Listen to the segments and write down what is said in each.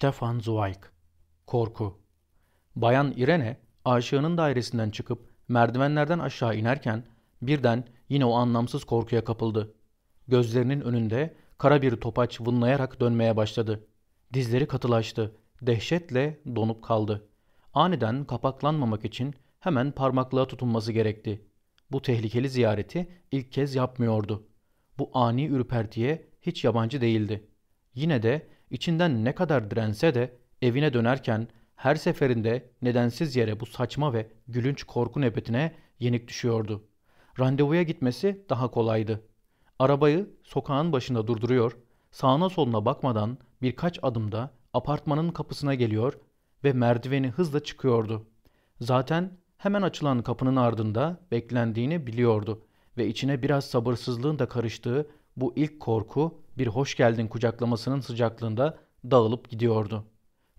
Stefan Zweig Korku Bayan Irene aşığının dairesinden çıkıp merdivenlerden aşağı inerken birden yine o anlamsız korkuya kapıldı. Gözlerinin önünde kara bir topaç vınlayarak dönmeye başladı. Dizleri katılaştı. Dehşetle donup kaldı. Aniden kapaklanmamak için hemen parmaklığa tutunması gerekti. Bu tehlikeli ziyareti ilk kez yapmıyordu. Bu ani ürpertiye hiç yabancı değildi. Yine de içinden ne kadar dirense de evine dönerken her seferinde nedensiz yere bu saçma ve gülünç korku nöbetine yenik düşüyordu. Randevuya gitmesi daha kolaydı. Arabayı sokağın başında durduruyor, sağına soluna bakmadan birkaç adımda apartmanın kapısına geliyor ve merdiveni hızla çıkıyordu. Zaten hemen açılan kapının ardında beklendiğini biliyordu ve içine biraz sabırsızlığın da karıştığı bu ilk korku bir hoş geldin kucaklamasının sıcaklığında dağılıp gidiyordu.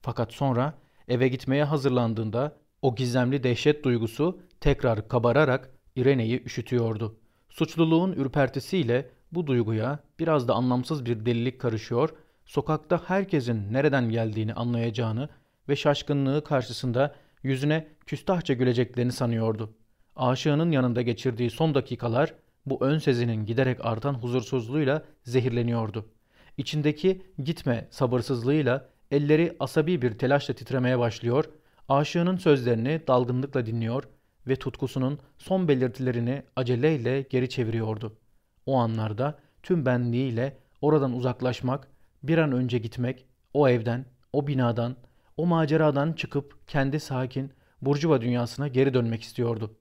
Fakat sonra eve gitmeye hazırlandığında o gizemli dehşet duygusu tekrar kabararak İrene'yi üşütüyordu. Suçluluğun ürpertisiyle bu duyguya biraz da anlamsız bir delilik karışıyor, sokakta herkesin nereden geldiğini anlayacağını ve şaşkınlığı karşısında yüzüne küstahça güleceklerini sanıyordu. Aşığının yanında geçirdiği son dakikalar bu ön sezinin giderek artan huzursuzluğuyla zehirleniyordu. İçindeki gitme sabırsızlığıyla elleri asabi bir telaşla titremeye başlıyor, aşığının sözlerini dalgınlıkla dinliyor ve tutkusunun son belirtilerini aceleyle geri çeviriyordu. O anlarda tüm benliğiyle oradan uzaklaşmak, bir an önce gitmek, o evden, o binadan, o maceradan çıkıp kendi sakin, burcuva dünyasına geri dönmek istiyordu.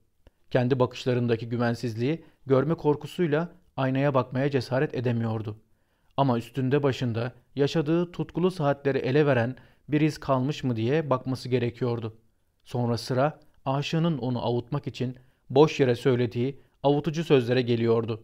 Kendi bakışlarındaki güvensizliği görme korkusuyla aynaya bakmaya cesaret edemiyordu. Ama üstünde başında yaşadığı tutkulu saatleri ele veren bir iz kalmış mı diye bakması gerekiyordu. Sonra sıra aşığının onu avutmak için boş yere söylediği avutucu sözlere geliyordu.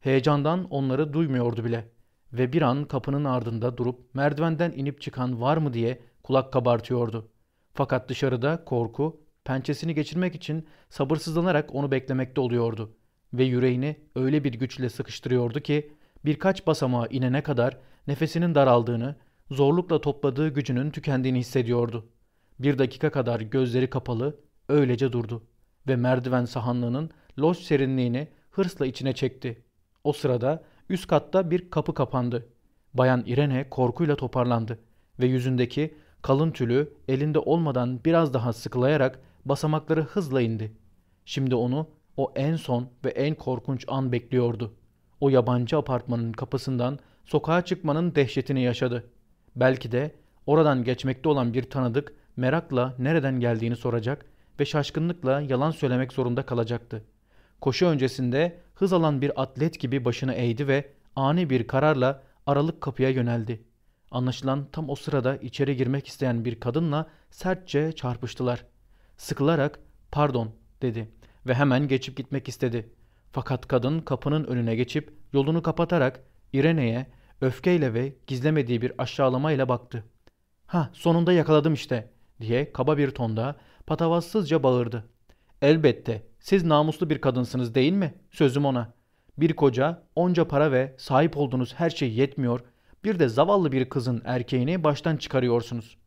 Heyecandan onları duymuyordu bile ve bir an kapının ardında durup merdivenden inip çıkan var mı diye kulak kabartıyordu. Fakat dışarıda korku pençesini geçirmek için sabırsızlanarak onu beklemekte oluyordu ve yüreğini öyle bir güçle sıkıştırıyordu ki birkaç basamağa inene kadar nefesinin daraldığını, zorlukla topladığı gücünün tükendiğini hissediyordu. Bir dakika kadar gözleri kapalı öylece durdu ve merdiven sahanlığının loş serinliğini hırsla içine çekti. O sırada üst katta bir kapı kapandı. Bayan Irene korkuyla toparlandı ve yüzündeki kalın tülü elinde olmadan biraz daha sıkılayarak basamakları hızla indi. Şimdi onu o en son ve en korkunç an bekliyordu. O yabancı apartmanın kapısından sokağa çıkmanın dehşetini yaşadı. Belki de oradan geçmekte olan bir tanıdık merakla nereden geldiğini soracak ve şaşkınlıkla yalan söylemek zorunda kalacaktı. Koşu öncesinde hız alan bir atlet gibi başını eğdi ve ani bir kararla aralık kapıya yöneldi. Anlaşılan tam o sırada içeri girmek isteyen bir kadınla sertçe çarpıştılar. Sıkılarak pardon dedi ve hemen geçip gitmek istedi. Fakat kadın kapının önüne geçip yolunu kapatarak İrene'ye öfkeyle ve gizlemediği bir aşağılamayla baktı. Ha sonunda yakaladım işte diye kaba bir tonda patavatsızca bağırdı. Elbette siz namuslu bir kadınsınız değil mi? Sözüm ona. Bir koca onca para ve sahip olduğunuz her şey yetmiyor. Bir de zavallı bir kızın erkeğini baştan çıkarıyorsunuz.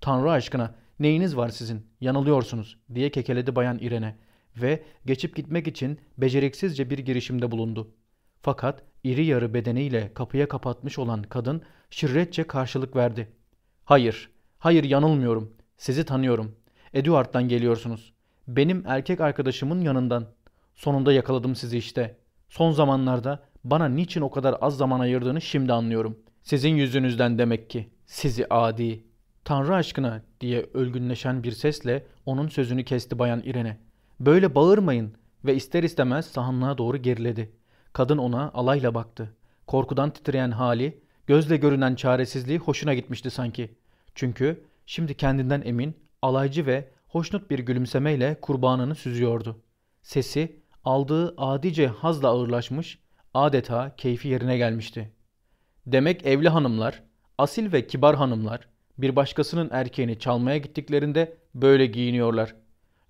Tanrı aşkına neyiniz var sizin? Yanılıyorsunuz diye kekeledi bayan İrene ve geçip gitmek için beceriksizce bir girişimde bulundu. Fakat iri yarı bedeniyle kapıya kapatmış olan kadın şirretçe karşılık verdi. Hayır, hayır yanılmıyorum. Sizi tanıyorum. Eduard'dan geliyorsunuz. Benim erkek arkadaşımın yanından. Sonunda yakaladım sizi işte. Son zamanlarda bana niçin o kadar az zaman ayırdığını şimdi anlıyorum. Sizin yüzünüzden demek ki. Sizi adi. Tanrı aşkına diye ölgünleşen bir sesle onun sözünü kesti bayan İrene. Böyle bağırmayın ve ister istemez sahanlığa doğru geriledi. Kadın ona alayla baktı. Korkudan titreyen hali, gözle görünen çaresizliği hoşuna gitmişti sanki. Çünkü şimdi kendinden emin, alaycı ve hoşnut bir gülümsemeyle kurbanını süzüyordu. Sesi aldığı adice hazla ağırlaşmış, adeta keyfi yerine gelmişti. Demek evli hanımlar, asil ve kibar hanımlar bir başkasının erkeğini çalmaya gittiklerinde böyle giyiniyorlar.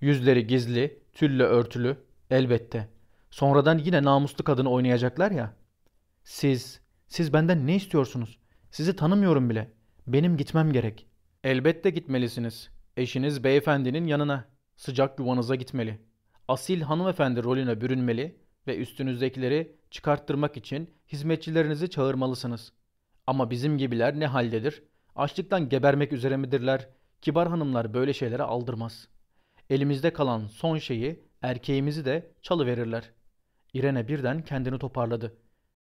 Yüzleri gizli, tülle örtülü, elbette. Sonradan yine namuslu kadını oynayacaklar ya. Siz, siz benden ne istiyorsunuz? Sizi tanımıyorum bile. Benim gitmem gerek. Elbette gitmelisiniz. Eşiniz beyefendinin yanına, sıcak yuvanıza gitmeli. Asil hanımefendi rolüne bürünmeli ve üstünüzdekileri çıkarttırmak için hizmetçilerinizi çağırmalısınız. Ama bizim gibiler ne haldedir? Açlıktan gebermek üzere midirler? Kibar hanımlar böyle şeylere aldırmaz. Elimizde kalan son şeyi, erkeğimizi de çalıverirler. İrene birden kendini toparladı.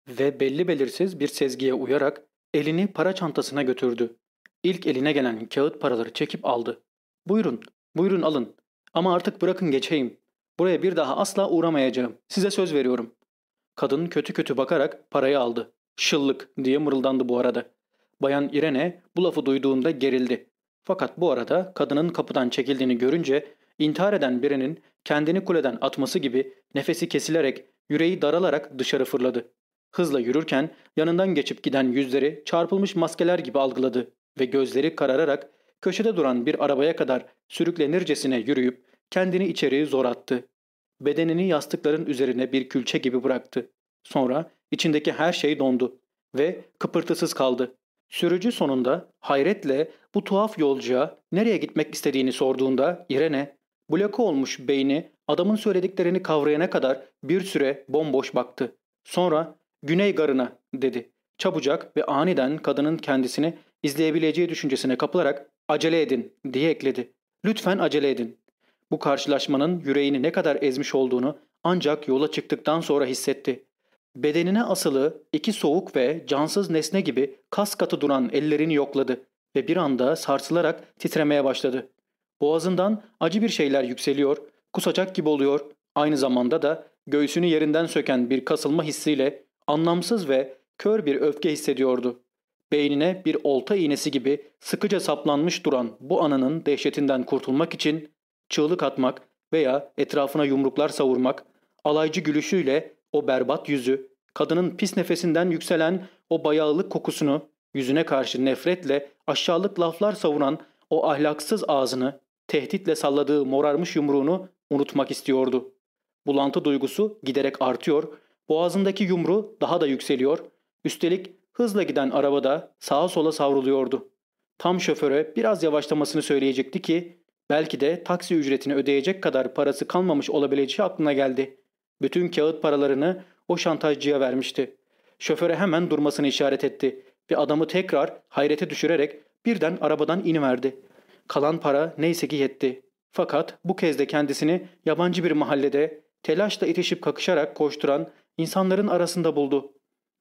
Ve belli belirsiz bir sezgiye uyarak elini para çantasına götürdü. İlk eline gelen kağıt paraları çekip aldı. Buyurun, buyurun alın. Ama artık bırakın geçeyim. Buraya bir daha asla uğramayacağım. Size söz veriyorum. Kadın kötü kötü bakarak parayı aldı. Şıllık diye mırıldandı bu arada. Bayan İrene bu lafı duyduğunda gerildi. Fakat bu arada kadının kapıdan çekildiğini görünce intihar eden birinin kendini kuleden atması gibi nefesi kesilerek, yüreği daralarak dışarı fırladı. Hızla yürürken yanından geçip giden yüzleri çarpılmış maskeler gibi algıladı ve gözleri karararak köşede duran bir arabaya kadar sürüklenircesine yürüyüp kendini içeriye zor attı. Bedenini yastıkların üzerine bir külçe gibi bıraktı. Sonra içindeki her şey dondu ve kıpırtısız kaldı. Sürücü sonunda hayretle bu tuhaf yolcuya nereye gitmek istediğini sorduğunda İrene, bloke olmuş beyni adamın söylediklerini kavrayana kadar bir süre bomboş baktı. Sonra Güney Garı'na dedi. Çabucak ve aniden kadının kendisini izleyebileceği düşüncesine kapılarak acele edin diye ekledi. Lütfen acele edin. Bu karşılaşmanın yüreğini ne kadar ezmiş olduğunu ancak yola çıktıktan sonra hissetti. Bedenine asılı iki soğuk ve cansız nesne gibi kas katı duran ellerini yokladı ve bir anda sarsılarak titremeye başladı. Boğazından acı bir şeyler yükseliyor, kusacak gibi oluyor, aynı zamanda da göğsünü yerinden söken bir kasılma hissiyle anlamsız ve kör bir öfke hissediyordu. Beynine bir olta iğnesi gibi sıkıca saplanmış duran bu anının dehşetinden kurtulmak için çığlık atmak veya etrafına yumruklar savurmak, alaycı gülüşüyle o berbat yüzü, kadının pis nefesinden yükselen o bayağılık kokusunu, yüzüne karşı nefretle aşağılık laflar savuran o ahlaksız ağzını, tehditle salladığı morarmış yumruğunu unutmak istiyordu. Bulantı duygusu giderek artıyor, boğazındaki yumru daha da yükseliyor, üstelik hızla giden arabada sağa sola savruluyordu. Tam şoföre biraz yavaşlamasını söyleyecekti ki belki de taksi ücretini ödeyecek kadar parası kalmamış olabileceği aklına geldi. Bütün kağıt paralarını o şantajcıya vermişti. Şoföre hemen durmasını işaret etti ve adamı tekrar hayrete düşürerek birden arabadan iniverdi. Kalan para neyse ki yetti. Fakat bu kez de kendisini yabancı bir mahallede telaşla itişip kakışarak koşturan insanların arasında buldu.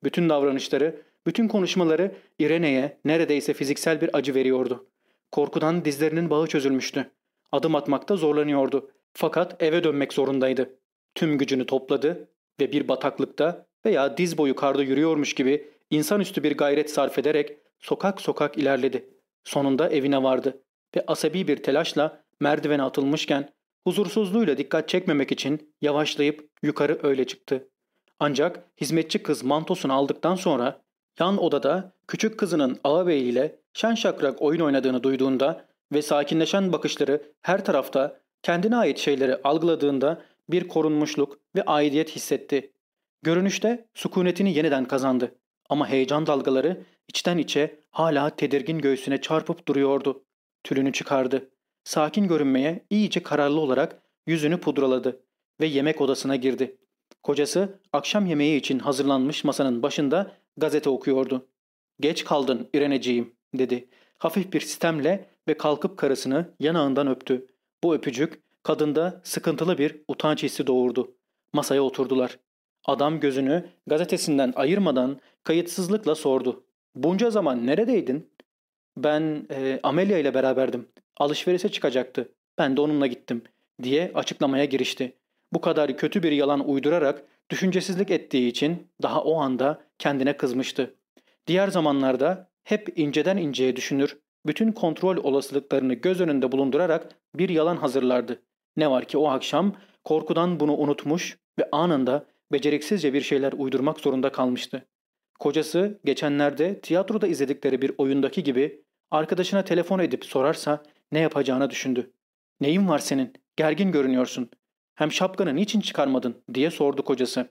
Bütün davranışları, bütün konuşmaları İrene'ye neredeyse fiziksel bir acı veriyordu. Korkudan dizlerinin bağı çözülmüştü. Adım atmakta zorlanıyordu. Fakat eve dönmek zorundaydı. Tüm gücünü topladı ve bir bataklıkta veya diz boyu karda yürüyormuş gibi insanüstü bir gayret sarf ederek sokak sokak ilerledi. Sonunda evine vardı ve asabi bir telaşla merdivene atılmışken huzursuzluğuyla dikkat çekmemek için yavaşlayıp yukarı öyle çıktı. Ancak hizmetçi kız mantosunu aldıktan sonra yan odada küçük kızının ağabey ile şen şakrak oyun oynadığını duyduğunda ve sakinleşen bakışları her tarafta kendine ait şeyleri algıladığında bir korunmuşluk ve aidiyet hissetti. Görünüşte sükunetini yeniden kazandı ama heyecan dalgaları içten içe hala tedirgin göğsüne çarpıp duruyordu. Tülünü çıkardı. Sakin görünmeye iyice kararlı olarak yüzünü pudraladı ve yemek odasına girdi. Kocası akşam yemeği için hazırlanmış masanın başında gazete okuyordu. ''Geç kaldın İreneciğim'' dedi. Hafif bir sistemle ve kalkıp karısını yanağından öptü. Bu öpücük kadında sıkıntılı bir utanç hissi doğurdu. Masaya oturdular. Adam gözünü gazetesinden ayırmadan kayıtsızlıkla sordu. ''Bunca zaman neredeydin?'' ''Ben e, Amelia ile beraberdim. Alışverişe çıkacaktı. Ben de onunla gittim.'' diye açıklamaya girişti. Bu kadar kötü bir yalan uydurarak düşüncesizlik ettiği için daha o anda kendine kızmıştı. Diğer zamanlarda hep inceden inceye düşünür, bütün kontrol olasılıklarını göz önünde bulundurarak bir yalan hazırlardı. Ne var ki o akşam korkudan bunu unutmuş ve anında beceriksizce bir şeyler uydurmak zorunda kalmıştı. Kocası geçenlerde tiyatroda izledikleri bir oyundaki gibi arkadaşına telefon edip sorarsa ne yapacağını düşündü. ''Neyin var senin? Gergin görünüyorsun. Hem şapkanı niçin çıkarmadın?'' diye sordu kocası.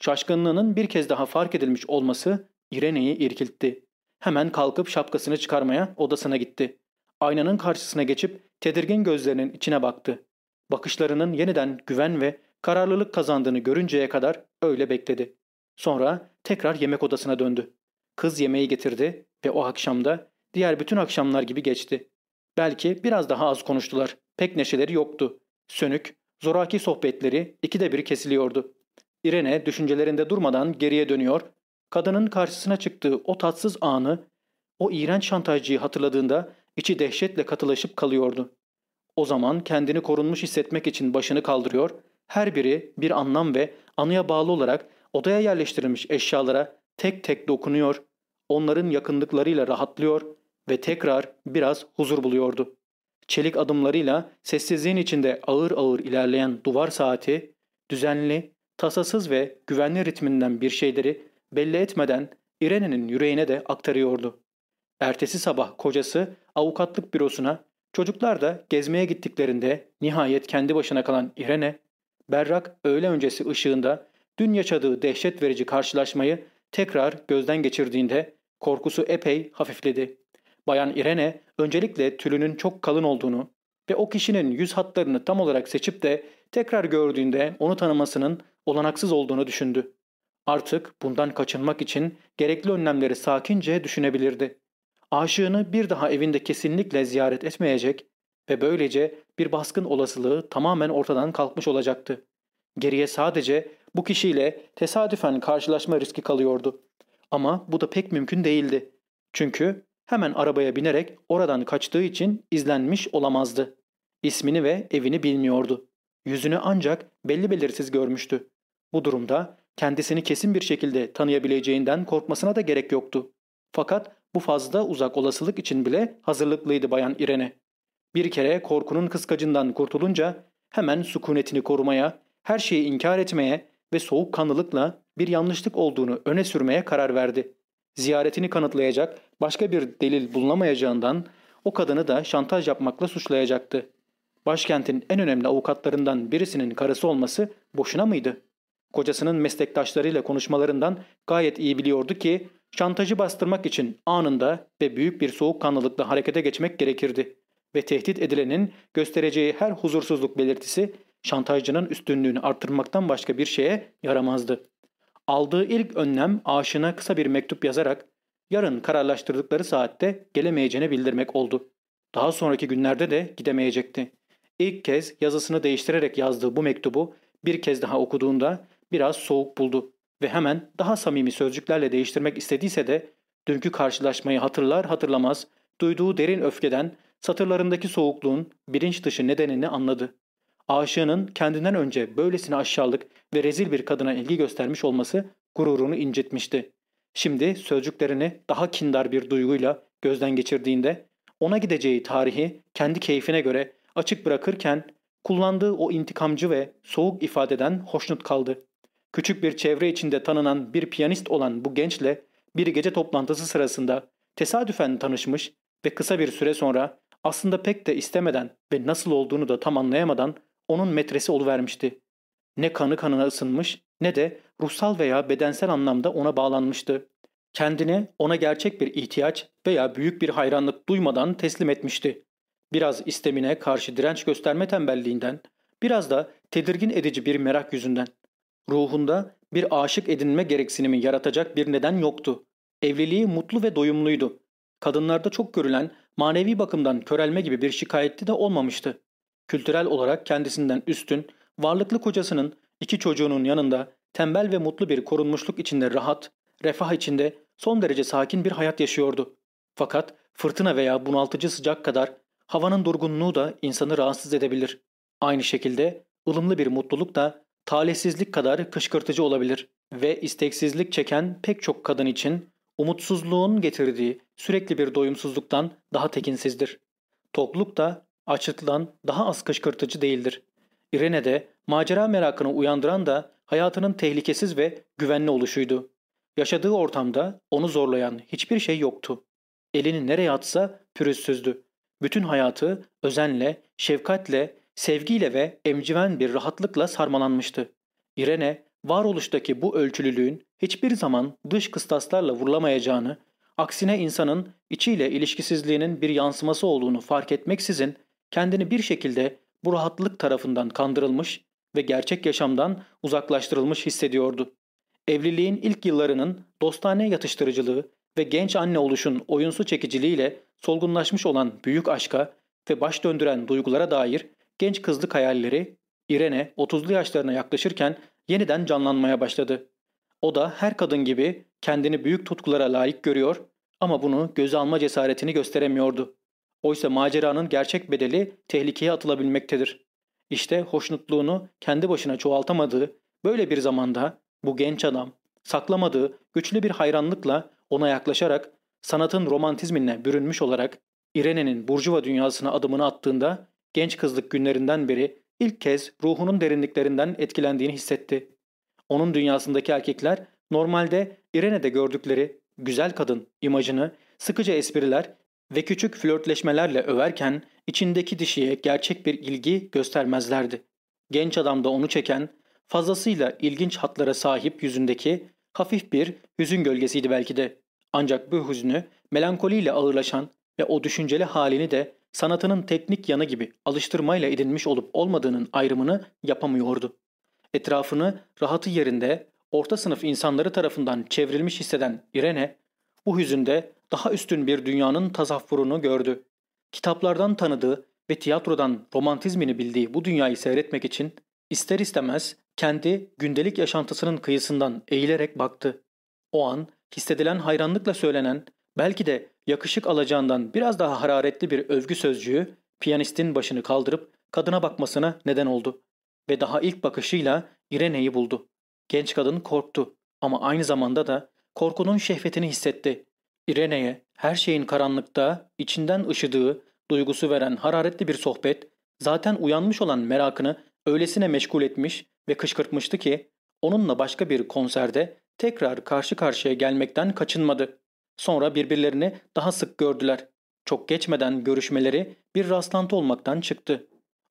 Şaşkınlığının bir kez daha fark edilmiş olması İrene'yi irkiltti. hemen kalkıp şapkasını çıkarmaya odasına gitti. Aynanın karşısına geçip tedirgin gözlerinin içine baktı. Bakışlarının yeniden güven ve kararlılık kazandığını görünceye kadar öyle bekledi. Sonra tekrar yemek odasına döndü. Kız yemeği getirdi ve o akşamda diğer bütün akşamlar gibi geçti. Belki biraz daha az konuştular. Pek neşeleri yoktu. Sönük, zoraki sohbetleri ikide bir kesiliyordu. Irene düşüncelerinde durmadan geriye dönüyor, kadının karşısına çıktığı o tatsız anı, o iğrenç şantajcıyı hatırladığında içi dehşetle katılaşıp kalıyordu. O zaman kendini korunmuş hissetmek için başını kaldırıyor, her biri bir anlam ve anıya bağlı olarak odaya yerleştirilmiş eşyalara tek tek dokunuyor, onların yakınlıklarıyla rahatlıyor ve tekrar biraz huzur buluyordu. Çelik adımlarıyla sessizliğin içinde ağır ağır ilerleyen duvar saati, düzenli, tasasız ve güvenli ritminden bir şeyleri belli etmeden İrene'nin yüreğine de aktarıyordu. Ertesi sabah kocası avukatlık bürosuna, çocuklar da gezmeye gittiklerinde nihayet kendi başına kalan İrene, berrak öğle öncesi ışığında dün yaşadığı dehşet verici karşılaşmayı tekrar gözden geçirdiğinde korkusu epey hafifledi. Bayan Irene öncelikle tülünün çok kalın olduğunu ve o kişinin yüz hatlarını tam olarak seçip de tekrar gördüğünde onu tanımasının olanaksız olduğunu düşündü. Artık bundan kaçınmak için gerekli önlemleri sakince düşünebilirdi. Aşığını bir daha evinde kesinlikle ziyaret etmeyecek ve böylece bir baskın olasılığı tamamen ortadan kalkmış olacaktı. Geriye sadece bu kişiyle tesadüfen karşılaşma riski kalıyordu. Ama bu da pek mümkün değildi. Çünkü hemen arabaya binerek oradan kaçtığı için izlenmiş olamazdı. İsmini ve evini bilmiyordu. Yüzünü ancak belli belirsiz görmüştü. Bu durumda kendisini kesin bir şekilde tanıyabileceğinden korkmasına da gerek yoktu. Fakat bu fazla uzak olasılık için bile hazırlıklıydı Bayan İrene. Bir kere korkunun kıskacından kurtulunca hemen sükunetini korumaya, her şeyi inkar etmeye ve soğukkanlılıkla bir yanlışlık olduğunu öne sürmeye karar verdi. Ziyaretini kanıtlayacak başka bir delil bulunamayacağından o kadını da şantaj yapmakla suçlayacaktı. Başkentin en önemli avukatlarından birisinin karısı olması boşuna mıydı? Kocasının meslektaşlarıyla konuşmalarından gayet iyi biliyordu ki şantajı bastırmak için anında ve büyük bir soğukkanlılıkla harekete geçmek gerekirdi ve tehdit edilenin göstereceği her huzursuzluk belirtisi şantajcının üstünlüğünü artırmaktan başka bir şeye yaramazdı. Aldığı ilk önlem aşına kısa bir mektup yazarak yarın kararlaştırdıkları saatte gelemeyeceğini bildirmek oldu. Daha sonraki günlerde de gidemeyecekti. İlk kez yazısını değiştirerek yazdığı bu mektubu bir kez daha okuduğunda biraz soğuk buldu ve hemen daha samimi sözcüklerle değiştirmek istediyse de dünkü karşılaşmayı hatırlar hatırlamaz duyduğu derin öfkeden satırlarındaki soğukluğun bilinç dışı nedenini anladı. Aşığının kendinden önce böylesine aşağılık ve rezil bir kadına ilgi göstermiş olması gururunu incitmişti. Şimdi sözcüklerini daha kindar bir duyguyla gözden geçirdiğinde ona gideceği tarihi kendi keyfine göre açık bırakırken kullandığı o intikamcı ve soğuk ifadeden hoşnut kaldı. Küçük bir çevre içinde tanınan bir piyanist olan bu gençle bir gece toplantısı sırasında tesadüfen tanışmış ve kısa bir süre sonra aslında pek de istemeden ve nasıl olduğunu da tam anlayamadan onun metresi oluvermişti. Ne kanı kanına ısınmış ne de ruhsal veya bedensel anlamda ona bağlanmıştı. Kendini ona gerçek bir ihtiyaç veya büyük bir hayranlık duymadan teslim etmişti. Biraz istemine karşı direnç gösterme tembelliğinden, biraz da tedirgin edici bir merak yüzünden. Ruhunda bir aşık edinme gereksinimi yaratacak bir neden yoktu. Evliliği mutlu ve doyumluydu. Kadınlarda çok görülen manevi bakımdan körelme gibi bir şikayeti de olmamıştı. Kültürel olarak kendisinden üstün, varlıklı kocasının iki çocuğunun yanında tembel ve mutlu bir korunmuşluk içinde rahat, refah içinde son derece sakin bir hayat yaşıyordu. Fakat fırtına veya bunaltıcı sıcak kadar havanın durgunluğu da insanı rahatsız edebilir. Aynı şekilde ılımlı bir mutluluk da talihsizlik kadar kışkırtıcı olabilir ve isteksizlik çeken pek çok kadın için umutsuzluğun getirdiği sürekli bir doyumsuzluktan daha tekinsizdir. Tokluk da açlıktan daha az kışkırtıcı değildir. İrene'de macera merakını uyandıran da hayatının tehlikesiz ve güvenli oluşuydu. Yaşadığı ortamda onu zorlayan hiçbir şey yoktu. Elini nereye atsa pürüzsüzdü. Bütün hayatı özenle, şefkatle, sevgiyle ve emciven bir rahatlıkla sarmalanmıştı. İrene, varoluştaki bu ölçülülüğün hiçbir zaman dış kıstaslarla vurulamayacağını, aksine insanın içiyle ilişkisizliğinin bir yansıması olduğunu fark etmeksizin kendini bir şekilde bu rahatlık tarafından kandırılmış ve gerçek yaşamdan uzaklaştırılmış hissediyordu. Evliliğin ilk yıllarının dostane yatıştırıcılığı ve genç anne oluşun oyunsu çekiciliğiyle solgunlaşmış olan büyük aşka ve baş döndüren duygulara dair genç kızlık hayalleri Irene 30'lu yaşlarına yaklaşırken yeniden canlanmaya başladı. O da her kadın gibi kendini büyük tutkulara layık görüyor ama bunu göze alma cesaretini gösteremiyordu. Oysa maceranın gerçek bedeli tehlikeye atılabilmektedir. İşte hoşnutluğunu kendi başına çoğaltamadığı böyle bir zamanda bu genç adam saklamadığı güçlü bir hayranlıkla ona yaklaşarak sanatın romantizminle bürünmüş olarak İrene'nin burjuva dünyasına adımını attığında genç kızlık günlerinden beri ilk kez ruhunun derinliklerinden etkilendiğini hissetti. Onun dünyasındaki erkekler normalde İrene'de gördükleri güzel kadın imajını sıkıca espriler ve küçük flörtleşmelerle överken içindeki dişiye gerçek bir ilgi göstermezlerdi. Genç adamda onu çeken, fazlasıyla ilginç hatlara sahip yüzündeki hafif bir hüzün gölgesiydi belki de. Ancak bu hüznü melankoliyle ağırlaşan ve o düşünceli halini de sanatının teknik yanı gibi alıştırmayla edinmiş olup olmadığının ayrımını yapamıyordu. Etrafını rahatı yerinde orta sınıf insanları tarafından çevrilmiş hisseden Irene, bu hüzünde daha üstün bir dünyanın tasavvurunu gördü. Kitaplardan tanıdığı ve tiyatrodan romantizmini bildiği bu dünyayı seyretmek için ister istemez kendi gündelik yaşantısının kıyısından eğilerek baktı. O an hissedilen hayranlıkla söylenen, belki de yakışık alacağından biraz daha hararetli bir övgü sözcüğü piyanistin başını kaldırıp kadına bakmasına neden oldu. Ve daha ilk bakışıyla Irene'yi buldu. Genç kadın korktu ama aynı zamanda da korkunun şehvetini hissetti. Irene'ye her şeyin karanlıkta içinden ışıdığı, duygusu veren hararetli bir sohbet zaten uyanmış olan merakını öylesine meşgul etmiş ve kışkırtmıştı ki onunla başka bir konserde tekrar karşı karşıya gelmekten kaçınmadı. Sonra birbirlerini daha sık gördüler. Çok geçmeden görüşmeleri bir rastlantı olmaktan çıktı.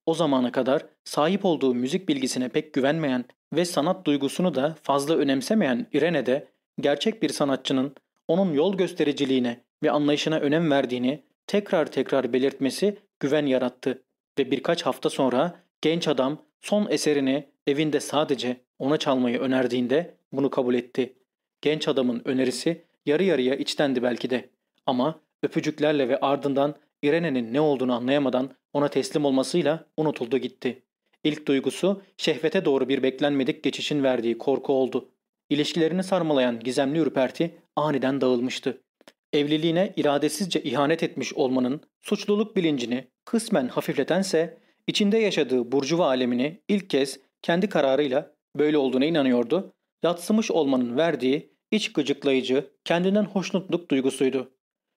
O zamana kadar sahip olduğu müzik bilgisine pek güvenmeyen ve sanat duygusunu da fazla önemsemeyen Irene de gerçek bir sanatçının onun yol göstericiliğine ve anlayışına önem verdiğini tekrar tekrar belirtmesi güven yarattı ve birkaç hafta sonra genç adam son eserini evinde sadece ona çalmayı önerdiğinde bunu kabul etti. Genç adamın önerisi yarı yarıya içtendi belki de ama öpücüklerle ve ardından Irene'nin ne olduğunu anlayamadan ona teslim olmasıyla unutuldu gitti. İlk duygusu şehvete doğru bir beklenmedik geçişin verdiği korku oldu. İlişkilerini sarmalayan gizemli ürperti aniden dağılmıştı. Evliliğine iradesizce ihanet etmiş olmanın suçluluk bilincini kısmen hafifletense içinde yaşadığı burjuva alemini ilk kez kendi kararıyla böyle olduğuna inanıyordu. Yatsımış olmanın verdiği iç gıcıklayıcı, kendinden hoşnutluk duygusuydu.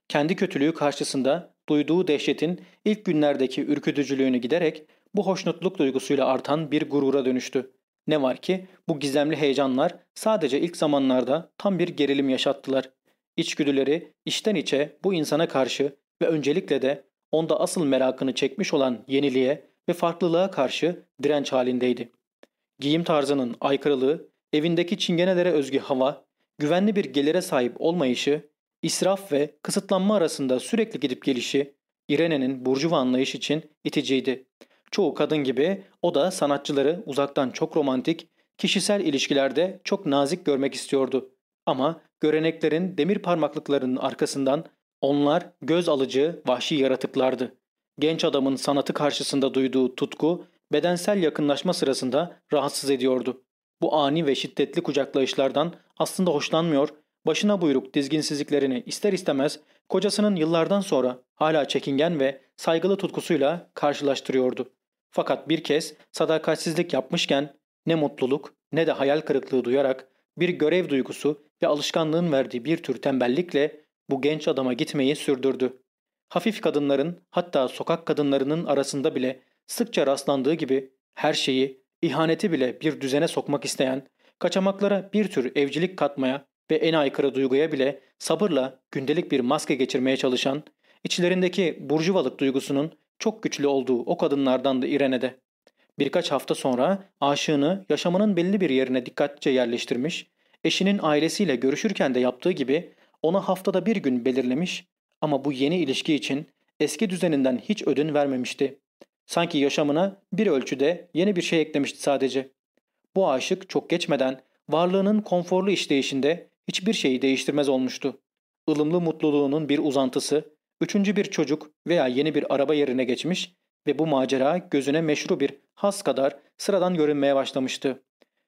Kendi kötülüğü karşısında duyduğu dehşetin ilk günlerdeki ürkütücülüğünü giderek bu hoşnutluk duygusuyla artan bir gurura dönüştü. Ne var ki bu gizemli heyecanlar sadece ilk zamanlarda tam bir gerilim yaşattılar. İçgüdüleri içten içe bu insana karşı ve öncelikle de onda asıl merakını çekmiş olan yeniliğe ve farklılığa karşı direnç halindeydi. Giyim tarzının aykırılığı, evindeki çingenelere özgü hava, güvenli bir gelire sahip olmayışı, israf ve kısıtlanma arasında sürekli gidip gelişi, Irene'nin burjuva anlayış için iticiydi. Çoğu kadın gibi o da sanatçıları uzaktan çok romantik, kişisel ilişkilerde çok nazik görmek istiyordu. Ama göreneklerin demir parmaklıklarının arkasından onlar göz alıcı vahşi yaratıklardı. Genç adamın sanatı karşısında duyduğu tutku bedensel yakınlaşma sırasında rahatsız ediyordu. Bu ani ve şiddetli kucaklayışlardan aslında hoşlanmıyor, başına buyruk dizginsizliklerini ister istemez kocasının yıllardan sonra hala çekingen ve saygılı tutkusuyla karşılaştırıyordu. Fakat bir kez sadakatsizlik yapmışken ne mutluluk ne de hayal kırıklığı duyarak bir görev duygusu ve alışkanlığın verdiği bir tür tembellikle bu genç adama gitmeyi sürdürdü. Hafif kadınların hatta sokak kadınlarının arasında bile sıkça rastlandığı gibi her şeyi, ihaneti bile bir düzene sokmak isteyen, kaçamaklara bir tür evcilik katmaya ve en aykırı duyguya bile sabırla gündelik bir maske geçirmeye çalışan, içlerindeki burjuvalık duygusunun çok güçlü olduğu o kadınlardan da İrene'de. Birkaç hafta sonra aşığını yaşamının belli bir yerine dikkatlice yerleştirmiş, eşinin ailesiyle görüşürken de yaptığı gibi ona haftada bir gün belirlemiş ama bu yeni ilişki için eski düzeninden hiç ödün vermemişti. Sanki yaşamına bir ölçüde yeni bir şey eklemişti sadece. Bu aşık çok geçmeden varlığının konforlu işleyişinde hiçbir şeyi değiştirmez olmuştu. Ilımlı mutluluğunun bir uzantısı, üçüncü bir çocuk veya yeni bir araba yerine geçmiş ve bu macera gözüne meşru bir has kadar sıradan görünmeye başlamıştı.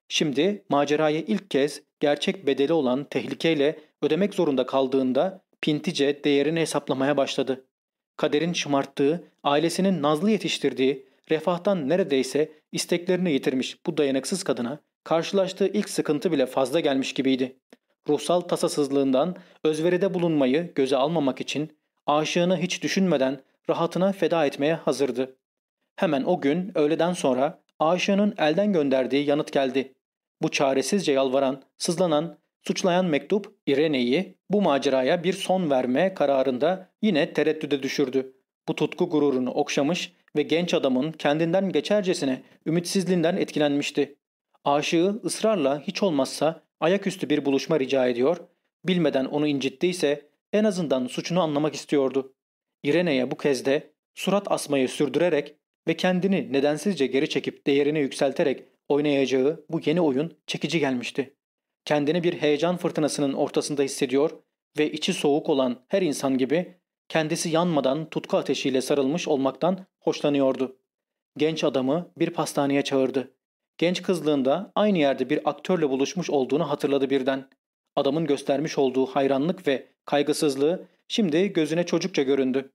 Şimdi macerayı ilk kez gerçek bedeli olan tehlikeyle ödemek zorunda kaldığında pintice değerini hesaplamaya başladı. Kaderin şımarttığı, ailesinin nazlı yetiştirdiği, refahtan neredeyse isteklerini yitirmiş bu dayanıksız kadına karşılaştığı ilk sıkıntı bile fazla gelmiş gibiydi. Ruhsal tasasızlığından özveride bulunmayı göze almamak için aşığını hiç düşünmeden rahatına feda etmeye hazırdı. Hemen o gün öğleden sonra aşığının elden gönderdiği yanıt geldi. Bu çaresizce yalvaran, sızlanan, suçlayan mektup İrene'yi bu maceraya bir son verme kararında yine tereddüde düşürdü. Bu tutku gururunu okşamış ve genç adamın kendinden geçercesine ümitsizliğinden etkilenmişti. Aşığı ısrarla hiç olmazsa ayaküstü bir buluşma rica ediyor, bilmeden onu incittiyse en azından suçunu anlamak istiyordu. İrene'ye bu kez de surat asmayı sürdürerek ve kendini nedensizce geri çekip değerini yükselterek oynayacağı bu yeni oyun çekici gelmişti. Kendini bir heyecan fırtınasının ortasında hissediyor ve içi soğuk olan her insan gibi kendisi yanmadan tutku ateşiyle sarılmış olmaktan hoşlanıyordu. Genç adamı bir pastaneye çağırdı. Genç kızlığında aynı yerde bir aktörle buluşmuş olduğunu hatırladı birden. Adamın göstermiş olduğu hayranlık ve kaygısızlığı şimdi gözüne çocukça göründü.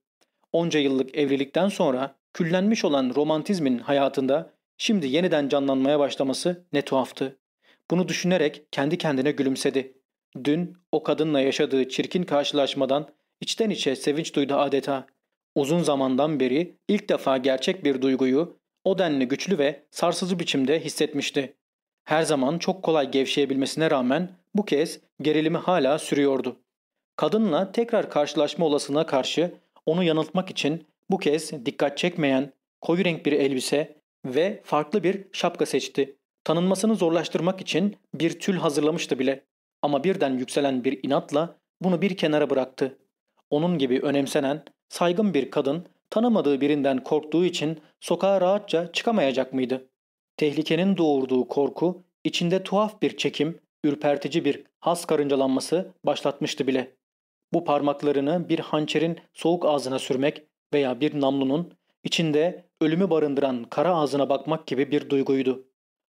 Onca yıllık evlilikten sonra küllenmiş olan romantizmin hayatında şimdi yeniden canlanmaya başlaması ne tuhaftı. Bunu düşünerek kendi kendine gülümsedi. Dün o kadınla yaşadığı çirkin karşılaşmadan içten içe sevinç duydu adeta. Uzun zamandan beri ilk defa gerçek bir duyguyu o denli güçlü ve sarsıcı biçimde hissetmişti. Her zaman çok kolay gevşeyebilmesine rağmen bu kez gerilimi hala sürüyordu. Kadınla tekrar karşılaşma olasılığına karşı onu yanıltmak için bu kez dikkat çekmeyen koyu renk bir elbise ve farklı bir şapka seçti. Tanınmasını zorlaştırmak için bir tül hazırlamıştı bile. Ama birden yükselen bir inatla bunu bir kenara bıraktı. Onun gibi önemsenen, saygın bir kadın tanımadığı birinden korktuğu için sokağa rahatça çıkamayacak mıydı? Tehlikenin doğurduğu korku içinde tuhaf bir çekim, ürpertici bir has karıncalanması başlatmıştı bile. Bu parmaklarını bir hançerin soğuk ağzına sürmek veya bir namlunun içinde ölümü barındıran kara ağzına bakmak gibi bir duyguydu.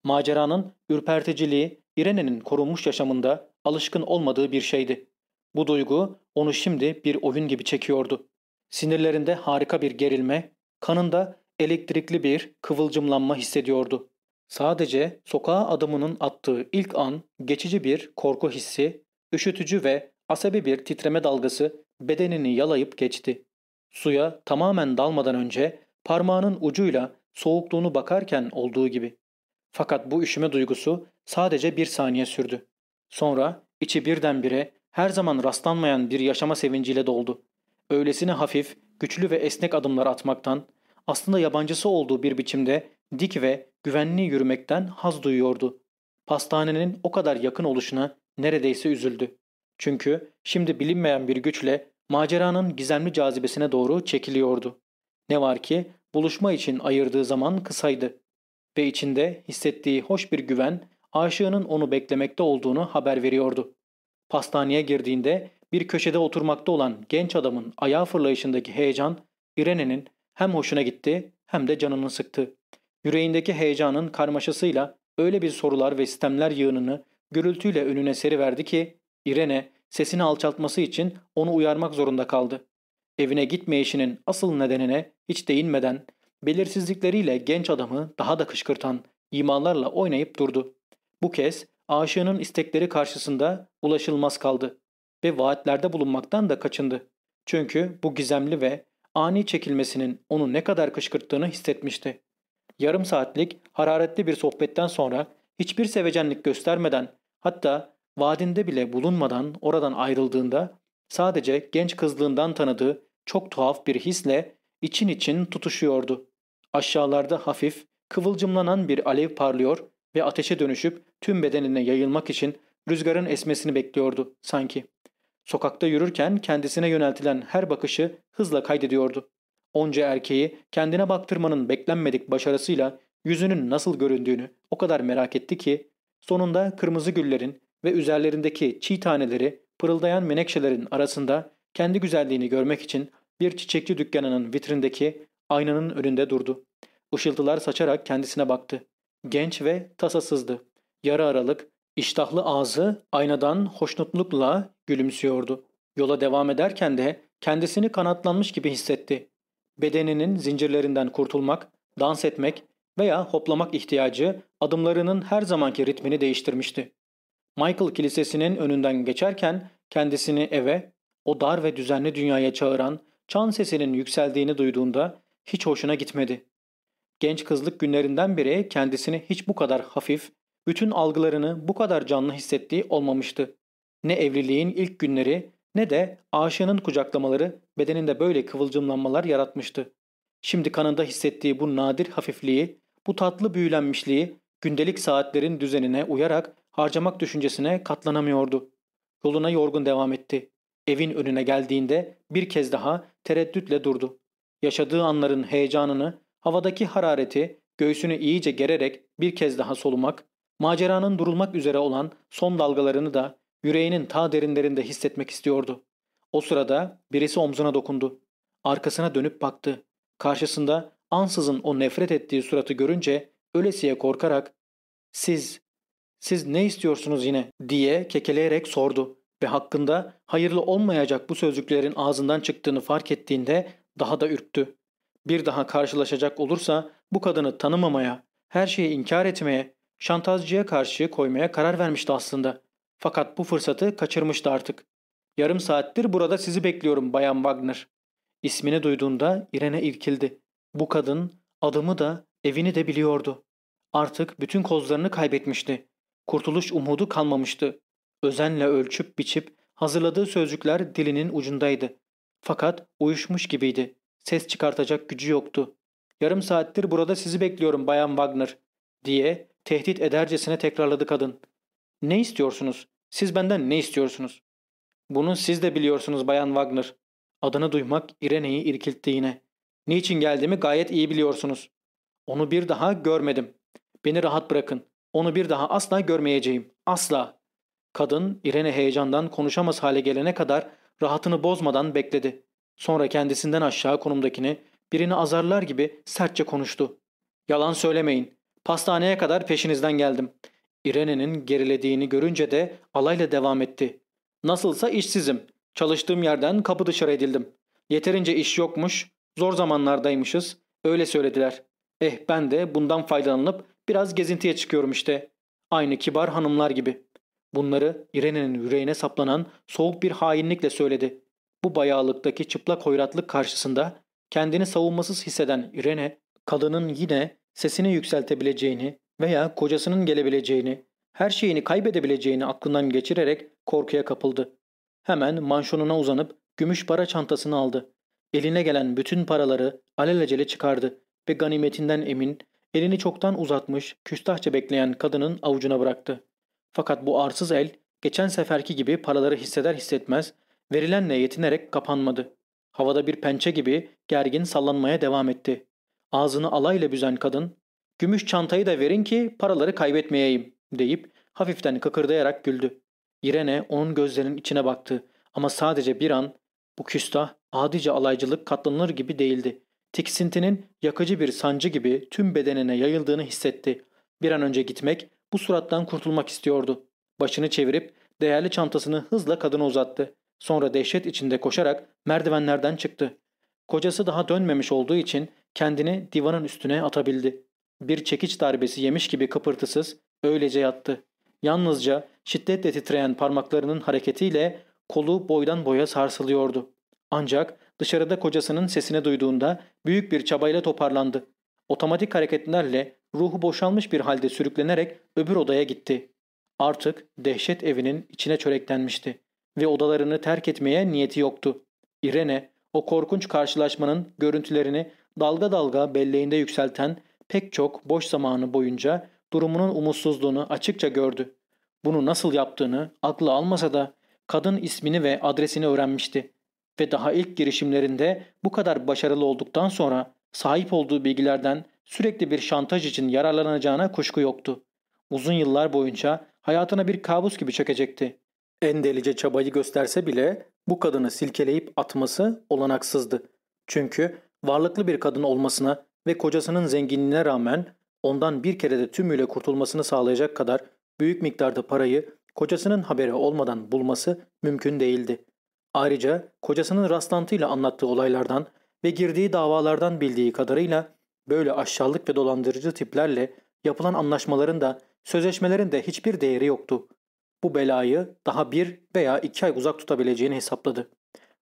Maceranın ürperticiliği İrene'nin korunmuş yaşamında alışkın olmadığı bir şeydi. Bu duygu onu şimdi bir oyun gibi çekiyordu. Sinirlerinde harika bir gerilme, kanında elektrikli bir kıvılcımlanma hissediyordu. Sadece sokağa adımının attığı ilk an geçici bir korku hissi, üşütücü ve asabi bir titreme dalgası bedenini yalayıp geçti. Suya tamamen dalmadan önce parmağının ucuyla soğukluğunu bakarken olduğu gibi. Fakat bu üşüme duygusu sadece bir saniye sürdü. Sonra içi birdenbire her zaman rastlanmayan bir yaşama sevinciyle doldu. Öylesine hafif, güçlü ve esnek adımlar atmaktan, aslında yabancısı olduğu bir biçimde dik ve güvenli yürümekten haz duyuyordu. Pastanenin o kadar yakın oluşuna neredeyse üzüldü. Çünkü şimdi bilinmeyen bir güçle maceranın gizemli cazibesine doğru çekiliyordu. Ne var ki buluşma için ayırdığı zaman kısaydı ve içinde hissettiği hoş bir güven aşığının onu beklemekte olduğunu haber veriyordu. Pastaneye girdiğinde bir köşede oturmakta olan genç adamın ayağa fırlayışındaki heyecan İrene'nin hem hoşuna gitti hem de canını sıktı. Yüreğindeki heyecanın karmaşasıyla öyle bir sorular ve sistemler yığınını gürültüyle önüne seriverdi ki İrene sesini alçaltması için onu uyarmak zorunda kaldı. Evine gitmeyişinin asıl nedenine hiç değinmeden belirsizlikleriyle genç adamı daha da kışkırtan imalarla oynayıp durdu. Bu kez aşığının istekleri karşısında ulaşılmaz kaldı ve vaatlerde bulunmaktan da kaçındı. Çünkü bu gizemli ve ani çekilmesinin onu ne kadar kışkırttığını hissetmişti. Yarım saatlik hararetli bir sohbetten sonra hiçbir sevecenlik göstermeden hatta vaadinde bile bulunmadan oradan ayrıldığında sadece genç kızlığından tanıdığı çok tuhaf bir hisle için için tutuşuyordu. Aşağılarda hafif, kıvılcımlanan bir alev parlıyor ve ateşe dönüşüp tüm bedenine yayılmak için rüzgarın esmesini bekliyordu sanki. Sokakta yürürken kendisine yöneltilen her bakışı hızla kaydediyordu. Onca erkeği kendine baktırmanın beklenmedik başarısıyla yüzünün nasıl göründüğünü o kadar merak etti ki sonunda kırmızı güllerin ve üzerlerindeki çiğ taneleri pırıldayan menekşelerin arasında kendi güzelliğini görmek için bir çiçekçi dükkanının vitrindeki aynanın önünde durdu. Işıltılar saçarak kendisine baktı. Genç ve tasasızdı. Yarı aralık, iştahlı ağzı aynadan hoşnutlukla gülümsüyordu. Yola devam ederken de kendisini kanatlanmış gibi hissetti. Bedeninin zincirlerinden kurtulmak, dans etmek veya hoplamak ihtiyacı adımlarının her zamanki ritmini değiştirmişti. Michael Kilisesi'nin önünden geçerken kendisini eve, o dar ve düzenli dünyaya çağıran çan sesinin yükseldiğini duyduğunda hiç hoşuna gitmedi. Genç kızlık günlerinden beri kendisini hiç bu kadar hafif, bütün algılarını bu kadar canlı hissettiği olmamıştı. Ne evliliğin ilk günleri ne de aşığının kucaklamaları bedeninde böyle kıvılcımlanmalar yaratmıştı. Şimdi kanında hissettiği bu nadir hafifliği, bu tatlı büyülenmişliği gündelik saatlerin düzenine uyarak harcamak düşüncesine katlanamıyordu. Yoluna yorgun devam etti. Evin önüne geldiğinde bir kez daha tereddütle durdu. Yaşadığı anların heyecanını, havadaki harareti, göğsünü iyice gererek bir kez daha solumak, maceranın durulmak üzere olan son dalgalarını da yüreğinin ta derinlerinde hissetmek istiyordu. O sırada birisi omzuna dokundu. Arkasına dönüp baktı. Karşısında ansızın o nefret ettiği suratı görünce ölesiye korkarak ''Siz, siz ne istiyorsunuz yine?'' diye kekeleyerek sordu ve hakkında hayırlı olmayacak bu sözcüklerin ağzından çıktığını fark ettiğinde daha da ürktü. Bir daha karşılaşacak olursa bu kadını tanımamaya, her şeyi inkar etmeye, şantajcıya karşı koymaya karar vermişti aslında. Fakat bu fırsatı kaçırmıştı artık. Yarım saattir burada sizi bekliyorum Bayan Wagner. İsmini duyduğunda İrene irkildi. Bu kadın adımı da evini de biliyordu. Artık bütün kozlarını kaybetmişti. Kurtuluş umudu kalmamıştı. Özenle ölçüp biçip hazırladığı sözcükler dilinin ucundaydı. Fakat uyuşmuş gibiydi. Ses çıkartacak gücü yoktu. Yarım saattir burada sizi bekliyorum Bayan Wagner diye tehdit edercesine tekrarladı kadın. Ne istiyorsunuz? Siz benden ne istiyorsunuz? Bunu siz de biliyorsunuz Bayan Wagner. Adını duymak İrene'yi irkiltti yine. Niçin geldiğimi gayet iyi biliyorsunuz. Onu bir daha görmedim. Beni rahat bırakın. Onu bir daha asla görmeyeceğim. Asla. Kadın İrene heyecandan konuşamaz hale gelene kadar rahatını bozmadan bekledi. Sonra kendisinden aşağı konumdakini birini azarlar gibi sertçe konuştu. Yalan söylemeyin. Pastaneye kadar peşinizden geldim. İrene'nin gerilediğini görünce de alayla devam etti. Nasılsa işsizim. Çalıştığım yerden kapı dışarı edildim. Yeterince iş yokmuş, zor zamanlardaymışız. Öyle söylediler. Eh ben de bundan faydalanıp biraz gezintiye çıkıyorum işte. Aynı kibar hanımlar gibi. Bunları İrene'nin yüreğine saplanan soğuk bir hainlikle söyledi. Bu bayağılıktaki çıplak hoyratlık karşısında kendini savunmasız hisseden İrene, kadının yine sesini yükseltebileceğini veya kocasının gelebileceğini, her şeyini kaybedebileceğini aklından geçirerek korkuya kapıldı. Hemen manşonuna uzanıp gümüş para çantasını aldı. Eline gelen bütün paraları alelacele çıkardı ve ganimetinden emin, elini çoktan uzatmış, küstahça bekleyen kadının avucuna bıraktı. Fakat bu arsız el, geçen seferki gibi paraları hisseder hissetmez, verilenle yetinerek kapanmadı. Havada bir pençe gibi gergin sallanmaya devam etti. Ağzını alayla büzen kadın, ''Gümüş çantayı da verin ki paraları kaybetmeyeyim.'' deyip hafiften kıkırdayarak güldü. İrene onun gözlerinin içine baktı ama sadece bir an bu küstah adice alaycılık katlanılır gibi değildi. Tiksintinin yakıcı bir sancı gibi tüm bedenine yayıldığını hissetti. Bir an önce gitmek, bu surattan kurtulmak istiyordu. Başını çevirip değerli çantasını hızla kadına uzattı. Sonra dehşet içinde koşarak merdivenlerden çıktı. Kocası daha dönmemiş olduğu için kendini divanın üstüne atabildi. Bir çekiç darbesi yemiş gibi kıpırtısız öylece yattı. Yalnızca şiddetle titreyen parmaklarının hareketiyle kolu boydan boya sarsılıyordu. Ancak dışarıda kocasının sesini duyduğunda büyük bir çabayla toparlandı. Otomatik hareketlerle ruhu boşalmış bir halde sürüklenerek öbür odaya gitti. Artık dehşet evinin içine çöreklenmişti ve odalarını terk etmeye niyeti yoktu. Irene o korkunç karşılaşmanın görüntülerini dalga dalga belleğinde yükselten pek çok boş zamanı boyunca durumunun umutsuzluğunu açıkça gördü. Bunu nasıl yaptığını aklı almasa da kadın ismini ve adresini öğrenmişti. Ve daha ilk girişimlerinde bu kadar başarılı olduktan sonra sahip olduğu bilgilerden sürekli bir şantaj için yararlanacağına kuşku yoktu. Uzun yıllar boyunca hayatına bir kabus gibi çökecekti. En delice çabayı gösterse bile bu kadını silkeleyip atması olanaksızdı. Çünkü varlıklı bir kadın olmasına ve kocasının zenginliğine rağmen ondan bir kere de tümüyle kurtulmasını sağlayacak kadar büyük miktarda parayı kocasının haberi olmadan bulması mümkün değildi. Ayrıca kocasının rastlantıyla anlattığı olaylardan ve girdiği davalardan bildiği kadarıyla böyle aşağılık ve dolandırıcı tiplerle yapılan anlaşmaların da sözleşmelerin de hiçbir değeri yoktu. Bu belayı daha bir veya iki ay uzak tutabileceğini hesapladı.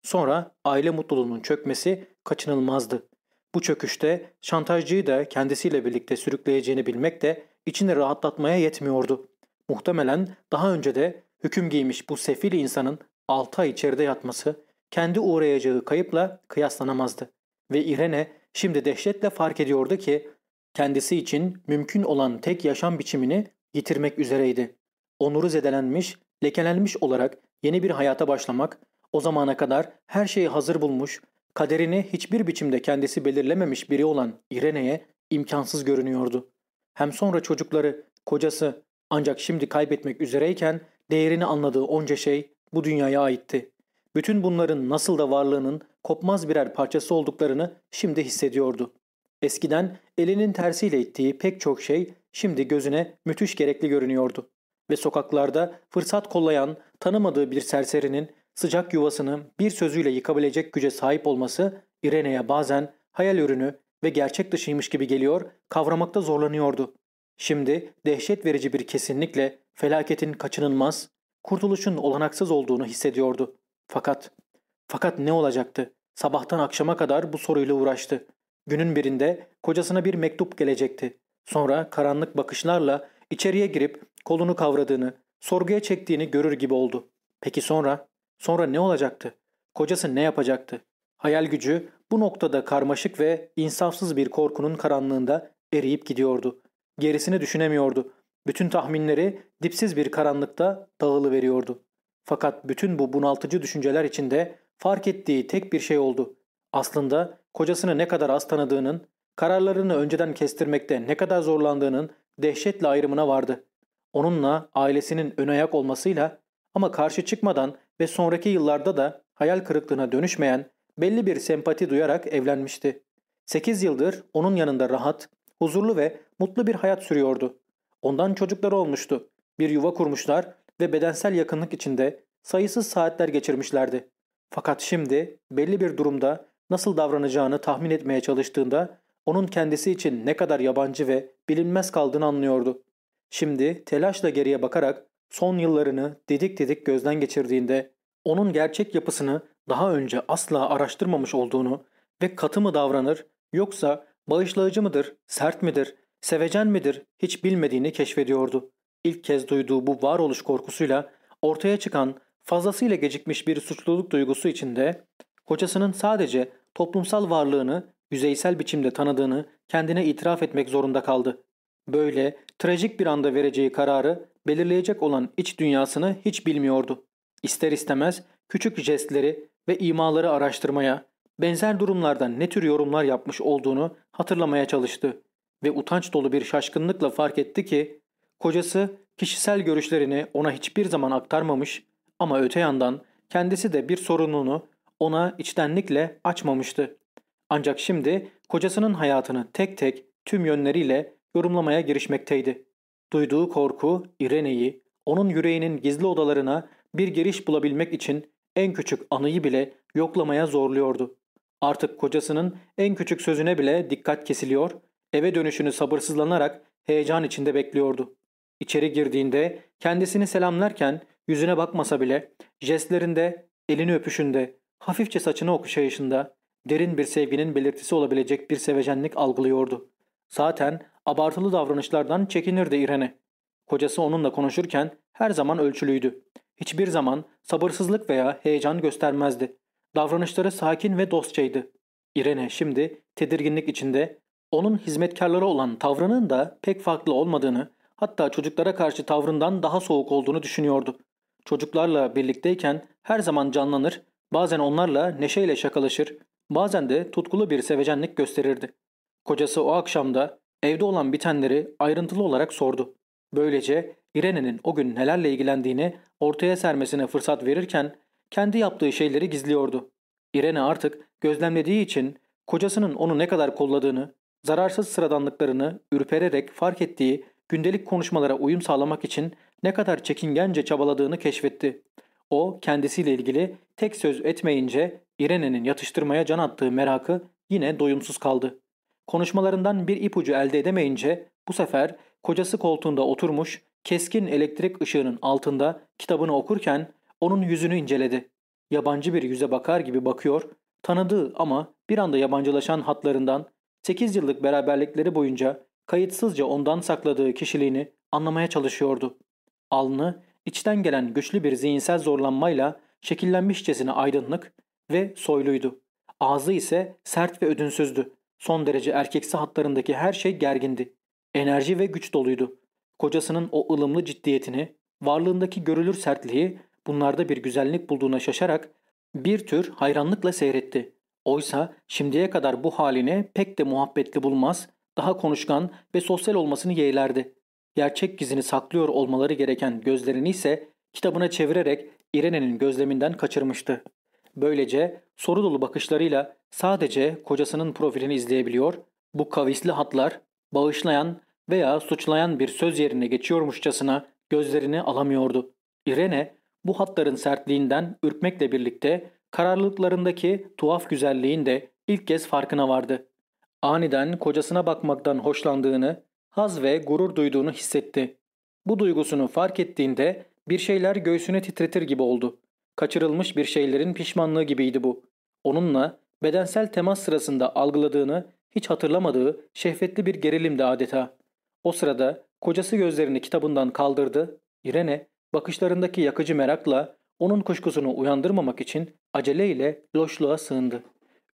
Sonra aile mutluluğunun çökmesi kaçınılmazdı. Bu çöküşte şantajcıyı da kendisiyle birlikte sürükleyeceğini bilmek de içini rahatlatmaya yetmiyordu. Muhtemelen daha önce de hüküm giymiş bu sefil insanın 6 ay içeride yatması kendi uğrayacağı kayıpla kıyaslanamazdı. Ve Irene şimdi dehşetle fark ediyordu ki kendisi için mümkün olan tek yaşam biçimini yitirmek üzereydi. Onuru zedelenmiş, lekelenmiş olarak yeni bir hayata başlamak, o zamana kadar her şeyi hazır bulmuş, kaderini hiçbir biçimde kendisi belirlememiş biri olan Irene'ye imkansız görünüyordu. Hem sonra çocukları, kocası ancak şimdi kaybetmek üzereyken değerini anladığı onca şey bu dünyaya aitti. Bütün bunların nasıl da varlığının kopmaz birer parçası olduklarını şimdi hissediyordu. Eskiden elinin tersiyle ittiği pek çok şey şimdi gözüne müthiş gerekli görünüyordu. Ve sokaklarda fırsat kollayan tanımadığı bir serserinin sıcak yuvasını bir sözüyle yıkabilecek güce sahip olması Irene'ye bazen hayal ürünü ve gerçek dışıymış gibi geliyor, kavramakta zorlanıyordu. Şimdi dehşet verici bir kesinlikle felaketin kaçınılmaz, kurtuluşun olanaksız olduğunu hissediyordu. Fakat, fakat ne olacaktı? Sabahtan akşama kadar bu soruyla uğraştı. Günün birinde kocasına bir mektup gelecekti. Sonra karanlık bakışlarla içeriye girip kolunu kavradığını, sorguya çektiğini görür gibi oldu. Peki sonra? Sonra ne olacaktı? Kocası ne yapacaktı? Hayal gücü bu noktada karmaşık ve insafsız bir korkunun karanlığında eriyip gidiyordu. Gerisini düşünemiyordu. Bütün tahminleri dipsiz bir karanlıkta dağılı veriyordu. Fakat bütün bu bunaltıcı düşünceler içinde fark ettiği tek bir şey oldu. Aslında kocasını ne kadar az tanıdığının, kararlarını önceden kestirmekte ne kadar zorlandığının dehşetle ayrımına vardı. Onunla ailesinin ön ayak olmasıyla ama karşı çıkmadan ve sonraki yıllarda da hayal kırıklığına dönüşmeyen belli bir sempati duyarak evlenmişti. 8 yıldır onun yanında rahat, huzurlu ve mutlu bir hayat sürüyordu. Ondan çocukları olmuştu. Bir yuva kurmuşlar ve bedensel yakınlık içinde sayısız saatler geçirmişlerdi. Fakat şimdi belli bir durumda nasıl davranacağını tahmin etmeye çalıştığında onun kendisi için ne kadar yabancı ve bilinmez kaldığını anlıyordu. Şimdi telaşla geriye bakarak son yıllarını didik didik gözden geçirdiğinde onun gerçek yapısını daha önce asla araştırmamış olduğunu ve katı mı davranır yoksa bağışlayıcı mıdır, sert midir, sevecen midir hiç bilmediğini keşfediyordu. İlk kez duyduğu bu varoluş korkusuyla ortaya çıkan fazlasıyla gecikmiş bir suçluluk duygusu içinde kocasının sadece toplumsal varlığını yüzeysel biçimde tanıdığını kendine itiraf etmek zorunda kaldı. Böyle trajik bir anda vereceği kararı belirleyecek olan iç dünyasını hiç bilmiyordu. İster istemez küçük jestleri ve imaları araştırmaya, benzer durumlarda ne tür yorumlar yapmış olduğunu hatırlamaya çalıştı ve utanç dolu bir şaşkınlıkla fark etti ki kocası kişisel görüşlerini ona hiçbir zaman aktarmamış ama öte yandan kendisi de bir sorununu ona içtenlikle açmamıştı. Ancak şimdi kocasının hayatını tek tek tüm yönleriyle yorumlamaya girişmekteydi. Duyduğu korku İrene'yi onun yüreğinin gizli odalarına bir giriş bulabilmek için en küçük anıyı bile yoklamaya zorluyordu. Artık kocasının en küçük sözüne bile dikkat kesiliyor, eve dönüşünü sabırsızlanarak heyecan içinde bekliyordu. İçeri girdiğinde kendisini selamlarken yüzüne bakmasa bile jestlerinde, elini öpüşünde, hafifçe saçını okşayışında derin bir sevginin belirtisi olabilecek bir sevecenlik algılıyordu. Zaten abartılı davranışlardan çekinirdi İrene. Kocası onunla konuşurken her zaman ölçülüydü. Hiçbir zaman sabırsızlık veya heyecan göstermezdi. Davranışları sakin ve dostçaydı. İrene şimdi tedirginlik içinde onun hizmetkarları olan tavrının da pek farklı olmadığını hatta çocuklara karşı tavrından daha soğuk olduğunu düşünüyordu. çocuklarla birlikteyken her zaman canlanır, bazen onlarla neşeyle şakalaşır, bazen de tutkulu bir sevecenlik gösterirdi. Kocası o akşamda evde olan bitenleri ayrıntılı olarak sordu. Böylece İrene'nin o gün nelerle ilgilendiğini ortaya sermesine fırsat verirken kendi yaptığı şeyleri gizliyordu. İrene artık gözlemlediği için kocasının onu ne kadar kolladığını, zararsız sıradanlıklarını ürpererek fark ettiği gündelik konuşmalara uyum sağlamak için ne kadar çekingence çabaladığını keşfetti. O kendisiyle ilgili tek söz etmeyince İrene'nin yatıştırmaya can attığı merakı yine doyumsuz kaldı. Konuşmalarından bir ipucu elde edemeyince bu sefer kocası koltuğunda oturmuş keskin elektrik ışığının altında kitabını okurken onun yüzünü inceledi. Yabancı bir yüze bakar gibi bakıyor, tanıdığı ama bir anda yabancılaşan hatlarından 8 yıllık beraberlikleri boyunca kayıtsızca ondan sakladığı kişiliğini anlamaya çalışıyordu. Alnı içten gelen güçlü bir zihinsel zorlanmayla şekillenmişçesine aydınlık ve soyluydu. Ağzı ise sert ve ödünsüzdü. Son derece erkeksi hatlarındaki her şey gergindi. Enerji ve güç doluydu. Kocasının o ılımlı ciddiyetini, varlığındaki görülür sertliği bunlarda bir güzellik bulduğuna şaşarak bir tür hayranlıkla seyretti. Oysa şimdiye kadar bu halini pek de muhabbetli bulmaz, daha konuşkan ve sosyal olmasını yeğlerdi. Gerçek gizini saklıyor olmaları gereken gözlerini ise kitabına çevirerek İrene'nin gözleminden kaçırmıştı. Böylece soru dolu bakışlarıyla sadece kocasının profilini izleyebiliyor, bu kavisli hatlar bağışlayan veya suçlayan bir söz yerine geçiyormuşçasına gözlerini alamıyordu. İrene bu hatların sertliğinden ürkmekle birlikte kararlılıklarındaki tuhaf güzelliğin de ilk kez farkına vardı. Aniden kocasına bakmaktan hoşlandığını, haz ve gurur duyduğunu hissetti. Bu duygusunu fark ettiğinde bir şeyler göğsüne titretir gibi oldu. Kaçırılmış bir şeylerin pişmanlığı gibiydi bu. Onunla bedensel temas sırasında algıladığını hiç hatırlamadığı şehvetli bir gerilimdi adeta. O sırada kocası gözlerini kitabından kaldırdı. İrene bakışlarındaki yakıcı merakla onun kuşkusunu uyandırmamak için aceleyle loşluğa sığındı.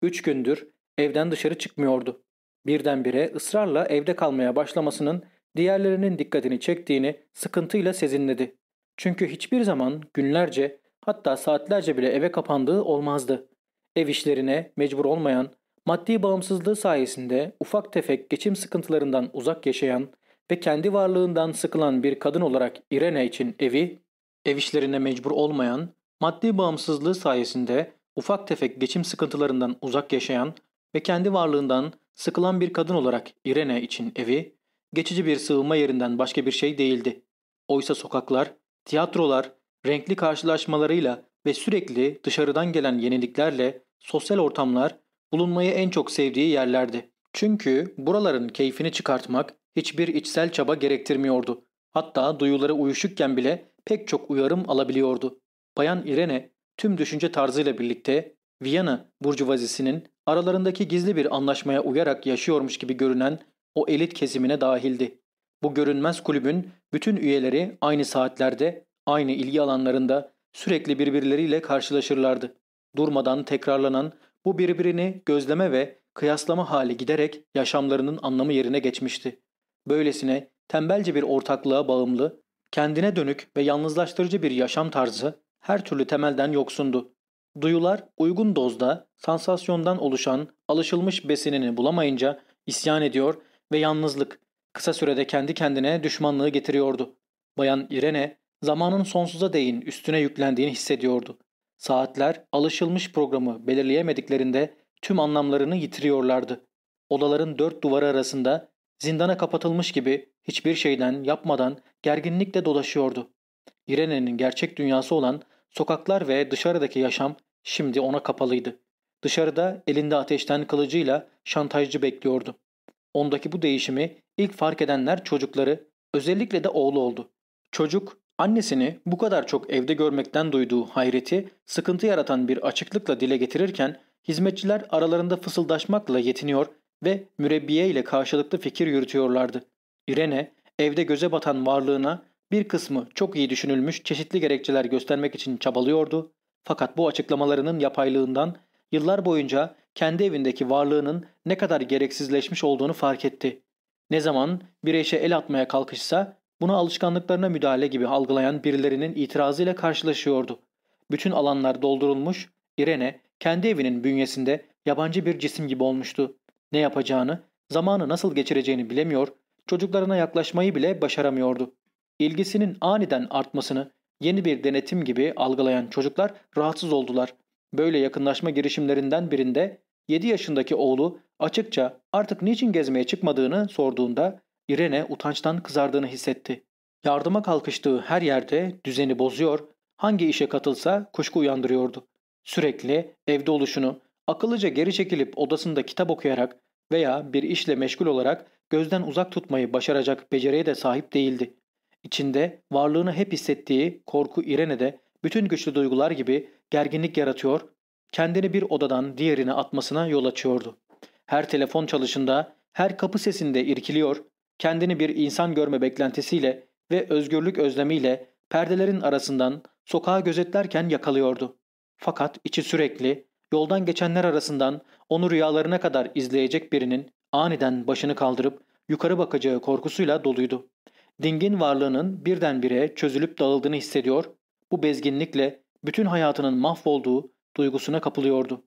Üç gündür evden dışarı çıkmıyordu. Birdenbire ısrarla evde kalmaya başlamasının diğerlerinin dikkatini çektiğini sıkıntıyla sezinledi. Çünkü hiçbir zaman günlerce hatta saatlerce bile eve kapandığı olmazdı. Ev işlerine mecbur olmayan, maddi bağımsızlığı sayesinde ufak tefek geçim sıkıntılarından uzak yaşayan ve kendi varlığından sıkılan bir kadın olarak Irene için evi, ev işlerine mecbur olmayan, maddi bağımsızlığı sayesinde ufak tefek geçim sıkıntılarından uzak yaşayan ve kendi varlığından sıkılan bir kadın olarak Irene için evi, geçici bir sığınma yerinden başka bir şey değildi. Oysa sokaklar, tiyatrolar, renkli karşılaşmalarıyla ve sürekli dışarıdan gelen yeniliklerle sosyal ortamlar bulunmayı en çok sevdiği yerlerdi. Çünkü buraların keyfini çıkartmak hiçbir içsel çaba gerektirmiyordu. Hatta duyuları uyuşukken bile pek çok uyarım alabiliyordu. Bayan Irene tüm düşünce tarzıyla birlikte Viyana burjuvazisinin aralarındaki gizli bir anlaşmaya uyarak yaşıyormuş gibi görünen o elit kesimine dahildi. Bu görünmez kulübün bütün üyeleri aynı saatlerde, aynı ilgi alanlarında sürekli birbirleriyle karşılaşırlardı. Durmadan tekrarlanan bu birbirini gözleme ve kıyaslama hali giderek yaşamlarının anlamı yerine geçmişti. Böylesine tembelce bir ortaklığa bağımlı, kendine dönük ve yalnızlaştırıcı bir yaşam tarzı her türlü temelden yoksundu. Duyular uygun dozda sansasyondan oluşan alışılmış besinini bulamayınca isyan ediyor ve yalnızlık kısa sürede kendi kendine düşmanlığı getiriyordu. Bayan Irene zamanın sonsuza değin üstüne yüklendiğini hissediyordu. Saatler alışılmış programı belirleyemediklerinde tüm anlamlarını yitiriyorlardı. Odaların dört duvarı arasında zindana kapatılmış gibi hiçbir şeyden yapmadan gerginlikle dolaşıyordu. Irene'nin gerçek dünyası olan sokaklar ve dışarıdaki yaşam şimdi ona kapalıydı. Dışarıda elinde ateşten kılıcıyla şantajcı bekliyordu. Ondaki bu değişimi ilk fark edenler çocukları, özellikle de oğlu oldu. Çocuk, annesini bu kadar çok evde görmekten duyduğu hayreti, sıkıntı yaratan bir açıklıkla dile getirirken hizmetçiler aralarında fısıldaşmakla yetiniyor ve mürebbiye ile karşılıklı fikir yürütüyorlardı. Irene, evde göze batan varlığına bir kısmı çok iyi düşünülmüş çeşitli gerekçeler göstermek için çabalıyordu. Fakat bu açıklamalarının yapaylığından yıllar boyunca kendi evindeki varlığının ne kadar gereksizleşmiş olduğunu fark etti. Ne zaman bir eşe el atmaya kalkışsa Buna alışkanlıklarına müdahale gibi algılayan birilerinin itirazıyla karşılaşıyordu. Bütün alanlar doldurulmuş, Irene kendi evinin bünyesinde yabancı bir cisim gibi olmuştu. Ne yapacağını, zamanı nasıl geçireceğini bilemiyor, çocuklarına yaklaşmayı bile başaramıyordu. İlgisinin aniden artmasını yeni bir denetim gibi algılayan çocuklar rahatsız oldular. Böyle yakınlaşma girişimlerinden birinde 7 yaşındaki oğlu açıkça artık niçin gezmeye çıkmadığını sorduğunda Irene utançtan kızardığını hissetti. Yardıma kalkıştığı her yerde düzeni bozuyor, hangi işe katılsa kuşku uyandırıyordu. Sürekli evde oluşunu, akıllıca geri çekilip odasında kitap okuyarak veya bir işle meşgul olarak gözden uzak tutmayı başaracak beceriye de sahip değildi. İçinde varlığını hep hissettiği korku İrene'de bütün güçlü duygular gibi gerginlik yaratıyor, kendini bir odadan diğerine atmasına yol açıyordu. Her telefon çalışında, her kapı sesinde irkiliyor, kendini bir insan görme beklentisiyle ve özgürlük özlemiyle perdelerin arasından sokağa gözetlerken yakalıyordu. Fakat içi sürekli yoldan geçenler arasından onu rüyalarına kadar izleyecek birinin aniden başını kaldırıp yukarı bakacağı korkusuyla doluydu. Dingin varlığının birdenbire çözülüp dağıldığını hissediyor, bu bezginlikle bütün hayatının mahvolduğu duygusuna kapılıyordu.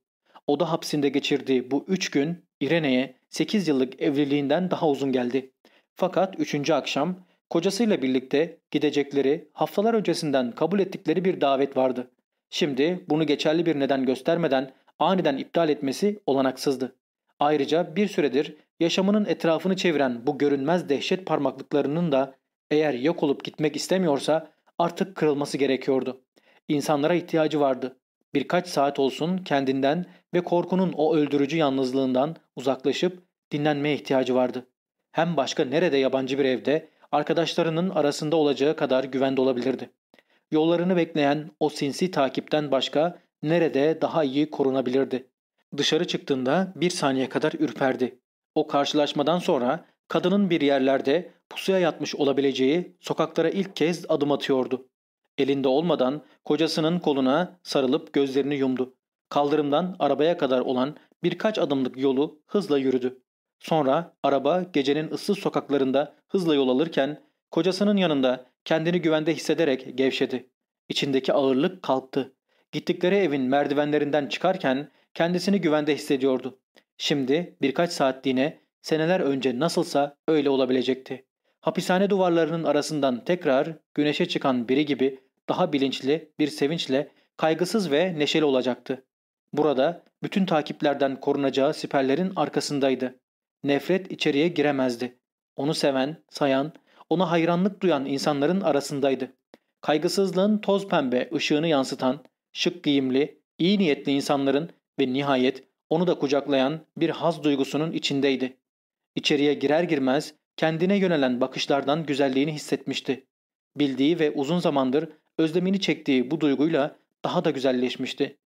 Oda hapsinde geçirdiği bu üç gün İrene'ye 8 yıllık evliliğinden daha uzun geldi. Fakat üçüncü akşam kocasıyla birlikte gidecekleri haftalar öncesinden kabul ettikleri bir davet vardı. Şimdi bunu geçerli bir neden göstermeden aniden iptal etmesi olanaksızdı. Ayrıca bir süredir yaşamının etrafını çeviren bu görünmez dehşet parmaklıklarının da eğer yok olup gitmek istemiyorsa artık kırılması gerekiyordu. İnsanlara ihtiyacı vardı. Birkaç saat olsun kendinden ve korkunun o öldürücü yalnızlığından uzaklaşıp dinlenmeye ihtiyacı vardı. Hem başka nerede yabancı bir evde arkadaşlarının arasında olacağı kadar güvende olabilirdi. Yollarını bekleyen o sinsi takipten başka nerede daha iyi korunabilirdi. Dışarı çıktığında bir saniye kadar ürperdi. O karşılaşmadan sonra kadının bir yerlerde pusuya yatmış olabileceği sokaklara ilk kez adım atıyordu. Elinde olmadan kocasının koluna sarılıp gözlerini yumdu. Kaldırımdan arabaya kadar olan birkaç adımlık yolu hızla yürüdü. Sonra araba gecenin ıssız sokaklarında hızla yol alırken kocasının yanında kendini güvende hissederek gevşedi. İçindeki ağırlık kalktı. Gittikleri evin merdivenlerinden çıkarken kendisini güvende hissediyordu. Şimdi birkaç saatliğine seneler önce nasılsa öyle olabilecekti. Hapishane duvarlarının arasından tekrar güneşe çıkan biri gibi daha bilinçli bir sevinçle kaygısız ve neşeli olacaktı. Burada bütün takiplerden korunacağı siperlerin arkasındaydı. Nefret içeriye giremezdi. Onu seven, sayan, ona hayranlık duyan insanların arasındaydı. Kaygısızlığın toz pembe ışığını yansıtan, şık giyimli, iyi niyetli insanların ve nihayet onu da kucaklayan bir haz duygusunun içindeydi. İçeriye girer girmez kendine yönelen bakışlardan güzelliğini hissetmişti. Bildiği ve uzun zamandır özlemini çektiği bu duyguyla daha da güzelleşmişti.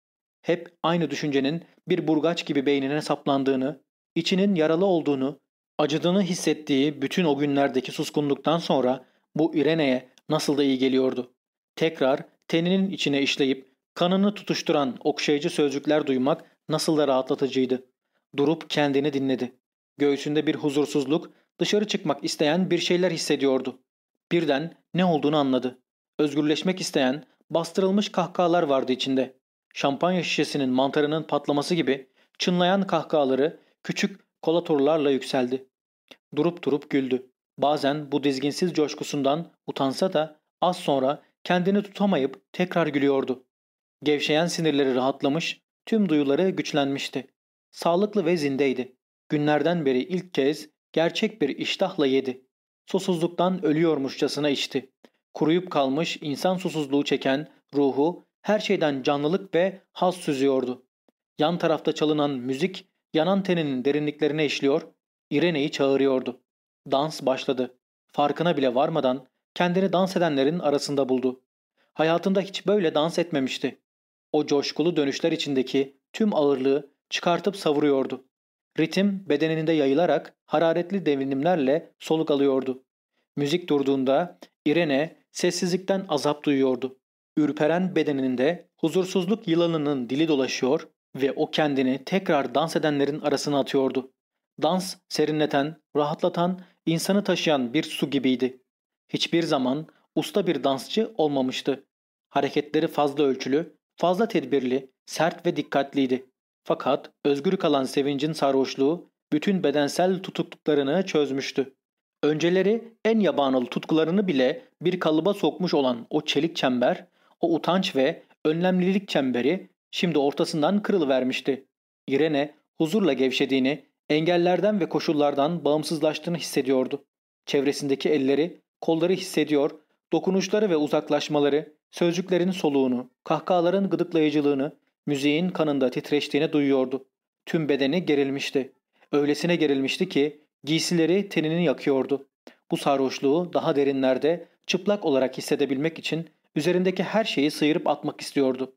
Hep aynı düşüncenin bir burgaç gibi beynine saplandığını, içinin yaralı olduğunu, acıdığını hissettiği bütün o günlerdeki suskunluktan sonra bu İrene'ye nasıl da iyi geliyordu. Tekrar teninin içine işleyip kanını tutuşturan okşayıcı sözcükler duymak nasıl da rahatlatıcıydı. Durup kendini dinledi. Göğsünde bir huzursuzluk, dışarı çıkmak isteyen bir şeyler hissediyordu. Birden ne olduğunu anladı. Özgürleşmek isteyen, bastırılmış kahkahalar vardı içinde. Şampanya şişesinin mantarının patlaması gibi çınlayan kahkahaları küçük kolatorlarla yükseldi. Durup durup güldü. Bazen bu dizginsiz coşkusundan utansa da az sonra kendini tutamayıp tekrar gülüyordu. Gevşeyen sinirleri rahatlamış, tüm duyuları güçlenmişti. Sağlıklı ve zindeydi. Günlerden beri ilk kez gerçek bir iştahla yedi. Susuzluktan ölüyormuşçasına içti. Kuruyup kalmış insan susuzluğu çeken ruhu her şeyden canlılık ve haz süzüyordu. Yan tarafta çalınan müzik yanan teninin derinliklerine işliyor, İrene'yi çağırıyordu. Dans başladı. Farkına bile varmadan kendini dans edenlerin arasında buldu. Hayatında hiç böyle dans etmemişti. O coşkulu dönüşler içindeki tüm ağırlığı çıkartıp savuruyordu. Ritim bedeninde yayılarak hararetli devinimlerle soluk alıyordu. Müzik durduğunda İrene sessizlikten azap duyuyordu. Ürperen bedeninde huzursuzluk yılanının dili dolaşıyor ve o kendini tekrar dans edenlerin arasına atıyordu. Dans serinleten, rahatlatan, insanı taşıyan bir su gibiydi. Hiçbir zaman usta bir dansçı olmamıştı. Hareketleri fazla ölçülü, fazla tedbirli, sert ve dikkatliydi. Fakat özgür kalan sevincin sarhoşluğu bütün bedensel tutukluklarını çözmüştü. Önceleri en yabanalı tutkularını bile bir kalıba sokmuş olan o çelik çember, o utanç ve önlemlilik çemberi şimdi ortasından kırılıvermişti. Irene huzurla gevşediğini, engellerden ve koşullardan bağımsızlaştığını hissediyordu. Çevresindeki elleri, kolları hissediyor, dokunuşları ve uzaklaşmaları, sözcüklerin soluğunu, kahkahaların gıdıklayıcılığını, müziğin kanında titreştiğini duyuyordu. Tüm bedeni gerilmişti. Öylesine gerilmişti ki giysileri tenini yakıyordu. Bu sarhoşluğu daha derinlerde çıplak olarak hissedebilmek için üzerindeki her şeyi sıyırıp atmak istiyordu.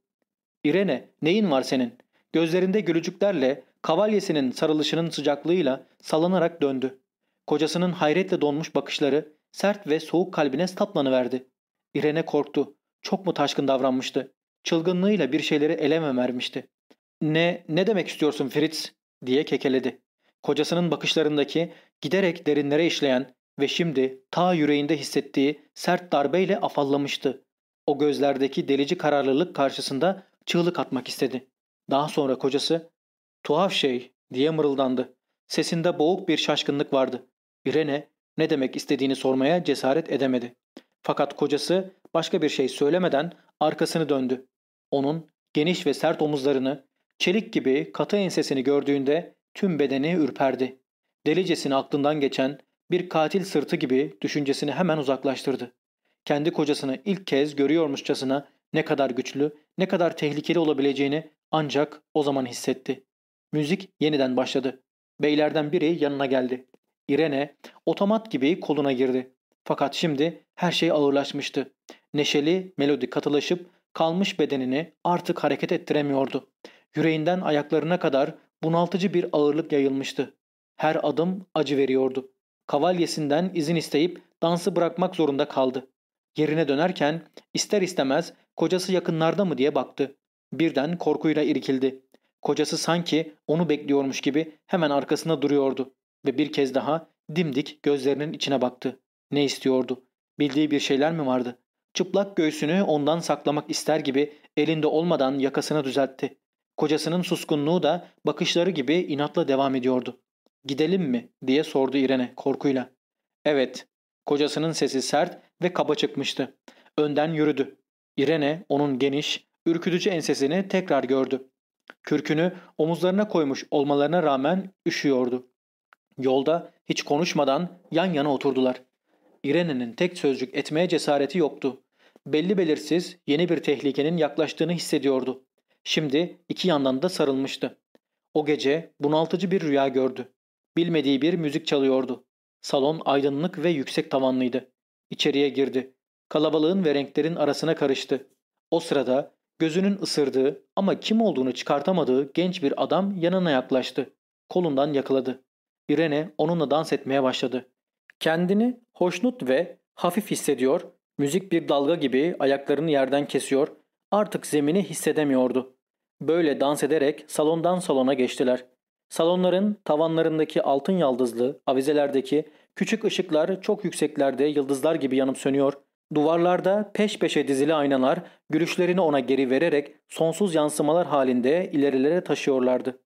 İrene neyin var senin? Gözlerinde gülücüklerle kavalyesinin sarılışının sıcaklığıyla salanarak döndü. Kocasının hayretle donmuş bakışları sert ve soğuk kalbine saplanıverdi. İrene korktu. Çok mu taşkın davranmıştı? Çılgınlığıyla bir şeyleri eleme vermişti. Ne, ne demek istiyorsun Fritz? diye kekeledi. Kocasının bakışlarındaki giderek derinlere işleyen ve şimdi ta yüreğinde hissettiği sert darbeyle afallamıştı. O gözlerdeki delici kararlılık karşısında çığlık atmak istedi. Daha sonra kocası tuhaf şey diye mırıldandı. Sesinde boğuk bir şaşkınlık vardı. Irene ne demek istediğini sormaya cesaret edemedi. Fakat kocası başka bir şey söylemeden arkasını döndü. Onun geniş ve sert omuzlarını, çelik gibi katı ensesini gördüğünde tüm bedeni ürperdi. Delicesine aklından geçen bir katil sırtı gibi düşüncesini hemen uzaklaştırdı. Kendi kocasını ilk kez görüyormuşçasına ne kadar güçlü, ne kadar tehlikeli olabileceğini ancak o zaman hissetti. Müzik yeniden başladı. Beylerden biri yanına geldi. Irene otomat gibi koluna girdi. Fakat şimdi her şey ağırlaşmıştı. Neşeli melodi katılaşıp kalmış bedenini artık hareket ettiremiyordu. Yüreğinden ayaklarına kadar bunaltıcı bir ağırlık yayılmıştı. Her adım acı veriyordu. Kavalyesinden izin isteyip dansı bırakmak zorunda kaldı. Yerine dönerken ister istemez kocası yakınlarda mı diye baktı. Birden korkuyla irkildi. Kocası sanki onu bekliyormuş gibi hemen arkasında duruyordu ve bir kez daha dimdik gözlerinin içine baktı. Ne istiyordu? Bildiği bir şeyler mi vardı? Çıplak göğsünü ondan saklamak ister gibi elinde olmadan yakasını düzeltti. Kocasının suskunluğu da bakışları gibi inatla devam ediyordu. Gidelim mi diye sordu İrene korkuyla. Evet. Kocasının sesi sert ve kaba çıkmıştı. Önden yürüdü. İrene onun geniş, ürkütücü ensesini tekrar gördü. Kürkünü omuzlarına koymuş olmalarına rağmen üşüyordu. Yolda hiç konuşmadan yan yana oturdular. İrene'nin tek sözcük etmeye cesareti yoktu. Belli belirsiz yeni bir tehlikenin yaklaştığını hissediyordu. Şimdi iki yandan da sarılmıştı. O gece bunaltıcı bir rüya gördü. Bilmediği bir müzik çalıyordu. Salon aydınlık ve yüksek tavanlıydı. İçeriye girdi. Kalabalığın ve renklerin arasına karıştı. O sırada gözünün ısırdığı ama kim olduğunu çıkartamadığı genç bir adam yanına yaklaştı. Kolundan yakaladı. Irene onunla dans etmeye başladı. Kendini hoşnut ve hafif hissediyor, müzik bir dalga gibi ayaklarını yerden kesiyor, artık zemini hissedemiyordu. Böyle dans ederek salondan salona geçtiler. Salonların tavanlarındaki altın yaldızlı, avizelerdeki küçük ışıklar çok yükseklerde yıldızlar gibi yanıp sönüyor. Duvarlarda peş peşe dizili aynalar gülüşlerini ona geri vererek sonsuz yansımalar halinde ilerilere taşıyorlardı.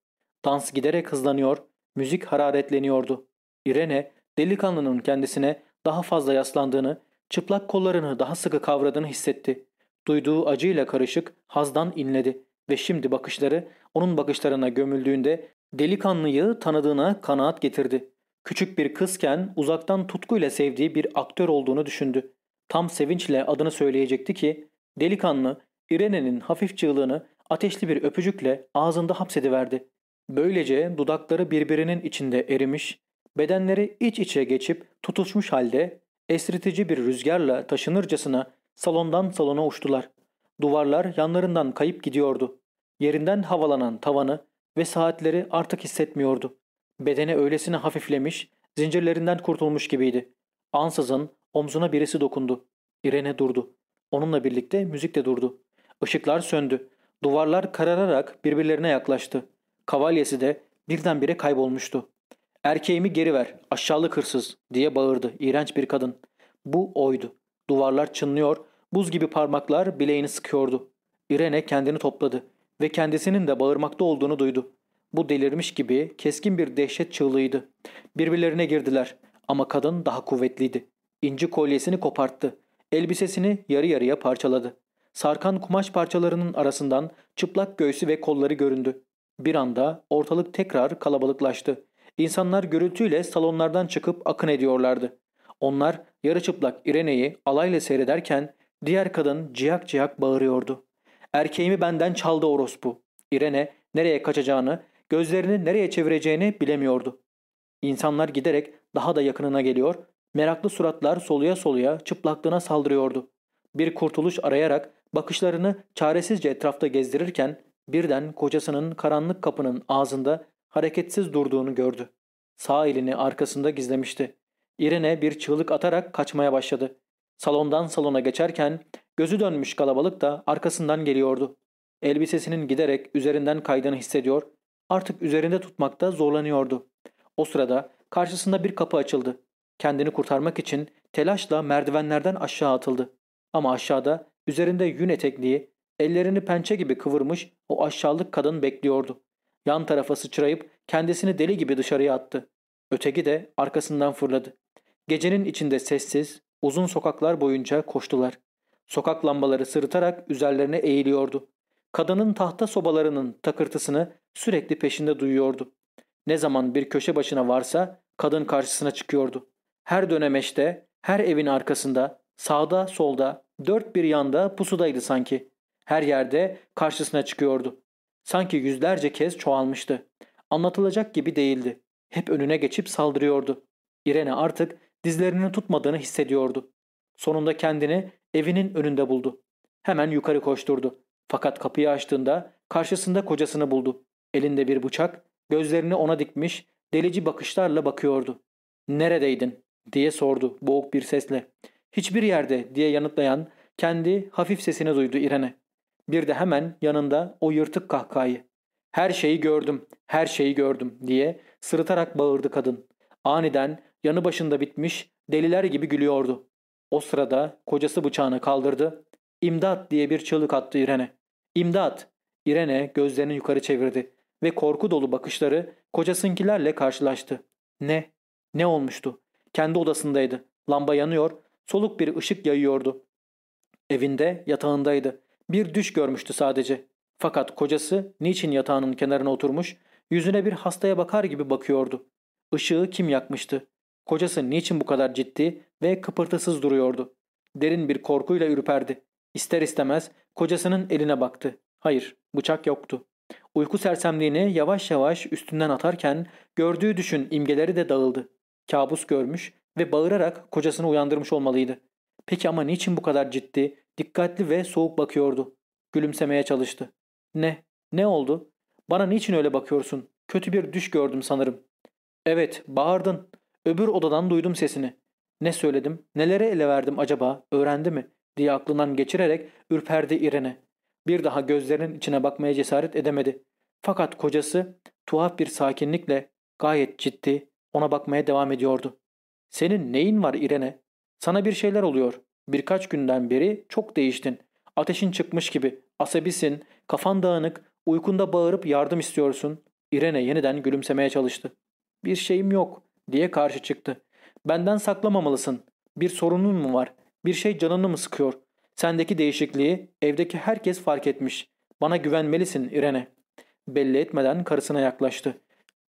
Dans giderek hızlanıyor, müzik hararetleniyordu. Irene delikanlının kendisine daha fazla yaslandığını, çıplak kollarını daha sıkı kavradığını hissetti. Duyduğu acıyla karışık hazdan inledi ve şimdi bakışları onun bakışlarına gömüldüğünde delikanlıyı tanıdığına kanaat getirdi. Küçük bir kızken uzaktan tutkuyla sevdiği bir aktör olduğunu düşündü. Tam sevinçle adını söyleyecekti ki delikanlı İrene'nin hafif çığlığını ateşli bir öpücükle ağzında hapsediverdi. Böylece dudakları birbirinin içinde erimiş, bedenleri iç içe geçip tutuşmuş halde esritici bir rüzgarla taşınırcasına salondan salona uçtular. Duvarlar yanlarından kayıp gidiyordu. Yerinden havalanan tavanı ve saatleri artık hissetmiyordu. Bedeni öylesine hafiflemiş, zincirlerinden kurtulmuş gibiydi. Ansızın omzuna birisi dokundu. İrene durdu. Onunla birlikte müzik de durdu. Işıklar söndü. Duvarlar karararak birbirlerine yaklaştı. Kavalyesi de birdenbire kaybolmuştu. Erkeğimi geri ver, aşağılık hırsız diye bağırdı iğrenç bir kadın. Bu oydu. Duvarlar çınlıyor, buz gibi parmaklar bileğini sıkıyordu. Irene kendini topladı ve kendisinin de bağırmakta olduğunu duydu. Bu delirmiş gibi keskin bir dehşet çığlığıydı. Birbirlerine girdiler ama kadın daha kuvvetliydi. İnci kolyesini koparttı. Elbisesini yarı yarıya parçaladı. Sarkan kumaş parçalarının arasından çıplak göğsü ve kolları göründü. Bir anda ortalık tekrar kalabalıklaştı. İnsanlar gürültüyle salonlardan çıkıp akın ediyorlardı. Onlar yarı çıplak İrene'yi alayla seyrederken diğer kadın ciyak ciyak bağırıyordu. Erkeğimi benden çaldı orospu. İrene nereye kaçacağını, gözlerini nereye çevireceğini bilemiyordu. İnsanlar giderek daha da yakınına geliyor, meraklı suratlar soluya soluya çıplaklığına saldırıyordu. Bir kurtuluş arayarak bakışlarını çaresizce etrafta gezdirirken birden kocasının karanlık kapının ağzında hareketsiz durduğunu gördü. Sağ elini arkasında gizlemişti. İrene bir çığlık atarak kaçmaya başladı. Salondan salona geçerken gözü dönmüş kalabalık da arkasından geliyordu. Elbisesinin giderek üzerinden kaydığını hissediyor, artık üzerinde tutmakta zorlanıyordu. O sırada karşısında bir kapı açıldı. Kendini kurtarmak için telaşla merdivenlerden aşağı atıldı. Ama aşağıda üzerinde yün etekliği, ellerini pençe gibi kıvırmış o aşağılık kadın bekliyordu. Yan tarafa sıçrayıp kendisini deli gibi dışarıya attı. Öteki de arkasından fırladı. Gecenin içinde sessiz, uzun sokaklar boyunca koştular. Sokak lambaları sırıtarak üzerlerine eğiliyordu. Kadının tahta sobalarının takırtısını sürekli peşinde duyuyordu. Ne zaman bir köşe başına varsa kadın karşısına çıkıyordu. Her dönemeçte, her evin arkasında, sağda, solda, dört bir yanda pusudaydı sanki. Her yerde karşısına çıkıyordu. Sanki yüzlerce kez çoğalmıştı. Anlatılacak gibi değildi. Hep önüne geçip saldırıyordu. Irene artık dizlerini tutmadığını hissediyordu. Sonunda kendini evinin önünde buldu. Hemen yukarı koşturdu. Fakat kapıyı açtığında karşısında kocasını buldu. Elinde bir bıçak, gözlerini ona dikmiş, delici bakışlarla bakıyordu. ''Neredeydin?'' diye sordu boğuk bir sesle. ''Hiçbir yerde'' diye yanıtlayan kendi hafif sesini duydu İrene. Bir de hemen yanında o yırtık kahkahayı. ''Her şeyi gördüm, her şeyi gördüm'' diye sırıtarak bağırdı kadın. Aniden yanı başında bitmiş deliler gibi gülüyordu. O sırada kocası bıçağını kaldırdı. İmdat diye bir çığlık attı İrene. İmdat! İrene gözlerini yukarı çevirdi ve korku dolu bakışları kocasınkilerle karşılaştı. Ne? Ne olmuştu? Kendi odasındaydı. Lamba yanıyor, soluk bir ışık yayıyordu. Evinde, yatağındaydı. Bir düş görmüştü sadece. Fakat kocası niçin yatağının kenarına oturmuş, yüzüne bir hastaya bakar gibi bakıyordu. Işığı kim yakmıştı? Kocası niçin bu kadar ciddi ve kıpırtısız duruyordu? Derin bir korkuyla ürperdi. İster istemez kocasının eline baktı. Hayır, bıçak yoktu. Uyku sersemliğini yavaş yavaş üstünden atarken gördüğü düşün imgeleri de dağıldı. Kabus görmüş ve bağırarak kocasını uyandırmış olmalıydı. Peki ama niçin bu kadar ciddi, dikkatli ve soğuk bakıyordu? Gülümsemeye çalıştı. Ne? Ne oldu? Bana niçin öyle bakıyorsun? Kötü bir düş gördüm sanırım. Evet, bağırdın. Öbür odadan duydum sesini. Ne söyledim, nelere ele verdim acaba, öğrendi mi? diye aklından geçirerek ürperdi İrene. Bir daha gözlerinin içine bakmaya cesaret edemedi. Fakat kocası tuhaf bir sakinlikle gayet ciddi ona bakmaya devam ediyordu. Senin neyin var İrene? Sana bir şeyler oluyor. Birkaç günden beri çok değiştin. Ateşin çıkmış gibi. Asabisin, kafan dağınık, uykunda bağırıp yardım istiyorsun. İrene yeniden gülümsemeye çalıştı. Bir şeyim yok diye karşı çıktı. Benden saklamamalısın. Bir sorunun mu var? Bir şey canını mı sıkıyor? Sendeki değişikliği evdeki herkes fark etmiş. Bana güvenmelisin İrene. Belli etmeden karısına yaklaştı.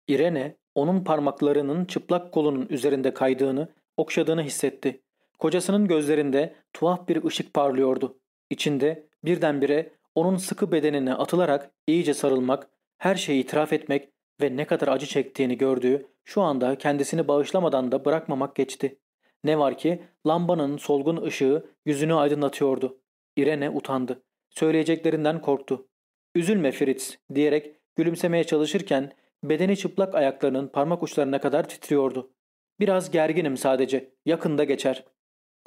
İrene onun parmaklarının çıplak kolunun üzerinde kaydığını, okşadığını hissetti. Kocasının gözlerinde tuhaf bir ışık parlıyordu. İçinde birdenbire onun sıkı bedenine atılarak iyice sarılmak, her şeyi itiraf etmek ve ne kadar acı çektiğini gördüğü şu anda kendisini bağışlamadan da bırakmamak geçti. Ne var ki lambanın solgun ışığı yüzünü aydınlatıyordu. İrene utandı. Söyleyeceklerinden korktu. Üzülme Fritz diyerek gülümsemeye çalışırken bedeni çıplak ayaklarının parmak uçlarına kadar titriyordu. Biraz gerginim sadece. Yakında geçer.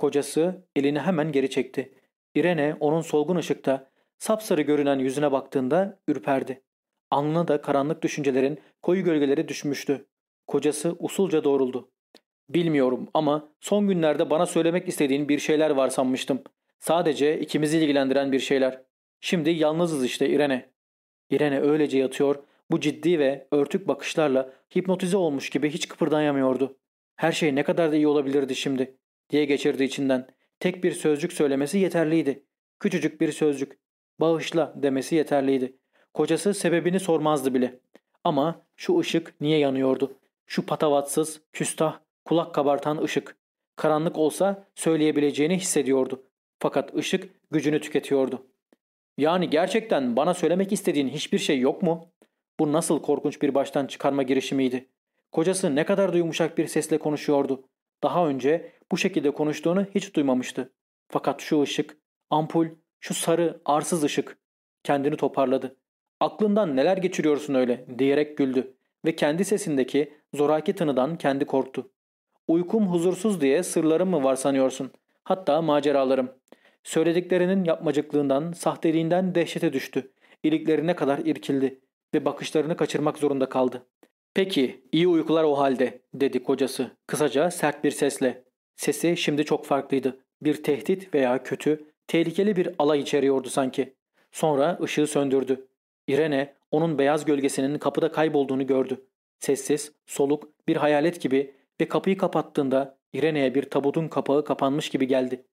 Kocası elini hemen geri çekti. İrene onun solgun ışıkta sapsarı görünen yüzüne baktığında ürperdi. Alnına da karanlık düşüncelerin koyu gölgeleri düşmüştü. Kocası usulca doğruldu. Bilmiyorum ama son günlerde bana söylemek istediğin bir şeyler var sanmıştım. Sadece ikimizi ilgilendiren bir şeyler. Şimdi yalnızız işte İrene. İrene öylece yatıyor, bu ciddi ve örtük bakışlarla hipnotize olmuş gibi hiç kıpırdayamıyordu. Her şey ne kadar da iyi olabilirdi şimdi diye geçirdi içinden. Tek bir sözcük söylemesi yeterliydi. Küçücük bir sözcük. Bağışla demesi yeterliydi. Kocası sebebini sormazdı bile. Ama şu ışık niye yanıyordu? Şu patavatsız, küstah, kulak kabartan ışık. Karanlık olsa söyleyebileceğini hissediyordu. Fakat ışık gücünü tüketiyordu. Yani gerçekten bana söylemek istediğin hiçbir şey yok mu? Bu nasıl korkunç bir baştan çıkarma girişimiydi. Kocası ne kadar da yumuşak bir sesle konuşuyordu. Daha önce bu şekilde konuştuğunu hiç duymamıştı. Fakat şu ışık, ampul, şu sarı, arsız ışık. Kendini toparladı. Aklından neler geçiriyorsun öyle diyerek güldü ve kendi sesindeki zoraki tınıdan kendi korktu. Uykum huzursuz diye sırlarım mı var sanıyorsun? Hatta maceralarım. Söylediklerinin yapmacıklığından, sahteliğinden dehşete düştü. İliklerine kadar irkildi ve bakışlarını kaçırmak zorunda kaldı. Peki, iyi uykular o halde, dedi kocası, kısaca sert bir sesle. Sesi şimdi çok farklıydı. Bir tehdit veya kötü, tehlikeli bir alay içeriyordu sanki. Sonra ışığı söndürdü. Irene, onun beyaz gölgesinin kapıda kaybolduğunu gördü. Sessiz, soluk, bir hayalet gibi ve kapıyı kapattığında Irene'ye bir tabutun kapağı kapanmış gibi geldi.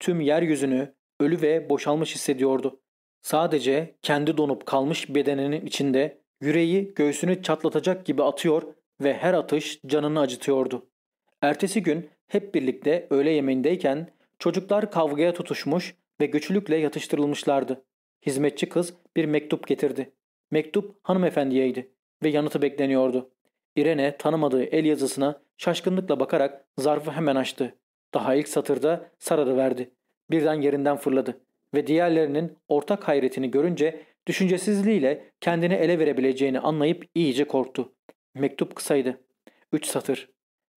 Tüm yeryüzünü ölü ve boşalmış hissediyordu. Sadece kendi donup kalmış bedeninin içinde yüreği göğsünü çatlatacak gibi atıyor ve her atış canını acıtıyordu. Ertesi gün hep birlikte öğle yemeğindeyken çocuklar kavgaya tutuşmuş ve güçlükle yatıştırılmışlardı. Hizmetçi kız bir mektup getirdi. Mektup hanımefendiyeydi ve yanıtı bekleniyordu. Irene tanımadığı el yazısına şaşkınlıkla bakarak zarfı hemen açtı. Daha ilk satırda sararı verdi. Birden yerinden fırladı ve diğerlerinin ortak hayretini görünce düşüncesizliğiyle kendini ele verebileceğini anlayıp iyice korktu. Mektup kısaydı. Üç satır.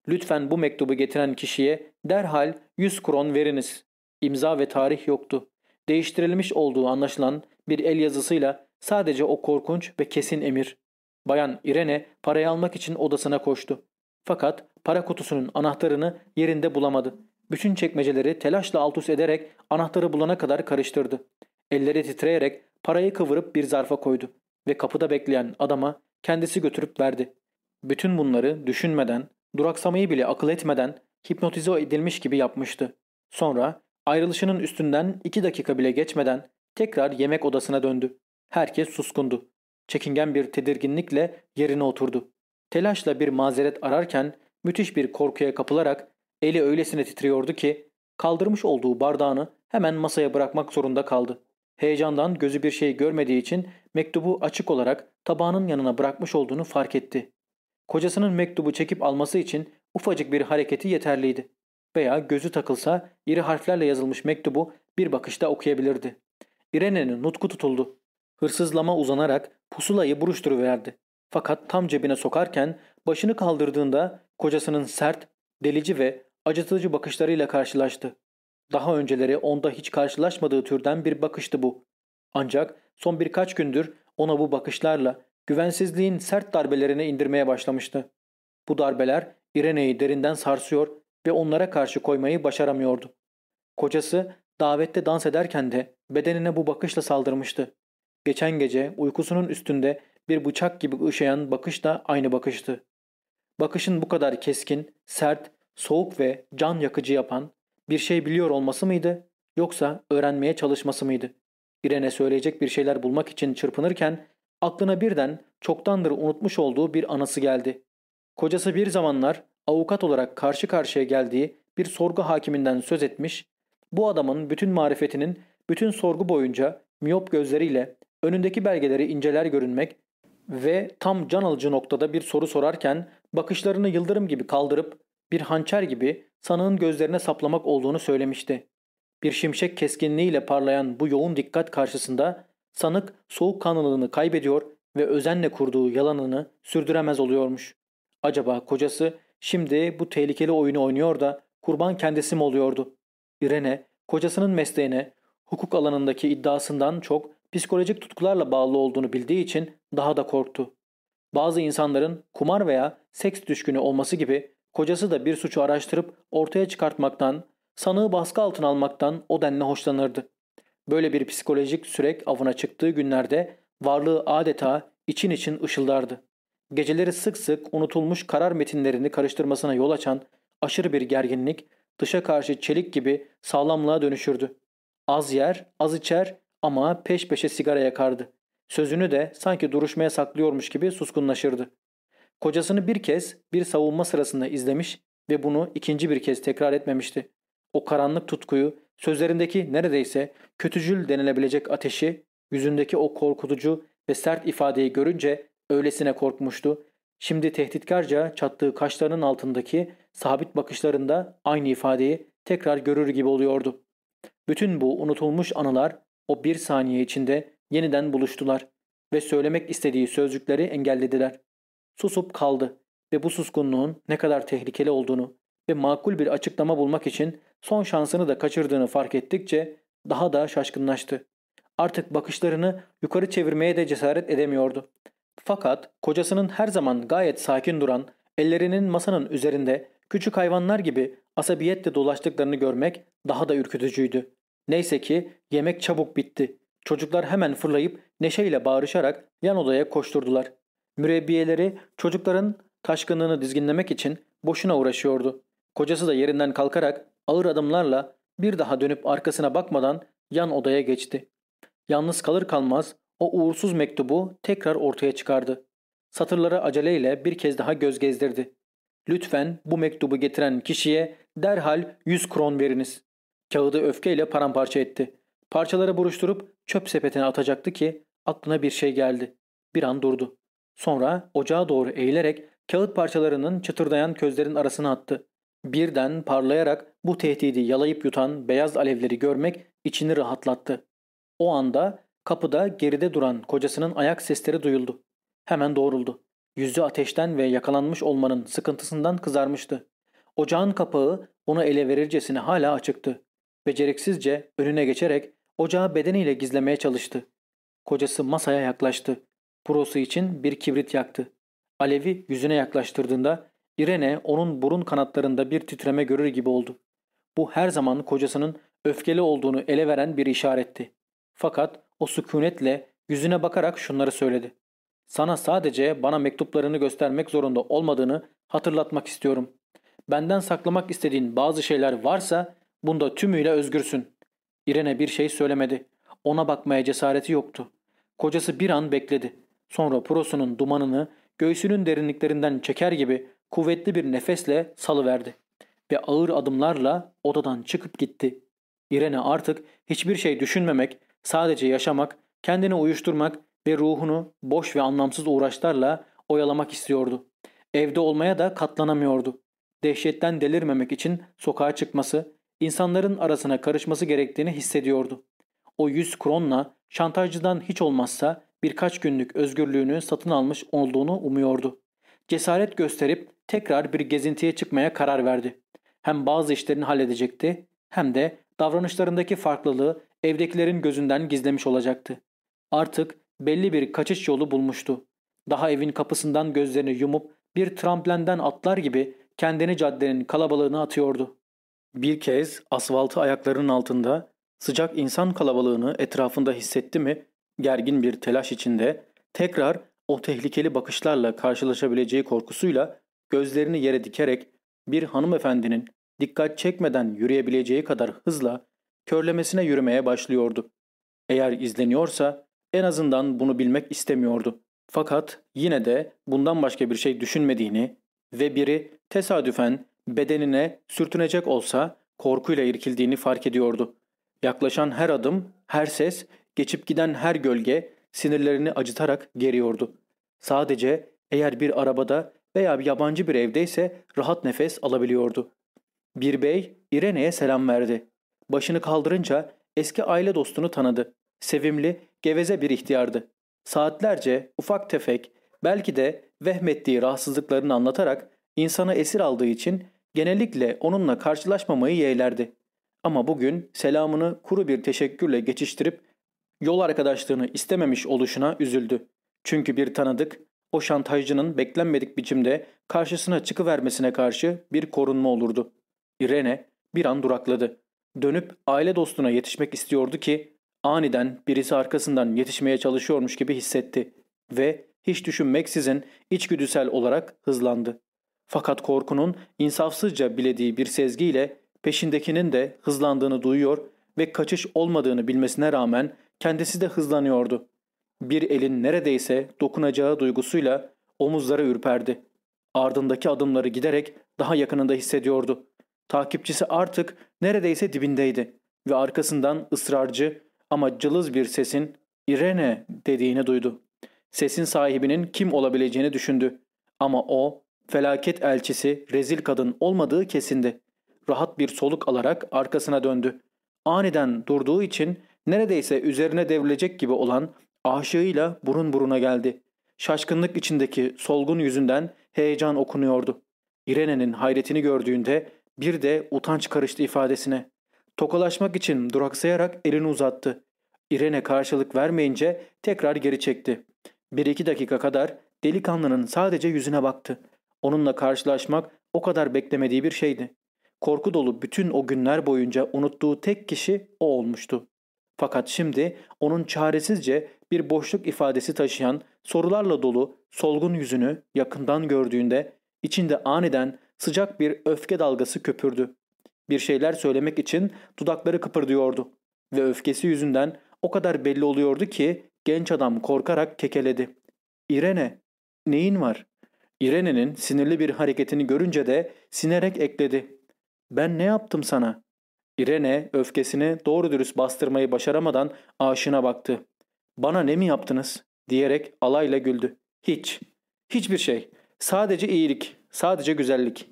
Lütfen bu mektubu getiren kişiye derhal 100 kron veriniz. İmza ve tarih yoktu. Değiştirilmiş olduğu anlaşılan bir el yazısıyla sadece o korkunç ve kesin emir. Bayan Irene parayı almak için odasına koştu. Fakat para kutusunun anahtarını yerinde bulamadı. Bütün çekmeceleri telaşla alt üst ederek anahtarı bulana kadar karıştırdı. Elleri titreyerek parayı kıvırıp bir zarfa koydu ve kapıda bekleyen adama kendisi götürüp verdi. Bütün bunları düşünmeden, duraksamayı bile akıl etmeden hipnotize edilmiş gibi yapmıştı. Sonra ayrılışının üstünden iki dakika bile geçmeden tekrar yemek odasına döndü. Herkes suskundu. Çekingen bir tedirginlikle yerine oturdu. Telaşla bir mazeret ararken müthiş bir korkuya kapılarak eli öylesine titriyordu ki kaldırmış olduğu bardağını hemen masaya bırakmak zorunda kaldı. Heyecandan gözü bir şey görmediği için mektubu açık olarak tabağının yanına bırakmış olduğunu fark etti. Kocasının mektubu çekip alması için ufacık bir hareketi yeterliydi. Veya gözü takılsa iri harflerle yazılmış mektubu bir bakışta okuyabilirdi. İrene'nin nutku tutuldu. Hırsızlama uzanarak pusulayı buruşturuverdi. Fakat tam cebine sokarken başını kaldırdığında kocasının sert, delici ve acıtıcı bakışlarıyla karşılaştı. Daha önceleri onda hiç karşılaşmadığı türden bir bakıştı bu. Ancak son birkaç gündür ona bu bakışlarla güvensizliğin sert darbelerini indirmeye başlamıştı. Bu darbeler İrene'yi derinden sarsıyor ve onlara karşı koymayı başaramıyordu. Kocası davette dans ederken de bedenine bu bakışla saldırmıştı. Geçen gece uykusunun üstünde bir bıçak gibi ışıyan bakış da aynı bakıştı. Bakışın bu kadar keskin, sert, soğuk ve can yakıcı yapan bir şey biliyor olması mıydı yoksa öğrenmeye çalışması mıydı? İrene söyleyecek bir şeyler bulmak için çırpınırken aklına birden çoktandır unutmuş olduğu bir anısı geldi. Kocası bir zamanlar avukat olarak karşı karşıya geldiği bir sorgu hakiminden söz etmiş, bu adamın bütün marifetinin bütün sorgu boyunca miyop gözleriyle önündeki belgeleri inceler görünmek ve tam can alıcı noktada bir soru sorarken bakışlarını yıldırım gibi kaldırıp bir hançer gibi sanığın gözlerine saplamak olduğunu söylemişti. Bir şimşek keskinliğiyle parlayan bu yoğun dikkat karşısında sanık soğukkanlılığını kaybediyor ve özenle kurduğu yalanını sürdüremez oluyormuş. Acaba kocası şimdi bu tehlikeli oyunu oynuyor da kurban kendisi mi oluyordu? Irene kocasının mesleğine hukuk alanındaki iddiasından çok psikolojik tutkularla bağlı olduğunu bildiği için daha da korktu. Bazı insanların kumar veya seks düşkünü olması gibi Kocası da bir suçu araştırıp ortaya çıkartmaktan, sanığı baskı altına almaktan o denli hoşlanırdı. Böyle bir psikolojik sürek avına çıktığı günlerde varlığı adeta için için ışıldardı. Geceleri sık sık unutulmuş karar metinlerini karıştırmasına yol açan aşırı bir gerginlik dışa karşı çelik gibi sağlamlığa dönüşürdü. Az yer, az içer ama peş peşe sigara yakardı. Sözünü de sanki duruşmaya saklıyormuş gibi suskunlaşırdı. Kocasını bir kez bir savunma sırasında izlemiş ve bunu ikinci bir kez tekrar etmemişti. O karanlık tutkuyu, sözlerindeki neredeyse kötücül denilebilecek ateşi, yüzündeki o korkutucu ve sert ifadeyi görünce öylesine korkmuştu. Şimdi tehditkarca çattığı kaşlarının altındaki sabit bakışlarında aynı ifadeyi tekrar görür gibi oluyordu. Bütün bu unutulmuş anılar o bir saniye içinde yeniden buluştular ve söylemek istediği sözcükleri engellediler. Susup kaldı ve bu suskunluğun ne kadar tehlikeli olduğunu ve makul bir açıklama bulmak için son şansını da kaçırdığını fark ettikçe daha da şaşkınlaştı. Artık bakışlarını yukarı çevirmeye de cesaret edemiyordu. Fakat kocasının her zaman gayet sakin duran, ellerinin masanın üzerinde küçük hayvanlar gibi asabiyetle dolaştıklarını görmek daha da ürkütücüydü. Neyse ki yemek çabuk bitti. Çocuklar hemen fırlayıp neşeyle bağırışarak yan odaya koşturdular. Mürebbiyeleri çocukların taşkınlığını dizginlemek için boşuna uğraşıyordu. Kocası da yerinden kalkarak ağır adımlarla bir daha dönüp arkasına bakmadan yan odaya geçti. Yalnız kalır kalmaz o uğursuz mektubu tekrar ortaya çıkardı. Satırlara aceleyle bir kez daha göz gezdirdi. Lütfen bu mektubu getiren kişiye derhal 100 kron veriniz. Kağıdı öfkeyle paramparça etti. Parçaları buruşturup çöp sepetine atacaktı ki aklına bir şey geldi. Bir an durdu. Sonra ocağa doğru eğilerek kağıt parçalarının çıtırdayan közlerin arasına attı. Birden parlayarak bu tehdidi yalayıp yutan beyaz alevleri görmek içini rahatlattı. O anda kapıda geride duran kocasının ayak sesleri duyuldu. Hemen doğruldu. Yüzü ateşten ve yakalanmış olmanın sıkıntısından kızarmıştı. Ocağın kapağı onu ele verircesine hala açıktı. Beceriksizce önüne geçerek ocağı bedeniyle gizlemeye çalıştı. Kocası masaya yaklaştı. Prosu için bir kibrit yaktı. Alevi yüzüne yaklaştırdığında Irene onun burun kanatlarında bir titreme görür gibi oldu. Bu her zaman kocasının öfkeli olduğunu ele veren bir işaretti. Fakat o sükunetle yüzüne bakarak şunları söyledi. Sana sadece bana mektuplarını göstermek zorunda olmadığını hatırlatmak istiyorum. Benden saklamak istediğin bazı şeyler varsa bunda tümüyle özgürsün. Irene bir şey söylemedi. Ona bakmaya cesareti yoktu. Kocası bir an bekledi. Sonra prosunun dumanını göğsünün derinliklerinden çeker gibi kuvvetli bir nefesle salıverdi. Ve ağır adımlarla odadan çıkıp gitti. Irene artık hiçbir şey düşünmemek, sadece yaşamak, kendini uyuşturmak ve ruhunu boş ve anlamsız uğraşlarla oyalamak istiyordu. Evde olmaya da katlanamıyordu. Dehşetten delirmemek için sokağa çıkması, insanların arasına karışması gerektiğini hissediyordu. O yüz kronla şantajcıdan hiç olmazsa birkaç günlük özgürlüğünü satın almış olduğunu umuyordu. Cesaret gösterip tekrar bir gezintiye çıkmaya karar verdi. Hem bazı işlerini halledecekti hem de davranışlarındaki farklılığı evdekilerin gözünden gizlemiş olacaktı. Artık belli bir kaçış yolu bulmuştu. Daha evin kapısından gözlerini yumup bir tramplenden atlar gibi kendini caddenin kalabalığına atıyordu. Bir kez asfaltı ayaklarının altında sıcak insan kalabalığını etrafında hissetti mi gergin bir telaş içinde tekrar o tehlikeli bakışlarla karşılaşabileceği korkusuyla gözlerini yere dikerek bir hanımefendinin dikkat çekmeden yürüyebileceği kadar hızla körlemesine yürümeye başlıyordu. Eğer izleniyorsa en azından bunu bilmek istemiyordu. Fakat yine de bundan başka bir şey düşünmediğini ve biri tesadüfen bedenine sürtünecek olsa korkuyla irkildiğini fark ediyordu. Yaklaşan her adım, her ses, geçip giden her gölge sinirlerini acıtarak geriyordu. Sadece eğer bir arabada veya bir yabancı bir evdeyse rahat nefes alabiliyordu. Bir bey İrene'ye selam verdi. Başını kaldırınca eski aile dostunu tanıdı. Sevimli, geveze bir ihtiyardı. Saatlerce ufak tefek, belki de vehmettiği rahatsızlıklarını anlatarak insanı esir aldığı için genellikle onunla karşılaşmamayı yeğlerdi. Ama bugün selamını kuru bir teşekkürle geçiştirip yol arkadaşlığını istememiş oluşuna üzüldü. Çünkü bir tanıdık o şantajcının beklenmedik biçimde karşısına çıkıvermesine karşı bir korunma olurdu. Irene bir an durakladı. Dönüp aile dostuna yetişmek istiyordu ki aniden birisi arkasından yetişmeye çalışıyormuş gibi hissetti ve hiç düşünmeksizin içgüdüsel olarak hızlandı. Fakat korkunun insafsızca bilediği bir sezgiyle peşindekinin de hızlandığını duyuyor ve kaçış olmadığını bilmesine rağmen kendisi de hızlanıyordu. Bir elin neredeyse dokunacağı duygusuyla omuzları ürperdi. Ardındaki adımları giderek daha yakınında hissediyordu. Takipçisi artık neredeyse dibindeydi ve arkasından ısrarcı ama cılız bir sesin Irene dediğini duydu. Sesin sahibinin kim olabileceğini düşündü. Ama o felaket elçisi rezil kadın olmadığı kesindi. Rahat bir soluk alarak arkasına döndü. Aniden durduğu için neredeyse üzerine devrilecek gibi olan aşığıyla burun buruna geldi. Şaşkınlık içindeki solgun yüzünden heyecan okunuyordu. İrene'nin hayretini gördüğünde bir de utanç karıştı ifadesine. Tokalaşmak için duraksayarak elini uzattı. İrene karşılık vermeyince tekrar geri çekti. Bir iki dakika kadar delikanlının sadece yüzüne baktı. Onunla karşılaşmak o kadar beklemediği bir şeydi. Korku dolu bütün o günler boyunca unuttuğu tek kişi o olmuştu. Fakat şimdi onun çaresizce bir boşluk ifadesi taşıyan sorularla dolu solgun yüzünü yakından gördüğünde içinde aniden sıcak bir öfke dalgası köpürdü. Bir şeyler söylemek için dudakları kıpırdıyordu ve öfkesi yüzünden o kadar belli oluyordu ki genç adam korkarak kekeledi. İrene, neyin var? İrene'nin sinirli bir hareketini görünce de sinerek ekledi. Ben ne yaptım sana? İrene öfkesini doğru dürüst bastırmayı başaramadan aşına baktı. Bana ne mi yaptınız? diyerek alayla güldü. Hiç. Hiçbir şey. Sadece iyilik. Sadece güzellik.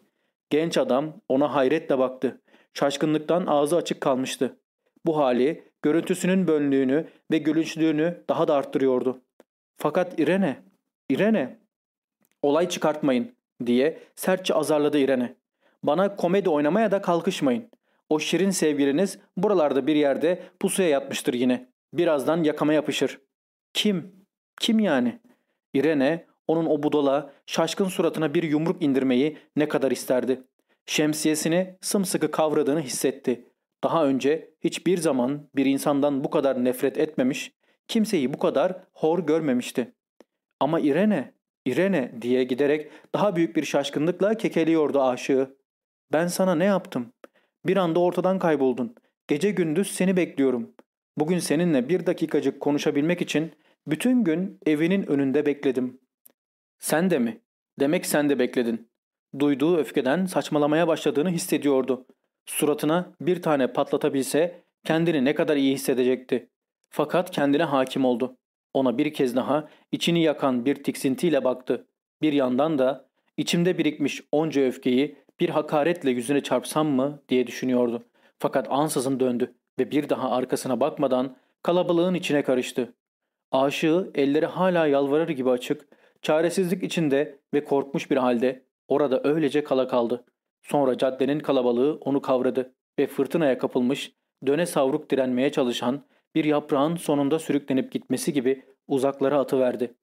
Genç adam ona hayretle baktı. Şaşkınlıktan ağzı açık kalmıştı. Bu hali görüntüsünün bönlüğünü ve gülünçlüğünü daha da arttırıyordu. Fakat İrene, İrene, olay çıkartmayın diye sertçe azarladı İrene. Bana komedi oynamaya da kalkışmayın. O şirin sevgiliniz buralarda bir yerde pusuya yatmıştır yine. Birazdan yakama yapışır. Kim? Kim yani? İrene onun o budala, şaşkın suratına bir yumruk indirmeyi ne kadar isterdi. Şemsiyesini sımsıkı kavradığını hissetti. Daha önce hiçbir zaman bir insandan bu kadar nefret etmemiş, kimseyi bu kadar hor görmemişti. Ama İrene, İrene diye giderek daha büyük bir şaşkınlıkla kekeliyordu aşığı. Ben sana ne yaptım? Bir anda ortadan kayboldun. Gece gündüz seni bekliyorum. Bugün seninle bir dakikacık konuşabilmek için bütün gün evinin önünde bekledim. Sen de mi? Demek sen de bekledin. Duyduğu öfkeden saçmalamaya başladığını hissediyordu. Suratına bir tane patlatabilse kendini ne kadar iyi hissedecekti. Fakat kendine hakim oldu. Ona bir kez daha içini yakan bir tiksintiyle baktı. Bir yandan da içimde birikmiş onca öfkeyi bir hakaretle yüzüne çarpsam mı diye düşünüyordu. Fakat ansızın döndü ve bir daha arkasına bakmadan kalabalığın içine karıştı. Aşığı elleri hala yalvarır gibi açık, çaresizlik içinde ve korkmuş bir halde orada öylece kala kaldı. Sonra caddenin kalabalığı onu kavradı ve fırtınaya kapılmış, döne savruk direnmeye çalışan bir yaprağın sonunda sürüklenip gitmesi gibi uzaklara atıverdi.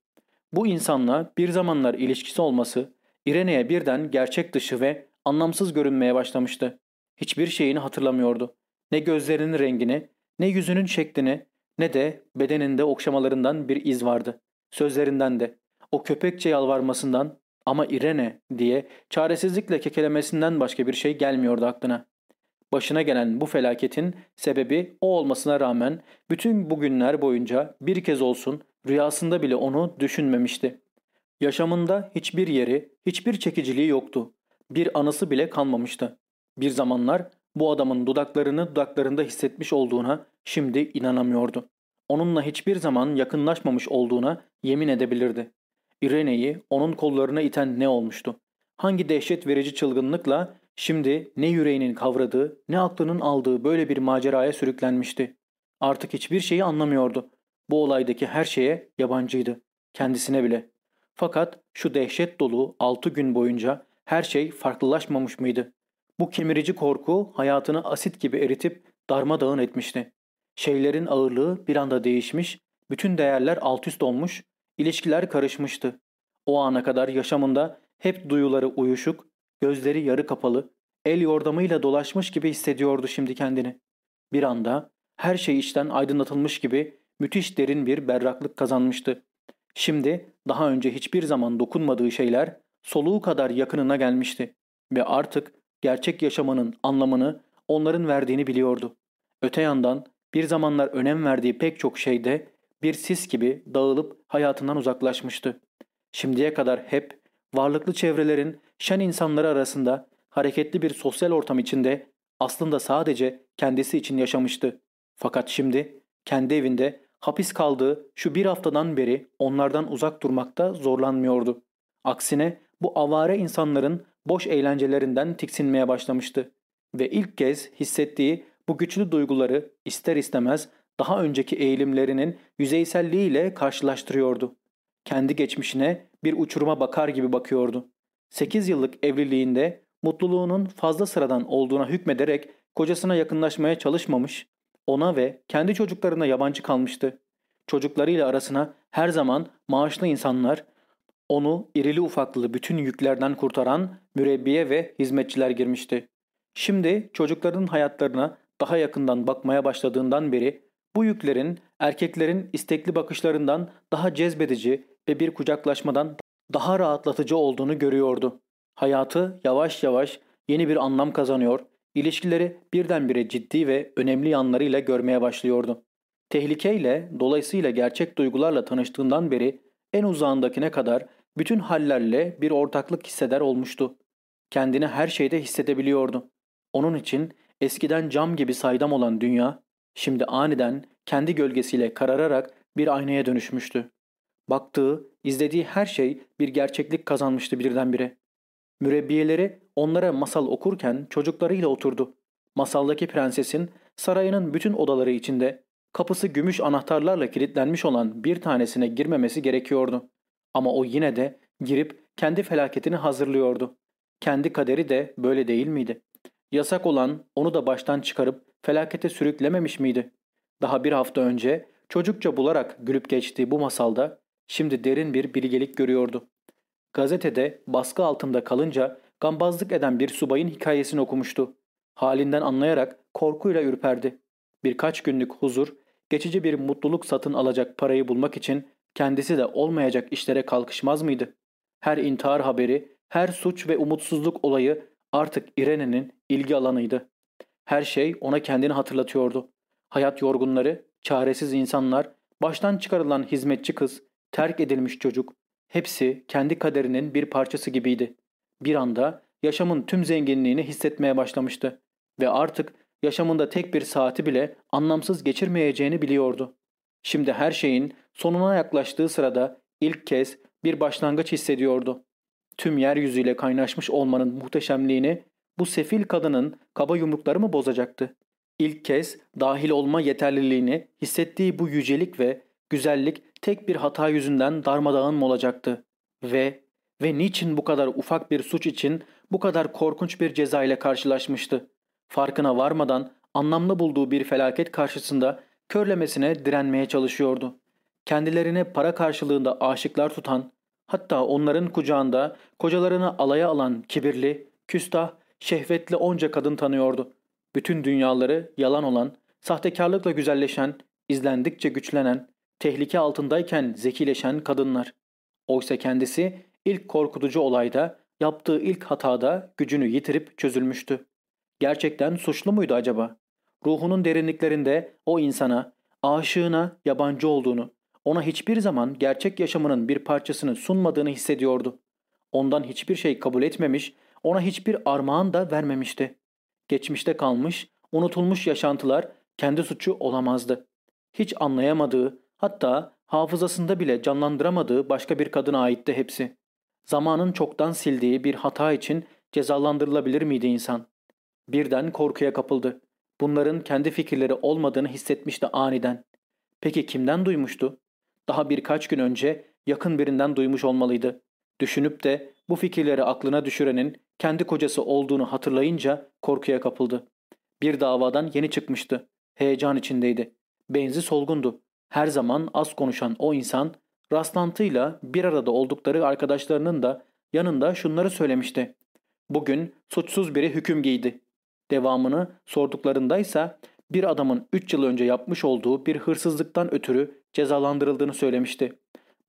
Bu insanla bir zamanlar ilişkisi olması İrene'ye birden gerçek dışı ve anlamsız görünmeye başlamıştı. Hiçbir şeyini hatırlamıyordu. Ne gözlerinin rengini, ne yüzünün şeklini, ne de bedeninde okşamalarından bir iz vardı. Sözlerinden de, o köpekçe yalvarmasından ama İrene diye çaresizlikle kekelemesinden başka bir şey gelmiyordu aklına. Başına gelen bu felaketin sebebi o olmasına rağmen bütün bu günler boyunca bir kez olsun rüyasında bile onu düşünmemişti. Yaşamında hiçbir yeri, hiçbir çekiciliği yoktu. Bir anısı bile kalmamıştı. Bir zamanlar bu adamın dudaklarını dudaklarında hissetmiş olduğuna şimdi inanamıyordu. Onunla hiçbir zaman yakınlaşmamış olduğuna yemin edebilirdi. İrene'yi onun kollarına iten ne olmuştu? Hangi dehşet verici çılgınlıkla şimdi ne yüreğinin kavradığı ne aklının aldığı böyle bir maceraya sürüklenmişti. Artık hiçbir şeyi anlamıyordu. Bu olaydaki her şeye yabancıydı. Kendisine bile. Fakat şu dehşet dolu altı gün boyunca her şey farklılaşmamış mıydı? Bu kemirici korku hayatını asit gibi eritip darmadağın etmişti. Şeylerin ağırlığı bir anda değişmiş, bütün değerler alt üst olmuş, ilişkiler karışmıştı. O ana kadar yaşamında hep duyuları uyuşuk, gözleri yarı kapalı, el yordamıyla dolaşmış gibi hissediyordu şimdi kendini. Bir anda her şey içten aydınlatılmış gibi müthiş derin bir berraklık kazanmıştı. Şimdi daha önce hiçbir zaman dokunmadığı şeyler soluğu kadar yakınına gelmişti ve artık gerçek yaşamanın anlamını onların verdiğini biliyordu. Öte yandan bir zamanlar önem verdiği pek çok şeyde bir sis gibi dağılıp hayatından uzaklaşmıştı. Şimdiye kadar hep varlıklı çevrelerin şen insanları arasında hareketli bir sosyal ortam içinde aslında sadece kendisi için yaşamıştı. Fakat şimdi kendi evinde hapis kaldığı şu bir haftadan beri onlardan uzak durmakta zorlanmıyordu. Aksine bu avare insanların boş eğlencelerinden tiksinmeye başlamıştı. Ve ilk kez hissettiği bu güçlü duyguları ister istemez daha önceki eğilimlerinin yüzeyselliğiyle karşılaştırıyordu. Kendi geçmişine bir uçuruma bakar gibi bakıyordu. 8 yıllık evliliğinde mutluluğunun fazla sıradan olduğuna hükmederek kocasına yakınlaşmaya çalışmamış, ona ve kendi çocuklarına yabancı kalmıştı. Çocuklarıyla arasına her zaman maaşlı insanlar, onu irili ufaklı bütün yüklerden kurtaran mürebbiye ve hizmetçiler girmişti. Şimdi çocukların hayatlarına daha yakından bakmaya başladığından beri bu yüklerin erkeklerin istekli bakışlarından daha cezbedici ve bir kucaklaşmadan daha rahatlatıcı olduğunu görüyordu. Hayatı yavaş yavaş yeni bir anlam kazanıyor, ilişkileri birdenbire ciddi ve önemli yanlarıyla görmeye başlıyordu. Tehlikeyle, dolayısıyla gerçek duygularla tanıştığından beri en uzağındakine kadar bütün hallerle bir ortaklık hisseder olmuştu. Kendini her şeyde hissedebiliyordu. Onun için eskiden cam gibi saydam olan dünya, şimdi aniden kendi gölgesiyle karararak bir aynaya dönüşmüştü. Baktığı, izlediği her şey bir gerçeklik kazanmıştı birdenbire. Mürebbiyeleri onlara masal okurken çocuklarıyla oturdu. Masaldaki prensesin sarayının bütün odaları içinde kapısı gümüş anahtarlarla kilitlenmiş olan bir tanesine girmemesi gerekiyordu. Ama o yine de girip kendi felaketini hazırlıyordu. Kendi kaderi de böyle değil miydi? Yasak olan onu da baştan çıkarıp felakete sürüklememiş miydi? Daha bir hafta önce çocukça bularak gülüp geçtiği bu masalda şimdi derin bir bilgelik görüyordu. Gazetede baskı altında kalınca gambazlık eden bir subayın hikayesini okumuştu. Halinden anlayarak korkuyla ürperdi. Birkaç günlük huzur, geçici bir mutluluk satın alacak parayı bulmak için kendisi de olmayacak işlere kalkışmaz mıydı? Her intihar haberi, her suç ve umutsuzluk olayı artık İrene'nin ilgi alanıydı. Her şey ona kendini hatırlatıyordu. Hayat yorgunları, çaresiz insanlar, baştan çıkarılan hizmetçi kız, terk edilmiş çocuk, hepsi kendi kaderinin bir parçası gibiydi. Bir anda yaşamın tüm zenginliğini hissetmeye başlamıştı ve artık yaşamında tek bir saati bile anlamsız geçirmeyeceğini biliyordu. Şimdi her şeyin sonuna yaklaştığı sırada ilk kez bir başlangıç hissediyordu. Tüm yeryüzüyle kaynaşmış olmanın muhteşemliğini bu sefil kadının kaba yumrukları mı bozacaktı? İlk kez dahil olma yeterliliğini hissettiği bu yücelik ve güzellik tek bir hata yüzünden darmadağın mı olacaktı? Ve ve niçin bu kadar ufak bir suç için bu kadar korkunç bir ceza ile karşılaşmıştı? Farkına varmadan anlamlı bulduğu bir felaket karşısında körlemesine direnmeye çalışıyordu. Kendilerine para karşılığında aşıklar tutan, hatta onların kucağında kocalarını alaya alan kibirli, küstah, şehvetli onca kadın tanıyordu. Bütün dünyaları yalan olan, sahtekarlıkla güzelleşen, izlendikçe güçlenen, tehlike altındayken zekileşen kadınlar. Oysa kendisi ilk korkutucu olayda, yaptığı ilk hatada gücünü yitirip çözülmüştü. Gerçekten suçlu muydu acaba? Ruhunun derinliklerinde o insana, aşığına yabancı olduğunu, ona hiçbir zaman gerçek yaşamının bir parçasını sunmadığını hissediyordu. Ondan hiçbir şey kabul etmemiş, ona hiçbir armağan da vermemişti. Geçmişte kalmış, unutulmuş yaşantılar kendi suçu olamazdı. Hiç anlayamadığı, hatta hafızasında bile canlandıramadığı başka bir kadına aitti hepsi. Zamanın çoktan sildiği bir hata için cezalandırılabilir miydi insan? Birden korkuya kapıldı. Bunların kendi fikirleri olmadığını hissetmişti aniden. Peki kimden duymuştu? Daha birkaç gün önce yakın birinden duymuş olmalıydı. Düşünüp de bu fikirleri aklına düşürenin kendi kocası olduğunu hatırlayınca korkuya kapıldı. Bir davadan yeni çıkmıştı. Heyecan içindeydi. Benzi solgundu. Her zaman az konuşan o insan Rastlantıyla bir arada oldukları arkadaşlarının da yanında şunları söylemişti. Bugün suçsuz biri hüküm giydi. Devamını sorduklarındaysa bir adamın 3 yıl önce yapmış olduğu bir hırsızlıktan ötürü cezalandırıldığını söylemişti.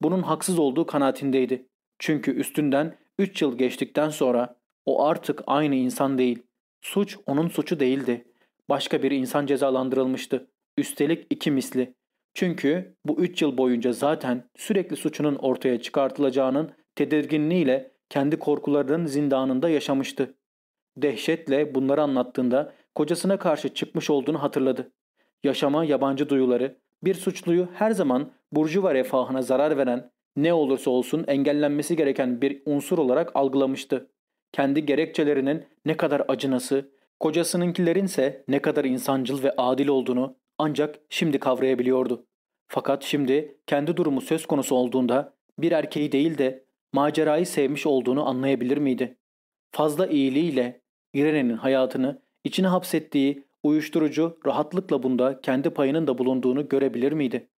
Bunun haksız olduğu kanaatindeydi. Çünkü üstünden 3 yıl geçtikten sonra o artık aynı insan değil. Suç onun suçu değildi. Başka bir insan cezalandırılmıştı. Üstelik iki misli. Çünkü bu 3 yıl boyunca zaten sürekli suçunun ortaya çıkartılacağının tedirginliğiyle kendi korkularının zindanında yaşamıştı. Dehşetle bunları anlattığında kocasına karşı çıkmış olduğunu hatırladı. Yaşama yabancı duyuları, bir suçluyu her zaman burjuva refahına zarar veren, ne olursa olsun engellenmesi gereken bir unsur olarak algılamıştı. Kendi gerekçelerinin ne kadar acınası, kocasınınkilerin ise ne kadar insancıl ve adil olduğunu ancak şimdi kavrayabiliyordu. Fakat şimdi kendi durumu söz konusu olduğunda bir erkeği değil de macerayı sevmiş olduğunu anlayabilir miydi? Fazla iyiliğiyle İrene'nin hayatını içine hapsettiği uyuşturucu rahatlıkla bunda kendi payının da bulunduğunu görebilir miydi?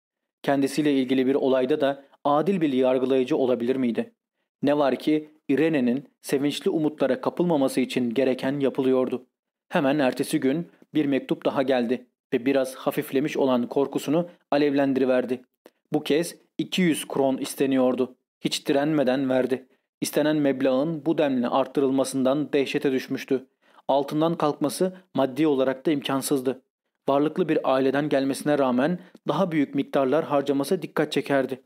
Kendisiyle ilgili bir olayda da adil bir yargılayıcı olabilir miydi? Ne var ki İrene'nin sevinçli umutlara kapılmaması için gereken yapılıyordu. Hemen ertesi gün bir mektup daha geldi ve biraz hafiflemiş olan korkusunu alevlendiriverdi. Bu kez 200 kron isteniyordu. Hiç direnmeden verdi. İstenen meblağın bu denli arttırılmasından dehşete düşmüştü. Altından kalkması maddi olarak da imkansızdı. Varlıklı bir aileden gelmesine rağmen daha büyük miktarlar harcaması dikkat çekerdi.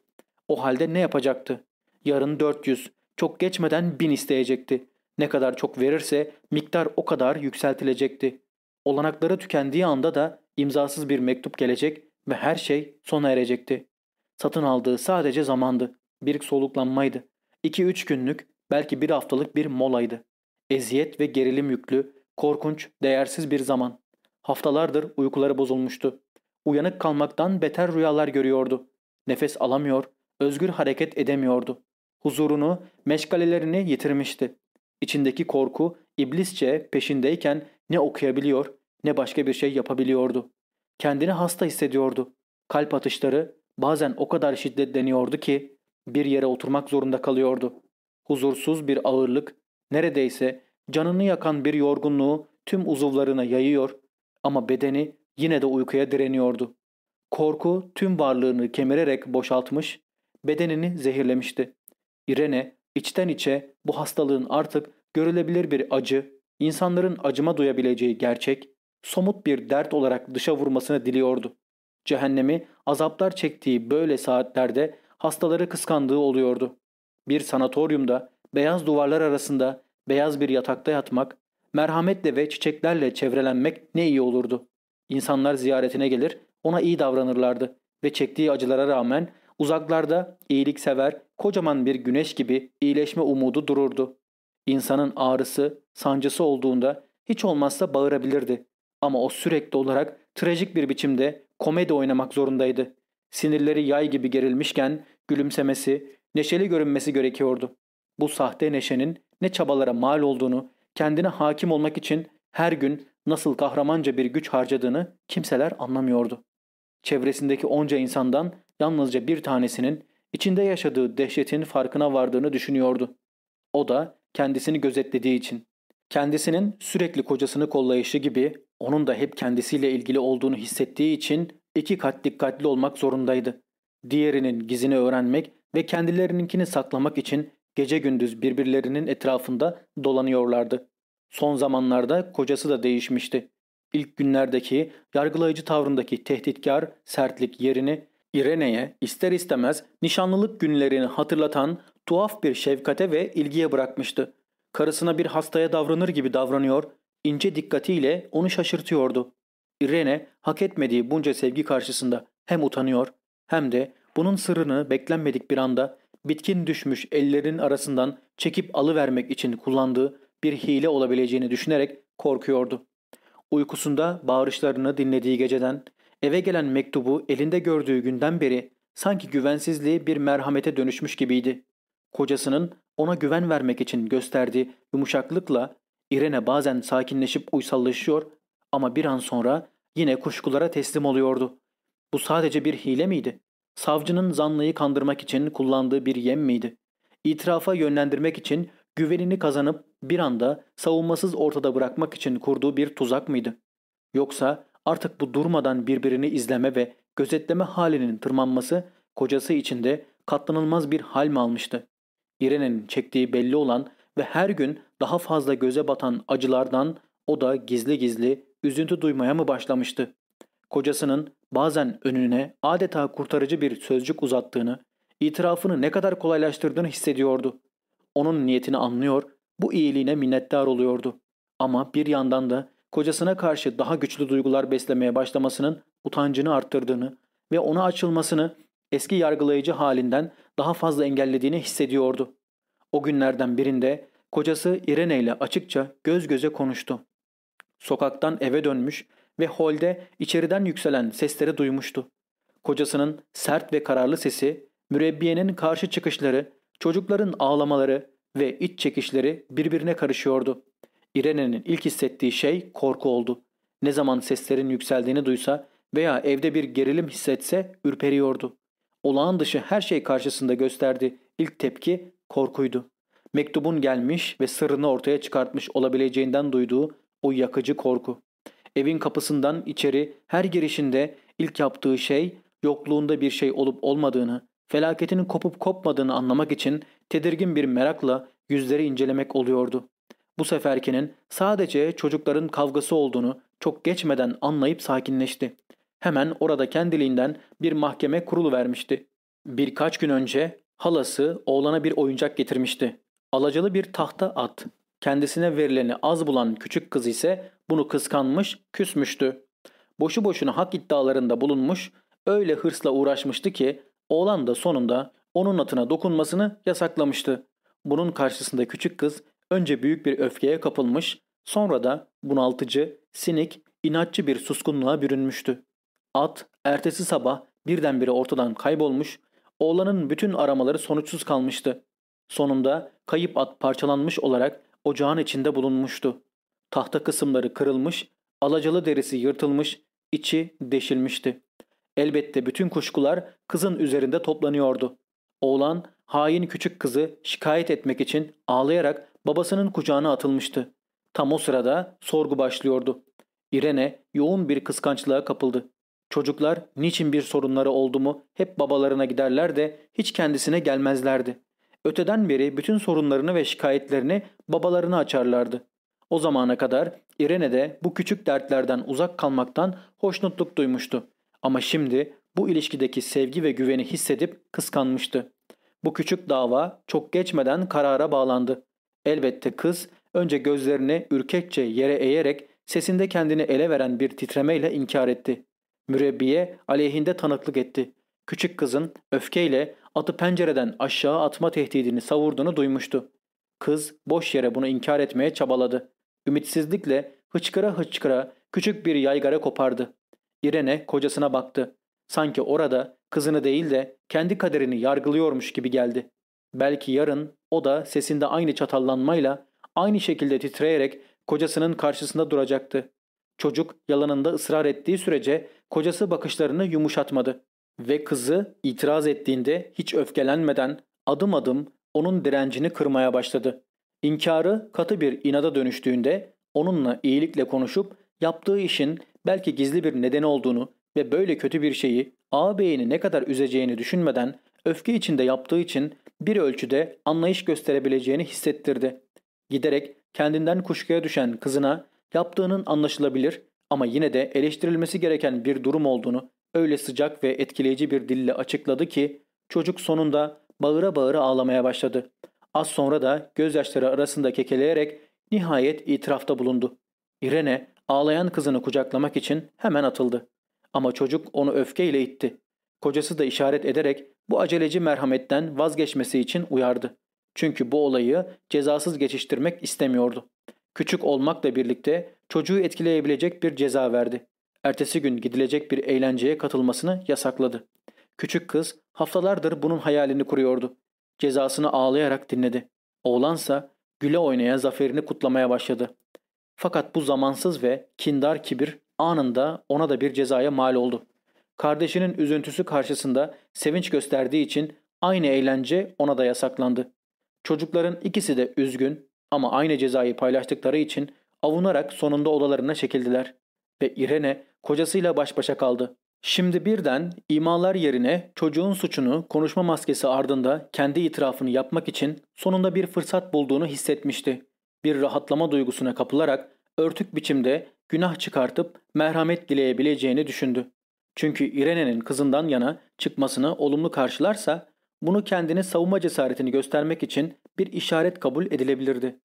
O halde ne yapacaktı? Yarın 400, çok geçmeden 1000 isteyecekti. Ne kadar çok verirse miktar o kadar yükseltilecekti. Olanakları tükendiği anda da imzasız bir mektup gelecek ve her şey sona erecekti. Satın aldığı sadece zamandı. Bir soluklanmaydı. 2-3 günlük, belki bir haftalık bir molaydı. Eziyet ve gerilim yüklü, korkunç, değersiz bir zaman. Haftalardır uykuları bozulmuştu. Uyanık kalmaktan beter rüyalar görüyordu. Nefes alamıyor, özgür hareket edemiyordu. Huzurunu, meşgalelerini yitirmişti. İçindeki korku iblisçe peşindeyken ne okuyabiliyor ne başka bir şey yapabiliyordu. Kendini hasta hissediyordu. Kalp atışları bazen o kadar şiddetleniyordu ki bir yere oturmak zorunda kalıyordu. Huzursuz bir ağırlık, neredeyse canını yakan bir yorgunluğu tüm uzuvlarına yayıyor ama bedeni yine de uykuya direniyordu. Korku tüm varlığını kemirerek boşaltmış, bedenini zehirlemişti. İrene içten içe bu hastalığın artık görülebilir bir acı, insanların acıma duyabileceği gerçek, somut bir dert olarak dışa vurmasını diliyordu. Cehennemi azaplar çektiği böyle saatlerde hastaları kıskandığı oluyordu. Bir sanatoryumda beyaz duvarlar arasında beyaz bir yatakta yatmak, merhametle ve çiçeklerle çevrelenmek ne iyi olurdu. İnsanlar ziyaretine gelir, ona iyi davranırlardı ve çektiği acılara rağmen uzaklarda iyiliksever, kocaman bir güneş gibi iyileşme umudu dururdu. İnsanın ağrısı, sancısı olduğunda hiç olmazsa bağırabilirdi. Ama o sürekli olarak trajik bir biçimde komedi oynamak zorundaydı. Sinirleri yay gibi gerilmişken gülümsemesi, neşeli görünmesi gerekiyordu. Bu sahte neşenin ne çabalara mal olduğunu, kendine hakim olmak için her gün nasıl kahramanca bir güç harcadığını kimseler anlamıyordu. Çevresindeki onca insandan yalnızca bir tanesinin içinde yaşadığı dehşetin farkına vardığını düşünüyordu. O da kendisini gözetlediği için. Kendisinin sürekli kocasını kollayışı gibi onun da hep kendisiyle ilgili olduğunu hissettiği için iki kat dikkatli olmak zorundaydı. Diğerinin gizini öğrenmek ve kendilerininkini saklamak için gece gündüz birbirlerinin etrafında dolanıyorlardı. Son zamanlarda kocası da değişmişti. İlk günlerdeki yargılayıcı tavrındaki tehditkar sertlik yerini İrene'ye ister istemez nişanlılık günlerini hatırlatan tuhaf bir şefkate ve ilgiye bırakmıştı. Karısına bir hastaya davranır gibi davranıyor, ince dikkatiyle onu şaşırtıyordu. Irene hak etmediği bunca sevgi karşısında hem utanıyor hem de bunun sırrını beklenmedik bir anda bitkin düşmüş ellerin arasından çekip alıvermek için kullandığı bir hile olabileceğini düşünerek korkuyordu. Uykusunda bağırışlarını dinlediği geceden, eve gelen mektubu elinde gördüğü günden beri sanki güvensizliği bir merhamete dönüşmüş gibiydi. Kocasının ona güven vermek için gösterdiği yumuşaklıkla İrene bazen sakinleşip uysallaşıyor ama bir an sonra yine kuşkulara teslim oluyordu. Bu sadece bir hile miydi? Savcının zanlıyı kandırmak için kullandığı bir yem miydi? İtirafa yönlendirmek için güvenini kazanıp bir anda savunmasız ortada bırakmak için kurduğu bir tuzak mıydı? Yoksa artık bu durmadan birbirini izleme ve gözetleme halinin tırmanması kocası içinde katlanılmaz bir hal mi almıştı? İrene'nin çektiği belli olan ve her gün daha fazla göze batan acılardan o da gizli gizli üzüntü duymaya mı başlamıştı? Kocasının bazen önüne adeta kurtarıcı bir sözcük uzattığını, itirafını ne kadar kolaylaştırdığını hissediyordu. Onun niyetini anlıyor, bu iyiliğine minnettar oluyordu. Ama bir yandan da kocasına karşı daha güçlü duygular beslemeye başlamasının utancını arttırdığını ve ona açılmasını eski yargılayıcı halinden daha fazla engellediğini hissediyordu. O günlerden birinde kocası Irene ile açıkça göz göze konuştu. Sokaktan eve dönmüş ve holde içeriden yükselen sesleri duymuştu. Kocasının sert ve kararlı sesi, mürebbiyenin karşı çıkışları, çocukların ağlamaları ve iç çekişleri birbirine karışıyordu. Irene'nin ilk hissettiği şey korku oldu. Ne zaman seslerin yükseldiğini duysa veya evde bir gerilim hissetse ürperiyordu. Olağan dışı her şey karşısında gösterdiği ilk tepki korkuydu. Mektubun gelmiş ve sırrını ortaya çıkartmış olabileceğinden duyduğu o yakıcı korku. Evin kapısından içeri her girişinde ilk yaptığı şey yokluğunda bir şey olup olmadığını, felaketinin kopup kopmadığını anlamak için tedirgin bir merakla yüzleri incelemek oluyordu. Bu seferkinin sadece çocukların kavgası olduğunu çok geçmeden anlayıp sakinleşti. Hemen orada kendiliğinden bir mahkeme kurulu vermişti. Birkaç gün önce halası oğlana bir oyuncak getirmişti. Alacalı bir tahta at. Kendisine verileni az bulan küçük kız ise bunu kıskanmış, küsmüştü. Boşu boşuna hak iddialarında bulunmuş, öyle hırsla uğraşmıştı ki oğlan da sonunda onun atına dokunmasını yasaklamıştı. Bunun karşısında küçük kız önce büyük bir öfkeye kapılmış, sonra da bunaltıcı, sinik, inatçı bir suskunluğa bürünmüştü. At ertesi sabah birdenbire ortadan kaybolmuş, oğlanın bütün aramaları sonuçsuz kalmıştı. Sonunda kayıp at parçalanmış olarak ocağın içinde bulunmuştu. Tahta kısımları kırılmış, alacalı derisi yırtılmış, içi deşilmişti. Elbette bütün kuşkular kızın üzerinde toplanıyordu. Oğlan hain küçük kızı şikayet etmek için ağlayarak babasının kucağına atılmıştı. Tam o sırada sorgu başlıyordu. İrene yoğun bir kıskançlığa kapıldı. Çocuklar niçin bir sorunları oldu mu hep babalarına giderler de hiç kendisine gelmezlerdi. Öteden beri bütün sorunlarını ve şikayetlerini babalarına açarlardı. O zamana kadar İrene de bu küçük dertlerden uzak kalmaktan hoşnutluk duymuştu. Ama şimdi bu ilişkideki sevgi ve güveni hissedip kıskanmıştı. Bu küçük dava çok geçmeden karara bağlandı. Elbette kız önce gözlerini ürkekçe yere eğerek sesinde kendini ele veren bir titremeyle inkar etti. Mürebbiye aleyhinde tanıklık etti. Küçük kızın öfkeyle atı pencereden aşağı atma tehdidini savurduğunu duymuştu. Kız boş yere bunu inkar etmeye çabaladı. Ümitsizlikle hıçkıra hıçkıra küçük bir yaygara kopardı. İrene kocasına baktı. Sanki orada kızını değil de kendi kaderini yargılıyormuş gibi geldi. Belki yarın o da sesinde aynı çatallanmayla, aynı şekilde titreyerek kocasının karşısında duracaktı. Çocuk yalanında ısrar ettiği sürece kocası bakışlarını yumuşatmadı ve kızı itiraz ettiğinde hiç öfkelenmeden adım adım onun direncini kırmaya başladı. İnkarı katı bir inada dönüştüğünde onunla iyilikle konuşup yaptığı işin belki gizli bir nedeni olduğunu ve böyle kötü bir şeyi ağabeyini ne kadar üzeceğini düşünmeden öfke içinde yaptığı için bir ölçüde anlayış gösterebileceğini hissettirdi. Giderek kendinden kuşkuya düşen kızına yaptığının anlaşılabilir ama yine de eleştirilmesi gereken bir durum olduğunu öyle sıcak ve etkileyici bir dille açıkladı ki çocuk sonunda bağıra bağıra ağlamaya başladı. Az sonra da gözyaşları arasında kekeleyerek nihayet itirafta bulundu. Irene ağlayan kızını kucaklamak için hemen atıldı. Ama çocuk onu öfkeyle itti. Kocası da işaret ederek bu aceleci merhametten vazgeçmesi için uyardı. Çünkü bu olayı cezasız geçiştirmek istemiyordu. Küçük olmakla birlikte çocuğu etkileyebilecek bir ceza verdi. Ertesi gün gidilecek bir eğlenceye katılmasını yasakladı. Küçük kız haftalardır bunun hayalini kuruyordu. Cezasını ağlayarak dinledi. Oğlansa güle oynaya zaferini kutlamaya başladı. Fakat bu zamansız ve kindar kibir anında ona da bir cezaya mal oldu. kardeşinin üzüntüsü karşısında sevinç gösterdiği için aynı eğlence ona da yasaklandı. Çocukların ikisi de üzgün ama aynı cezayı paylaştıkları için avunarak sonunda odalarına çekildiler ve Irene kocasıyla baş başa kaldı. Şimdi birden imalar yerine çocuğun suçunu konuşma maskesi ardında kendi itirafını yapmak için sonunda bir fırsat bulduğunu hissetmişti. Bir rahatlama duygusuna kapılarak örtük biçimde günah çıkartıp merhamet dileyebileceğini düşündü. Çünkü Irene'nin kızından yana çıkmasını olumlu karşılarsa bunu kendini savunma cesaretini göstermek için bir işaret kabul edilebilirdi.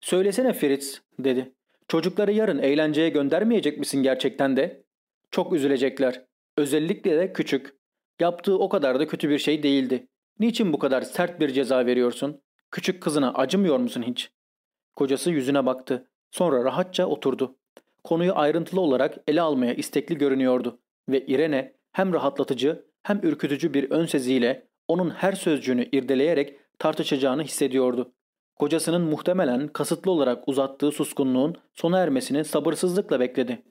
''Söylesene Fritz'' dedi. ''Çocukları yarın eğlenceye göndermeyecek misin gerçekten de?'' ''Çok üzülecekler. Özellikle de küçük. Yaptığı o kadar da kötü bir şey değildi. Niçin bu kadar sert bir ceza veriyorsun? Küçük kızına acımıyor musun hiç?'' Kocası yüzüne baktı. Sonra rahatça oturdu. Konuyu ayrıntılı olarak ele almaya istekli görünüyordu ve Irene hem rahatlatıcı hem ürkütücü bir ön seziyle onun her sözcüğünü irdeleyerek tartışacağını hissediyordu. Kocasının muhtemelen kasıtlı olarak uzattığı suskunluğun sona ermesini sabırsızlıkla bekledi.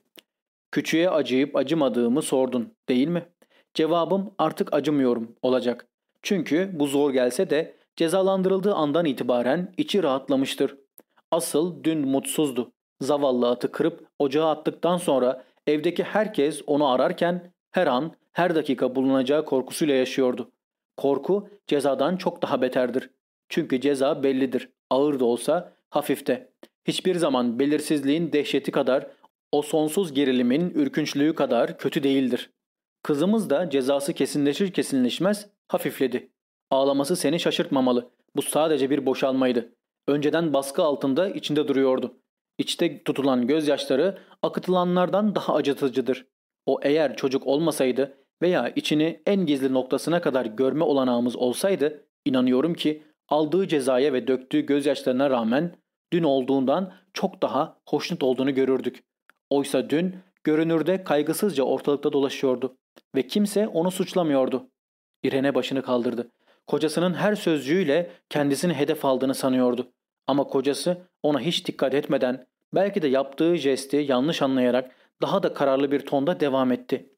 Küçüğe acıyıp acımadığımı sordun değil mi? Cevabım artık acımıyorum olacak. Çünkü bu zor gelse de cezalandırıldığı andan itibaren içi rahatlamıştır. Asıl dün mutsuzdu. Zavallı atı kırıp ocağa attıktan sonra evdeki herkes onu ararken her an her dakika bulunacağı korkusuyla yaşıyordu. Korku cezadan çok daha beterdir. Çünkü ceza bellidir. Ağır da olsa hafif de. Hiçbir zaman belirsizliğin dehşeti kadar o sonsuz gerilimin ürkünçlüğü kadar kötü değildir. Kızımız da cezası kesinleşir kesinleşmez hafifledi. Ağlaması seni şaşırtmamalı. Bu sadece bir boşalmaydı. Önceden baskı altında içinde duruyordu. İçte tutulan gözyaşları akıtılanlardan daha acıtıcıdır. O eğer çocuk olmasaydı veya içini en gizli noktasına kadar görme olanağımız olsaydı inanıyorum ki aldığı cezaya ve döktüğü gözyaşlarına rağmen dün olduğundan çok daha hoşnut olduğunu görürdük. Oysa dün görünürde kaygısızca ortalıkta dolaşıyordu ve kimse onu suçlamıyordu. İrene başını kaldırdı. Kocasının her sözcüğüyle kendisini hedef aldığını sanıyordu. Ama kocası ona hiç dikkat etmeden belki de yaptığı jesti yanlış anlayarak daha da kararlı bir tonda devam etti.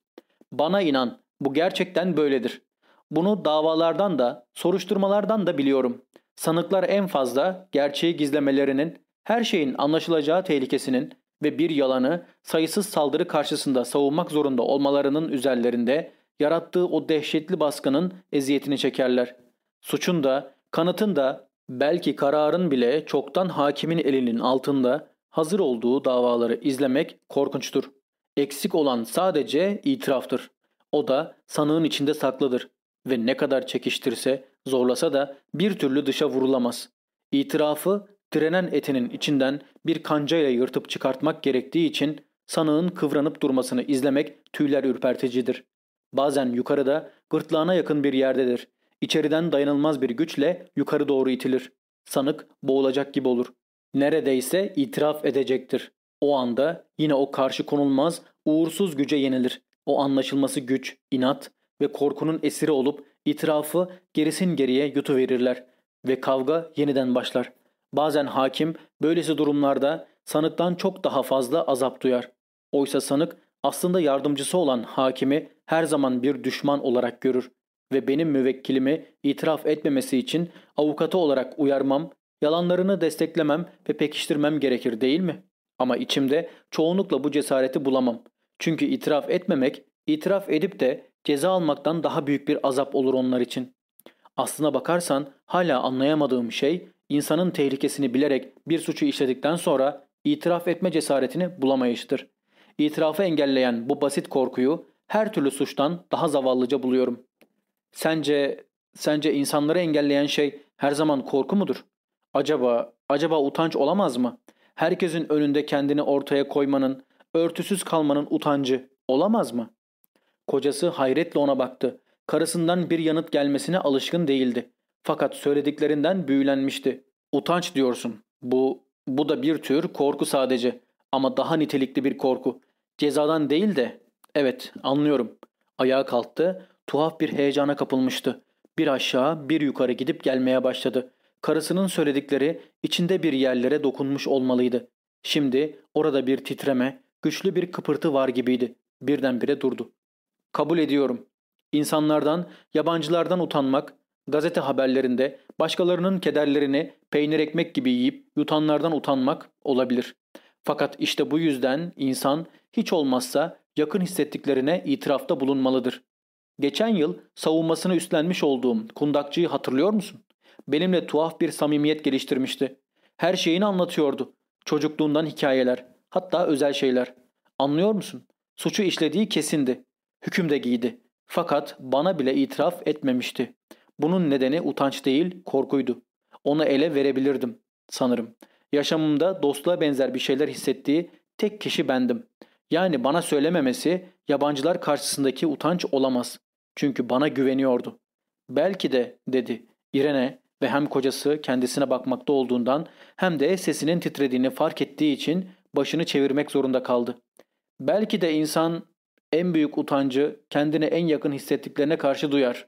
Bana inan bu gerçekten böyledir. Bunu davalardan da soruşturmalardan da biliyorum. Sanıklar en fazla gerçeği gizlemelerinin her şeyin anlaşılacağı tehlikesinin ve bir yalanı sayısız saldırı karşısında savunmak zorunda olmalarının üzerlerinde yarattığı o dehşetli baskının eziyetini çekerler. Suçun da, kanıtın da, belki kararın bile çoktan hakimin elinin altında hazır olduğu davaları izlemek korkunçtur. Eksik olan sadece itiraftır. O da sanığın içinde saklıdır ve ne kadar çekiştirse, zorlasa da bir türlü dışa vurulamaz. İtirafı direnen etinin içinden bir kancayla yırtıp çıkartmak gerektiği için sanığın kıvranıp durmasını izlemek tüyler ürperticidir. Bazen yukarıda gırtlağına yakın bir yerdedir. İçeriden dayanılmaz bir güçle yukarı doğru itilir. Sanık boğulacak gibi olur. Neredeyse itiraf edecektir. O anda yine o karşı konulmaz, uğursuz güce yenilir. O anlaşılması güç, inat ve korkunun esiri olup itirafı gerisin geriye yutuverirler ve kavga yeniden başlar. Bazen hakim böylesi durumlarda sanıktan çok daha fazla azap duyar. Oysa sanık aslında yardımcısı olan hakimi her zaman bir düşman olarak görür ve benim müvekkilimi itiraf etmemesi için avukatı olarak uyarmam, yalanlarını desteklemem ve pekiştirmem gerekir değil mi? Ama içimde çoğunlukla bu cesareti bulamam. Çünkü itiraf etmemek, itiraf edip de ceza almaktan daha büyük bir azap olur onlar için. Aslına bakarsan hala anlayamadığım şey insanın tehlikesini bilerek bir suçu işledikten sonra itiraf etme cesaretini bulamayıştır. İtirafı engelleyen bu basit korkuyu her türlü suçtan daha zavallıca buluyorum. Sence, sence insanları engelleyen şey her zaman korku mudur? Acaba, acaba utanç olamaz mı? Herkesin önünde kendini ortaya koymanın, örtüsüz kalmanın utancı olamaz mı? Kocası hayretle ona baktı. Karısından bir yanıt gelmesine alışkın değildi. Fakat söylediklerinden büyülenmişti. Utanç diyorsun. Bu, bu da bir tür korku sadece. Ama daha nitelikli bir korku. Cezadan değil de. Evet anlıyorum. Ayağa kalktı. Tuhaf bir heyecana kapılmıştı. Bir aşağı bir yukarı gidip gelmeye başladı. Karısının söyledikleri içinde bir yerlere dokunmuş olmalıydı. Şimdi orada bir titreme, güçlü bir kıpırtı var gibiydi. Birdenbire durdu. Kabul ediyorum. İnsanlardan, yabancılardan utanmak, gazete haberlerinde başkalarının kederlerini peynir ekmek gibi yiyip yutanlardan utanmak olabilir. Fakat işte bu yüzden insan hiç olmazsa yakın hissettiklerine itirafta bulunmalıdır. Geçen yıl savunmasını üstlenmiş olduğum kundakçıyı hatırlıyor musun? Benimle tuhaf bir samimiyet geliştirmişti. Her şeyini anlatıyordu. Çocukluğundan hikayeler, hatta özel şeyler. Anlıyor musun? Suçu işlediği kesindi. Hüküm de giydi. Fakat bana bile itiraf etmemişti. Bunun nedeni utanç değil, korkuydu. Onu ele verebilirdim sanırım. Yaşamımda dostluğa benzer bir şeyler hissettiği tek kişi bendim. Yani bana söylememesi yabancılar karşısındaki utanç olamaz. Çünkü bana güveniyordu. Belki de dedi İrene ve hem kocası kendisine bakmakta olduğundan hem de sesinin titrediğini fark ettiği için başını çevirmek zorunda kaldı. Belki de insan en büyük utancı kendine en yakın hissettiklerine karşı duyar.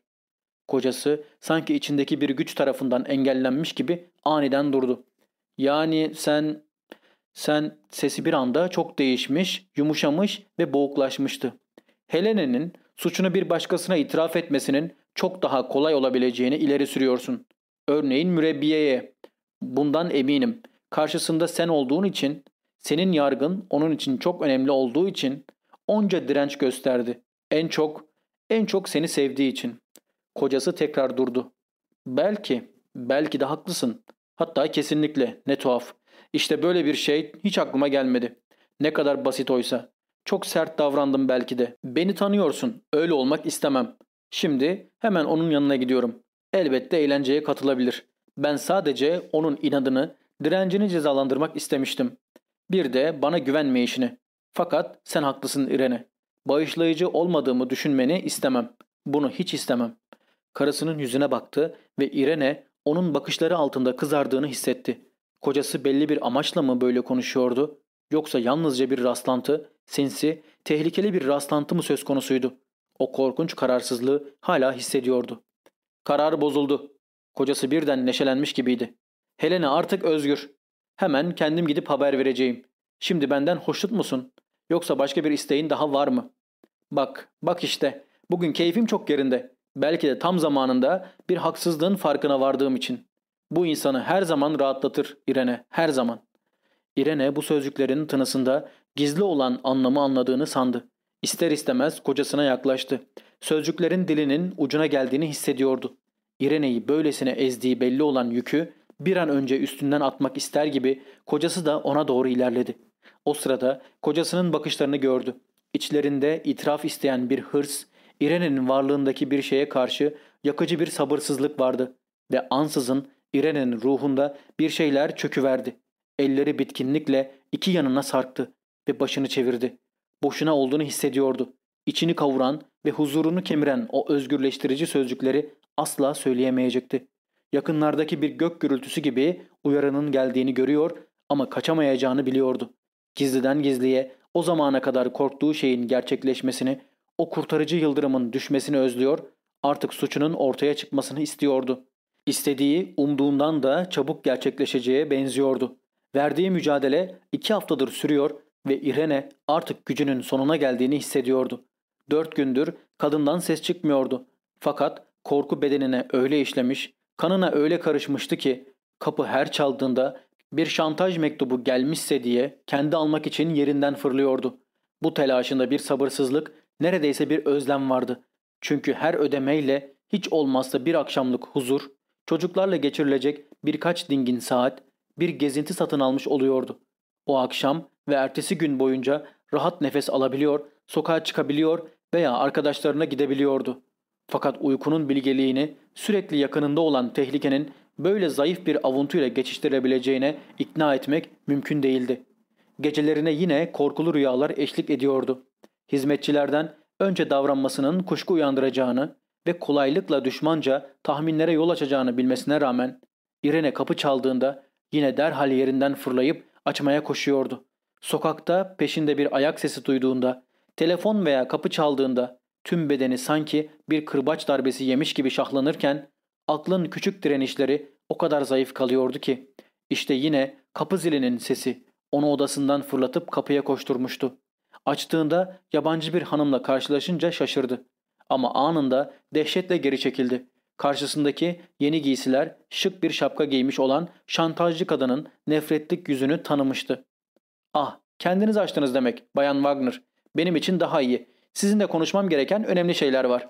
Kocası sanki içindeki bir güç tarafından engellenmiş gibi aniden durdu. Yani sen sen sesi bir anda çok değişmiş, yumuşamış ve boğuklaşmıştı. Helene'nin suçunu bir başkasına itiraf etmesinin çok daha kolay olabileceğini ileri sürüyorsun. Örneğin mürebbiyeye. Bundan eminim. Karşısında sen olduğun için, senin yargın onun için çok önemli olduğu için onca direnç gösterdi. En çok, en çok seni sevdiği için. Kocası tekrar durdu. Belki, belki de haklısın. Hatta kesinlikle, ne tuhaf. İşte böyle bir şey hiç aklıma gelmedi. Ne kadar basit oysa. Çok sert davrandım belki de. Beni tanıyorsun. Öyle olmak istemem. Şimdi hemen onun yanına gidiyorum. Elbette eğlenceye katılabilir. Ben sadece onun inadını, direncini cezalandırmak istemiştim. Bir de bana güvenmeyişini. Fakat sen haklısın İrene. Bağışlayıcı olmadığımı düşünmeni istemem. Bunu hiç istemem. Karısının yüzüne baktı ve İrene onun bakışları altında kızardığını hissetti. Kocası belli bir amaçla mı böyle konuşuyordu? Yoksa yalnızca bir rastlantı, sinsi, tehlikeli bir rastlantı mı söz konusuydu? O korkunç kararsızlığı hala hissediyordu. Kararı bozuldu. Kocası birden neşelenmiş gibiydi. Helena artık özgür. Hemen kendim gidip haber vereceğim. Şimdi benden hoşnut musun? Yoksa başka bir isteğin daha var mı? Bak, bak işte. Bugün keyfim çok yerinde. Belki de tam zamanında bir haksızlığın farkına vardığım için. Bu insanı her zaman rahatlatır İrene, her zaman. İrene bu sözcüklerin tınısında gizli olan anlamı anladığını sandı. İster istemez kocasına yaklaştı. Sözcüklerin dilinin ucuna geldiğini hissediyordu. İrene'yi böylesine ezdiği belli olan yükü bir an önce üstünden atmak ister gibi kocası da ona doğru ilerledi. O sırada kocasının bakışlarını gördü. İçlerinde itiraf isteyen bir hırs, İrene'nin varlığındaki bir şeye karşı yakıcı bir sabırsızlık vardı ve ansızın İrene'nin ruhunda bir şeyler çöküverdi. Elleri bitkinlikle iki yanına sarktı ve başını çevirdi. Boşuna olduğunu hissediyordu. İçini kavuran ve huzurunu kemiren o özgürleştirici sözcükleri asla söyleyemeyecekti. Yakınlardaki bir gök gürültüsü gibi uyarının geldiğini görüyor ama kaçamayacağını biliyordu. Gizliden gizliye o zamana kadar korktuğu şeyin gerçekleşmesini, o kurtarıcı yıldırımın düşmesini özlüyor, artık suçunun ortaya çıkmasını istiyordu. İstediği umduğundan da çabuk gerçekleşeceğe benziyordu. Verdiği mücadele iki haftadır sürüyor ve Irene artık gücünün sonuna geldiğini hissediyordu. Dört gündür kadından ses çıkmıyordu. Fakat korku bedenine öyle işlemiş, kanına öyle karışmıştı ki kapı her çaldığında bir şantaj mektubu gelmişse diye kendi almak için yerinden fırlıyordu. Bu telaşında bir sabırsızlık, neredeyse bir özlem vardı. Çünkü her ödemeyle hiç olmazsa bir akşamlık huzur, çocuklarla geçirilecek birkaç dingin saat, bir gezinti satın almış oluyordu. O akşam ve ertesi gün boyunca rahat nefes alabiliyor, sokağa çıkabiliyor veya arkadaşlarına gidebiliyordu. Fakat uykunun bilgeliğini sürekli yakınında olan tehlikenin böyle zayıf bir avuntuyla geçiştirebileceğine ikna etmek mümkün değildi. Gecelerine yine korkulu rüyalar eşlik ediyordu. Hizmetçilerden önce davranmasının kuşku uyandıracağını ve kolaylıkla düşmanca tahminlere yol açacağını bilmesine rağmen Irene kapı çaldığında yine derhal yerinden fırlayıp açmaya koşuyordu. Sokakta peşinde bir ayak sesi duyduğunda, telefon veya kapı çaldığında tüm bedeni sanki bir kırbaç darbesi yemiş gibi şahlanırken aklın küçük direnişleri o kadar zayıf kalıyordu ki işte yine kapı zilinin sesi onu odasından fırlatıp kapıya koşturmuştu. Açtığında yabancı bir hanımla karşılaşınca şaşırdı. Ama anında dehşetle geri çekildi. Karşısındaki yeni giysiler şık bir şapka giymiş olan şantajcı kadının nefretlik yüzünü tanımıştı. Ah kendiniz açtınız demek Bayan Wagner. Benim için daha iyi. Sizinle konuşmam gereken önemli şeyler var.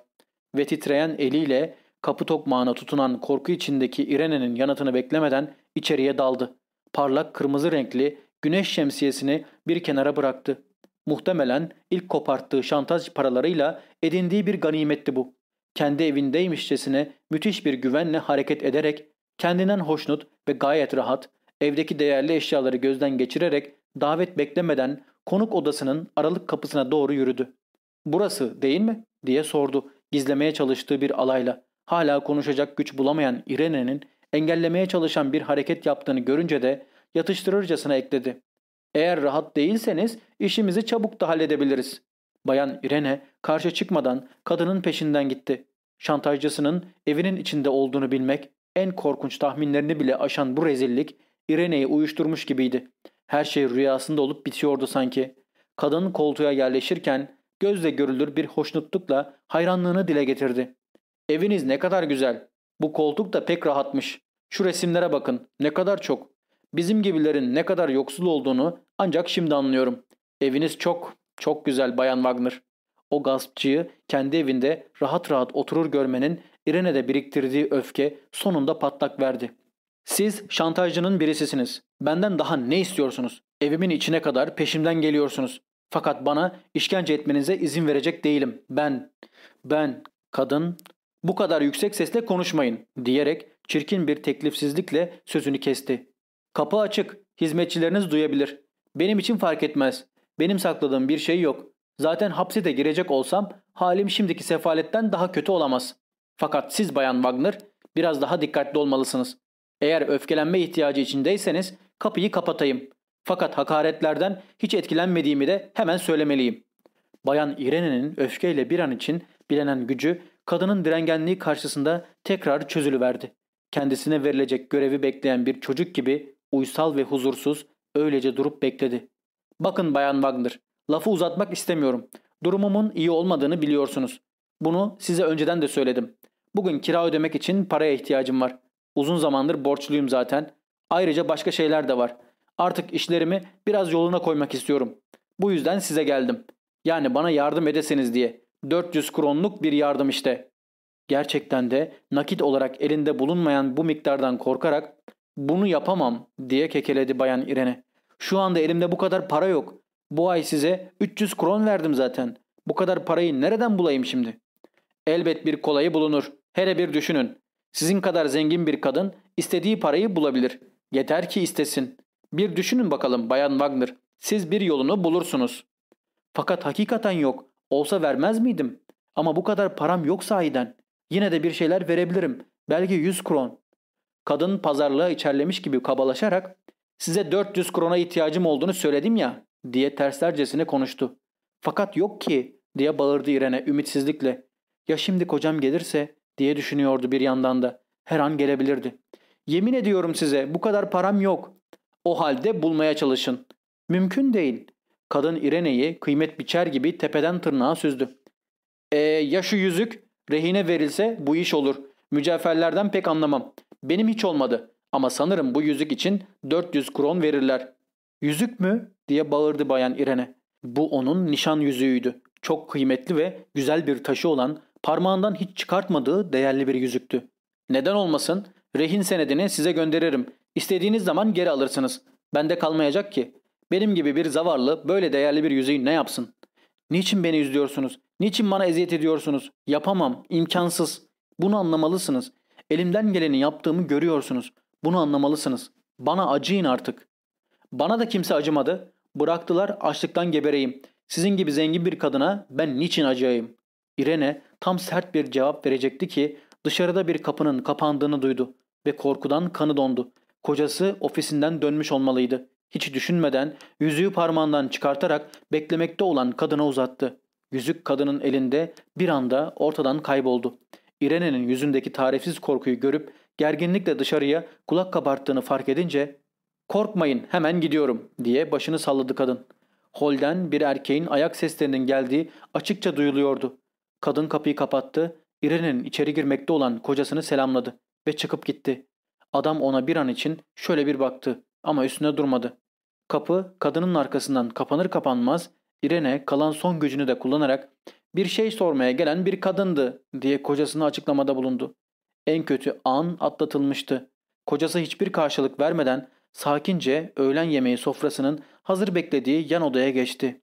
Ve titreyen eliyle kapı tokmağına tutunan korku içindeki İrene'nin yanıtını beklemeden içeriye daldı. Parlak kırmızı renkli güneş şemsiyesini bir kenara bıraktı. Muhtemelen ilk koparttığı şantaj paralarıyla edindiği bir ganimetti bu. Kendi evindeymişçesine müthiş bir güvenle hareket ederek, kendinden hoşnut ve gayet rahat, evdeki değerli eşyaları gözden geçirerek davet beklemeden konuk odasının aralık kapısına doğru yürüdü. ''Burası değil mi?'' diye sordu gizlemeye çalıştığı bir alayla. Hala konuşacak güç bulamayan Irene'nin engellemeye çalışan bir hareket yaptığını görünce de yatıştırırcasına ekledi. Eğer rahat değilseniz işimizi çabuk da halledebiliriz. Bayan Irene karşı çıkmadan kadının peşinden gitti. Şantajcısının evinin içinde olduğunu bilmek en korkunç tahminlerini bile aşan bu rezillik Irene'yi uyuşturmuş gibiydi. Her şey rüyasında olup bitiyordu sanki. Kadın koltuğa yerleşirken gözle görülür bir hoşnutlukla hayranlığını dile getirdi. Eviniz ne kadar güzel. Bu koltuk da pek rahatmış. Şu resimlere bakın. Ne kadar çok. Bizim gibilerin ne kadar yoksul olduğunu ancak şimdi anlıyorum. Eviniz çok, çok güzel Bayan Wagner. O gaspçıyı kendi evinde rahat rahat oturur görmenin İrene'de biriktirdiği öfke sonunda patlak verdi. Siz şantajcının birisisiniz. Benden daha ne istiyorsunuz? Evimin içine kadar peşimden geliyorsunuz. Fakat bana işkence etmenize izin verecek değilim. Ben, ben, kadın, bu kadar yüksek sesle konuşmayın diyerek çirkin bir teklifsizlikle sözünü kesti. Kapı açık. Hizmetçileriniz duyabilir. Benim için fark etmez. Benim sakladığım bir şey yok. Zaten hapse de girecek olsam halim şimdiki sefaletten daha kötü olamaz. Fakat siz Bayan Wagner biraz daha dikkatli olmalısınız. Eğer öfkelenme ihtiyacı içindeyseniz kapıyı kapatayım. Fakat hakaretlerden hiç etkilenmediğimi de hemen söylemeliyim. Bayan Irene'nin öfkeyle bir an için bilenen gücü kadının direngenliği karşısında tekrar çözülüverdi. Kendisine verilecek görevi bekleyen bir çocuk gibi uysal ve huzursuz öylece durup bekledi. Bakın Bayan Wagner, lafı uzatmak istemiyorum. Durumumun iyi olmadığını biliyorsunuz. Bunu size önceden de söyledim. Bugün kira ödemek için paraya ihtiyacım var. Uzun zamandır borçluyum zaten. Ayrıca başka şeyler de var. Artık işlerimi biraz yoluna koymak istiyorum. Bu yüzden size geldim. Yani bana yardım edeseniz diye. 400 kronluk bir yardım işte. Gerçekten de nakit olarak elinde bulunmayan bu miktardan korkarak bunu yapamam diye kekeledi Bayan İrene. Şu anda elimde bu kadar para yok. Bu ay size 300 kron verdim zaten. Bu kadar parayı nereden bulayım şimdi? Elbet bir kolayı bulunur. Hele bir düşünün. Sizin kadar zengin bir kadın istediği parayı bulabilir. Yeter ki istesin. Bir düşünün bakalım Bayan Wagner. Siz bir yolunu bulursunuz. Fakat hakikaten yok. Olsa vermez miydim? Ama bu kadar param yok sahiden. Yine de bir şeyler verebilirim. Belki 100 kron. Kadın pazarlığa içerlemiş gibi kabalaşarak size 400 krona ihtiyacım olduğunu söyledim ya diye terslercesine konuştu. Fakat yok ki diye bağırdı İrene ümitsizlikle. Ya şimdi kocam gelirse diye düşünüyordu bir yandan da. Her an gelebilirdi. Yemin ediyorum size bu kadar param yok. O halde bulmaya çalışın. Mümkün değil. Kadın İrene'yi kıymet biçer gibi tepeden tırnağa süzdü. E ya şu yüzük rehine verilse bu iş olur. Mücevherlerden pek anlamam. Benim hiç olmadı. Ama sanırım bu yüzük için 400 kron verirler. Yüzük mü? diye bağırdı bayan İrene. Bu onun nişan yüzüğüydü. Çok kıymetli ve güzel bir taşı olan parmağından hiç çıkartmadığı değerli bir yüzüktü. Neden olmasın? Rehin senedini size gönderirim. İstediğiniz zaman geri alırsınız. Bende kalmayacak ki. Benim gibi bir zavallı böyle değerli bir yüzüğü ne yapsın? Niçin beni üzüyorsunuz? Niçin bana eziyet ediyorsunuz? Yapamam, imkansız. Bunu anlamalısınız. Elimden geleni yaptığımı görüyorsunuz. Bunu anlamalısınız. Bana acıyın artık. Bana da kimse acımadı. Bıraktılar açlıktan gebereyim. Sizin gibi zengin bir kadına ben niçin acıyayım? İrene tam sert bir cevap verecekti ki dışarıda bir kapının kapandığını duydu ve korkudan kanı dondu. Kocası ofisinden dönmüş olmalıydı. Hiç düşünmeden yüzüğü parmağından çıkartarak beklemekte olan kadına uzattı. Yüzük kadının elinde bir anda ortadan kayboldu. İrene'nin yüzündeki tarifsiz korkuyu görüp gerginlikle dışarıya kulak kabarttığını fark edince ''Korkmayın hemen gidiyorum'' diye başını salladı kadın. Holden bir erkeğin ayak seslerinin geldiği açıkça duyuluyordu. Kadın kapıyı kapattı. İrene'nin içeri girmekte olan kocasını selamladı ve çıkıp gitti. Adam ona bir an için şöyle bir baktı ama üstüne durmadı. Kapı kadının arkasından kapanır kapanmaz İrene kalan son gücünü de kullanarak bir şey sormaya gelen bir kadındı diye kocasına açıklamada bulundu. En kötü an atlatılmıştı. Kocası hiçbir karşılık vermeden sakince öğlen yemeği sofrasının hazır beklediği yan odaya geçti.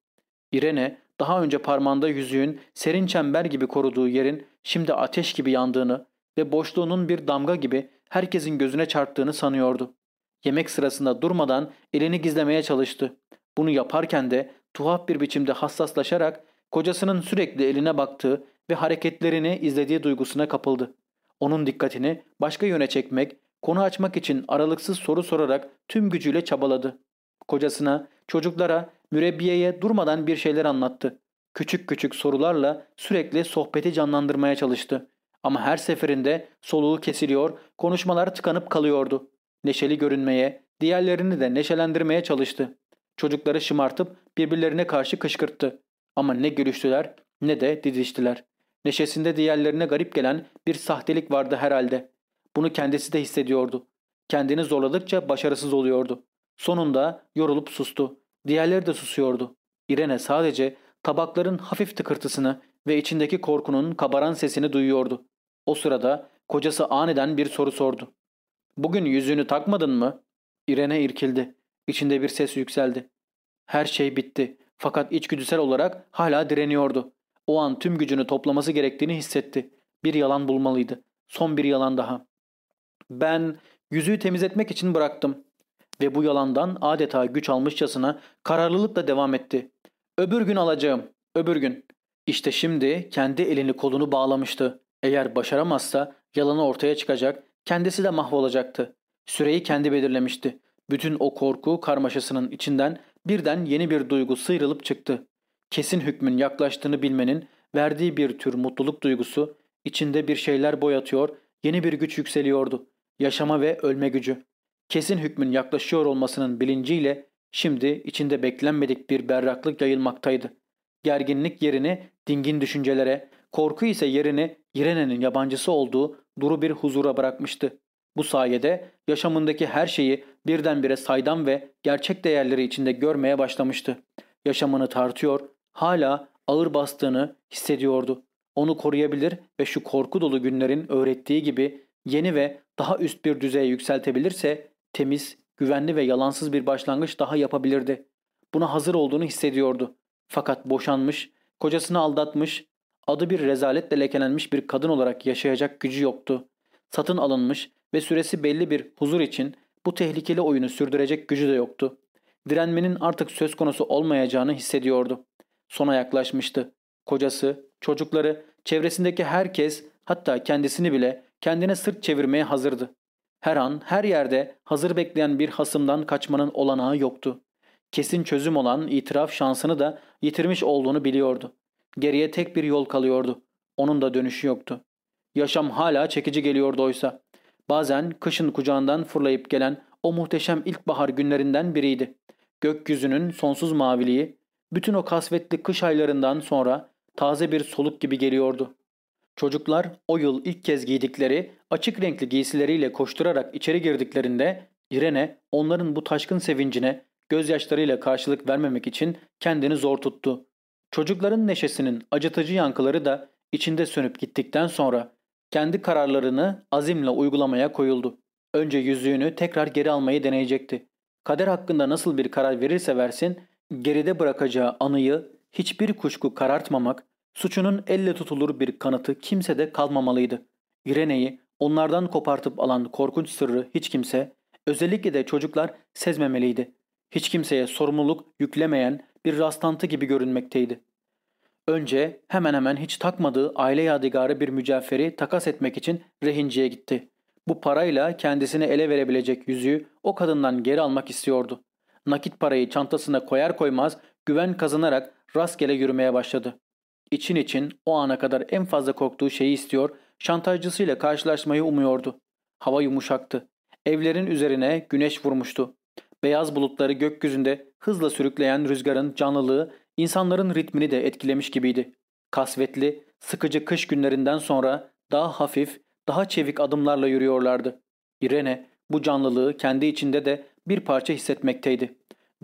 İrene daha önce parmağında yüzüğün serin çember gibi koruduğu yerin şimdi ateş gibi yandığını ve boşluğunun bir damga gibi herkesin gözüne çarptığını sanıyordu. Yemek sırasında durmadan elini gizlemeye çalıştı. Bunu yaparken de tuhaf bir biçimde hassaslaşarak kocasının sürekli eline baktığı ve hareketlerini izlediği duygusuna kapıldı. Onun dikkatini başka yöne çekmek, konu açmak için aralıksız soru sorarak tüm gücüyle çabaladı. Kocasına, çocuklara, mürebbiyeye durmadan bir şeyler anlattı. Küçük küçük sorularla sürekli sohbeti canlandırmaya çalıştı. Ama her seferinde soluğu kesiliyor, konuşmalar tıkanıp kalıyordu. Neşeli görünmeye, diğerlerini de neşelendirmeye çalıştı. Çocukları şımartıp birbirlerine karşı kışkırttı. Ama ne gülüştüler ne de didiştiler. Neşesinde diğerlerine garip gelen bir sahtelik vardı herhalde. Bunu kendisi de hissediyordu. Kendini zorladıkça başarısız oluyordu. Sonunda yorulup sustu. Diğerleri de susuyordu. İrene sadece tabakların hafif tıkırtısını ve içindeki korkunun kabaran sesini duyuyordu. O sırada kocası aniden bir soru sordu. ''Bugün yüzüğünü takmadın mı?'' İrene irkildi. İçinde bir ses yükseldi. Her şey bitti. Fakat içgüdüsel olarak hala direniyordu. O an tüm gücünü toplaması gerektiğini hissetti. Bir yalan bulmalıydı. Son bir yalan daha. Ben yüzüğü temizletmek için bıraktım. Ve bu yalandan adeta güç almışçasına kararlılıkla devam etti. Öbür gün alacağım. Öbür gün. İşte şimdi kendi elini kolunu bağlamıştı. Eğer başaramazsa yalanı ortaya çıkacak, kendisi de mahvolacaktı. Süreyi kendi belirlemişti. Bütün o korku karmaşasının içinden birden yeni bir duygu sıyrılıp çıktı. Kesin hükmün yaklaştığını bilmenin verdiği bir tür mutluluk duygusu içinde bir şeyler boyatıyor, yeni bir güç yükseliyordu. Yaşama ve ölme gücü. Kesin hükmün yaklaşıyor olmasının bilinciyle şimdi içinde beklenmedik bir berraklık yayılmaktaydı. Gerginlik yerini dingin düşüncelere, korku ise yerini İrene'nin yabancısı olduğu duru bir huzura bırakmıştı. Bu sayede yaşamındaki her şeyi birdenbire saydam ve gerçek değerleri içinde görmeye başlamıştı. Yaşamını tartıyor, hala ağır bastığını hissediyordu. Onu koruyabilir ve şu korku dolu günlerin öğrettiği gibi yeni ve daha üst bir düzeye yükseltebilirse temiz, güvenli ve yalansız bir başlangıç daha yapabilirdi. Buna hazır olduğunu hissediyordu. Fakat boşanmış, kocasını aldatmış, adı bir rezaletle lekelenmiş bir kadın olarak yaşayacak gücü yoktu. Satın alınmış ve süresi belli bir huzur için bu tehlikeli oyunu sürdürecek gücü de yoktu. Direnmenin artık söz konusu olmayacağını hissediyordu. Sona yaklaşmıştı. Kocası, çocukları, çevresindeki herkes hatta kendisini bile kendine sırt çevirmeye hazırdı. Her an, her yerde hazır bekleyen bir hasımdan kaçmanın olanağı yoktu. Kesin çözüm olan itiraf şansını da yitirmiş olduğunu biliyordu. Geriye tek bir yol kalıyordu. Onun da dönüşü yoktu. Yaşam hala çekici geliyordu oysa. Bazen kışın kucağından fırlayıp gelen o muhteşem ilkbahar günlerinden biriydi. Gökyüzünün sonsuz maviliği, bütün o kasvetli kış aylarından sonra taze bir soluk gibi geliyordu. Çocuklar o yıl ilk kez giydikleri açık renkli giysileriyle koşturarak içeri girdiklerinde İrene onların bu taşkın sevincine gözyaşlarıyla karşılık vermemek için kendini zor tuttu. Çocukların neşesinin acıtıcı yankıları da içinde sönüp gittikten sonra kendi kararlarını azimle uygulamaya koyuldu. Önce yüzüğünü tekrar geri almayı deneyecekti. Kader hakkında nasıl bir karar verirse versin, geride bırakacağı anıyı hiçbir kuşku karartmamak, suçunun elle tutulur bir kanıtı kimsede kalmamalıydı. İrene'yi onlardan kopartıp alan korkunç sırrı hiç kimse, özellikle de çocuklar sezmemeliydi. Hiç kimseye sorumluluk yüklemeyen bir rastlantı gibi görünmekteydi. Önce hemen hemen hiç takmadığı aile yadigarı bir mücevheri takas etmek için rehinciye gitti. Bu parayla kendisine ele verebilecek yüzüğü o kadından geri almak istiyordu. Nakit parayı çantasına koyar koymaz güven kazanarak rastgele yürümeye başladı. İçin için o ana kadar en fazla korktuğu şeyi istiyor, şantajcısıyla karşılaşmayı umuyordu. Hava yumuşaktı. Evlerin üzerine güneş vurmuştu. Beyaz bulutları gökyüzünde hızla sürükleyen rüzgarın canlılığı insanların ritmini de etkilemiş gibiydi. Kasvetli, sıkıcı kış günlerinden sonra daha hafif, daha çevik adımlarla yürüyorlardı. Irene bu canlılığı kendi içinde de bir parça hissetmekteydi.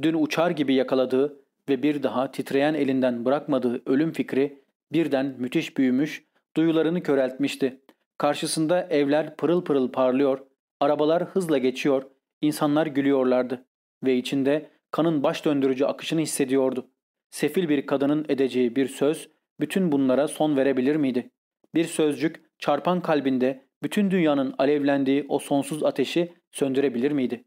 Dün uçar gibi yakaladığı ve bir daha titreyen elinden bırakmadığı ölüm fikri birden müthiş büyümüş, duyularını köreltmişti. Karşısında evler pırıl pırıl parlıyor, arabalar hızla geçiyor, insanlar gülüyorlardı ve içinde kanın baş döndürücü akışını hissediyordu. Sefil bir kadının edeceği bir söz bütün bunlara son verebilir miydi? Bir sözcük çarpan kalbinde bütün dünyanın alevlendiği o sonsuz ateşi söndürebilir miydi?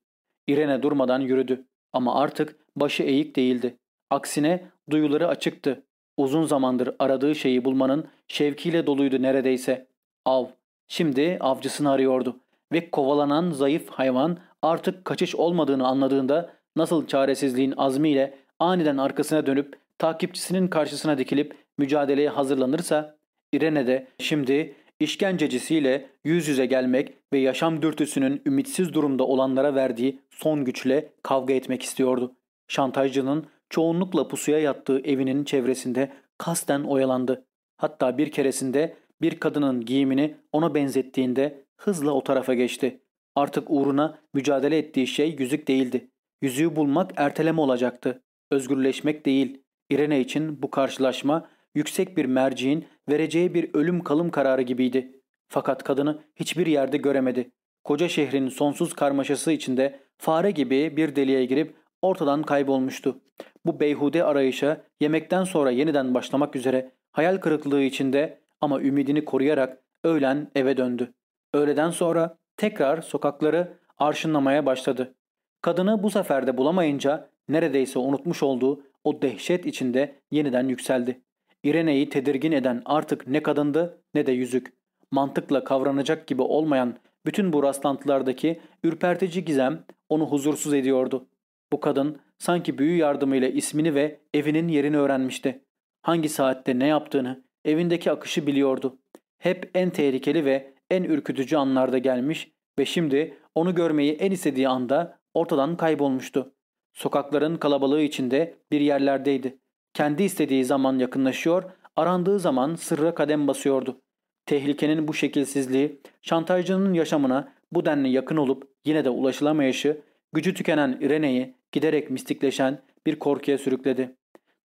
İrene durmadan yürüdü ama artık başı eğik değildi. Aksine duyuları açıktı. Uzun zamandır aradığı şeyi bulmanın şevkiyle doluydu neredeyse. Av. Şimdi avcısını arıyordu ve kovalanan zayıf hayvan artık kaçış olmadığını anladığında nasıl çaresizliğin azmiyle aniden arkasına dönüp takipçisinin karşısına dikilip mücadeleye hazırlanırsa İrene de şimdi işkencecisiyle yüz yüze gelmek ve yaşam dürtüsünün ümitsiz durumda olanlara verdiği son güçle kavga etmek istiyordu. Şantajcının çoğunlukla pusuya yattığı evinin çevresinde kasten oyalandı. Hatta bir keresinde bir kadının giyimini ona benzettiğinde hızla o tarafa geçti. Artık uğruna mücadele ettiği şey yüzük değildi. Yüzüğü bulmak erteleme olacaktı. Özgürleşmek değil. Irene için bu karşılaşma yüksek bir merciğin vereceği bir ölüm kalım kararı gibiydi. Fakat kadını hiçbir yerde göremedi. Koca şehrin sonsuz karmaşası içinde fare gibi bir deliğe girip ortadan kaybolmuştu. Bu beyhude arayışa yemekten sonra yeniden başlamak üzere hayal kırıklığı içinde ama ümidini koruyarak öğlen eve döndü. Öğleden sonra tekrar sokakları arşınlamaya başladı. Kadını bu sefer de bulamayınca neredeyse unutmuş olduğu o dehşet içinde yeniden yükseldi. İrene'yi tedirgin eden artık ne kadındı ne de yüzük. Mantıkla kavranacak gibi olmayan bütün bu rastlantılardaki ürpertici gizem onu huzursuz ediyordu. Bu kadın sanki büyü yardımıyla ismini ve evinin yerini öğrenmişti. Hangi saatte ne yaptığını, evindeki akışı biliyordu. Hep en tehlikeli ve en ürkütücü anlarda gelmiş ve şimdi onu görmeyi en istediği anda ortadan kaybolmuştu. Sokakların kalabalığı içinde bir yerlerdeydi. Kendi istediği zaman yakınlaşıyor, arandığı zaman sırra kadem basıyordu. Tehlikenin bu şekilsizliği, şantajcının yaşamına bu denli yakın olup yine de ulaşılamayışı, gücü tükenen Irene'yi giderek mistikleşen bir korkuya sürükledi.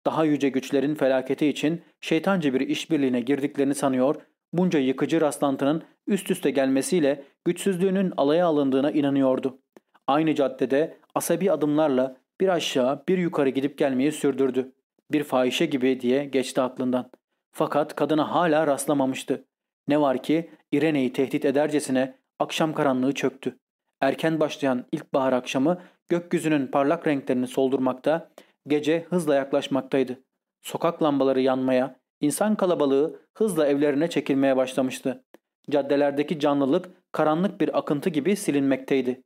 Daha yüce güçlerin felaketi için şeytanca bir işbirliğine girdiklerini sanıyor, bunca yıkıcı rastlantının üst üste gelmesiyle güçsüzlüğünün alaya alındığına inanıyordu. Aynı caddede asabi adımlarla bir aşağı bir yukarı gidip gelmeyi sürdürdü. Bir fahişe gibi diye geçti aklından. Fakat kadına hala rastlamamıştı. Ne var ki İrene'yi tehdit edercesine akşam karanlığı çöktü. Erken başlayan ilkbahar akşamı gökyüzünün parlak renklerini soldurmakta, gece hızla yaklaşmaktaydı. Sokak lambaları yanmaya, insan kalabalığı hızla evlerine çekilmeye başlamıştı. Caddelerdeki canlılık karanlık bir akıntı gibi silinmekteydi.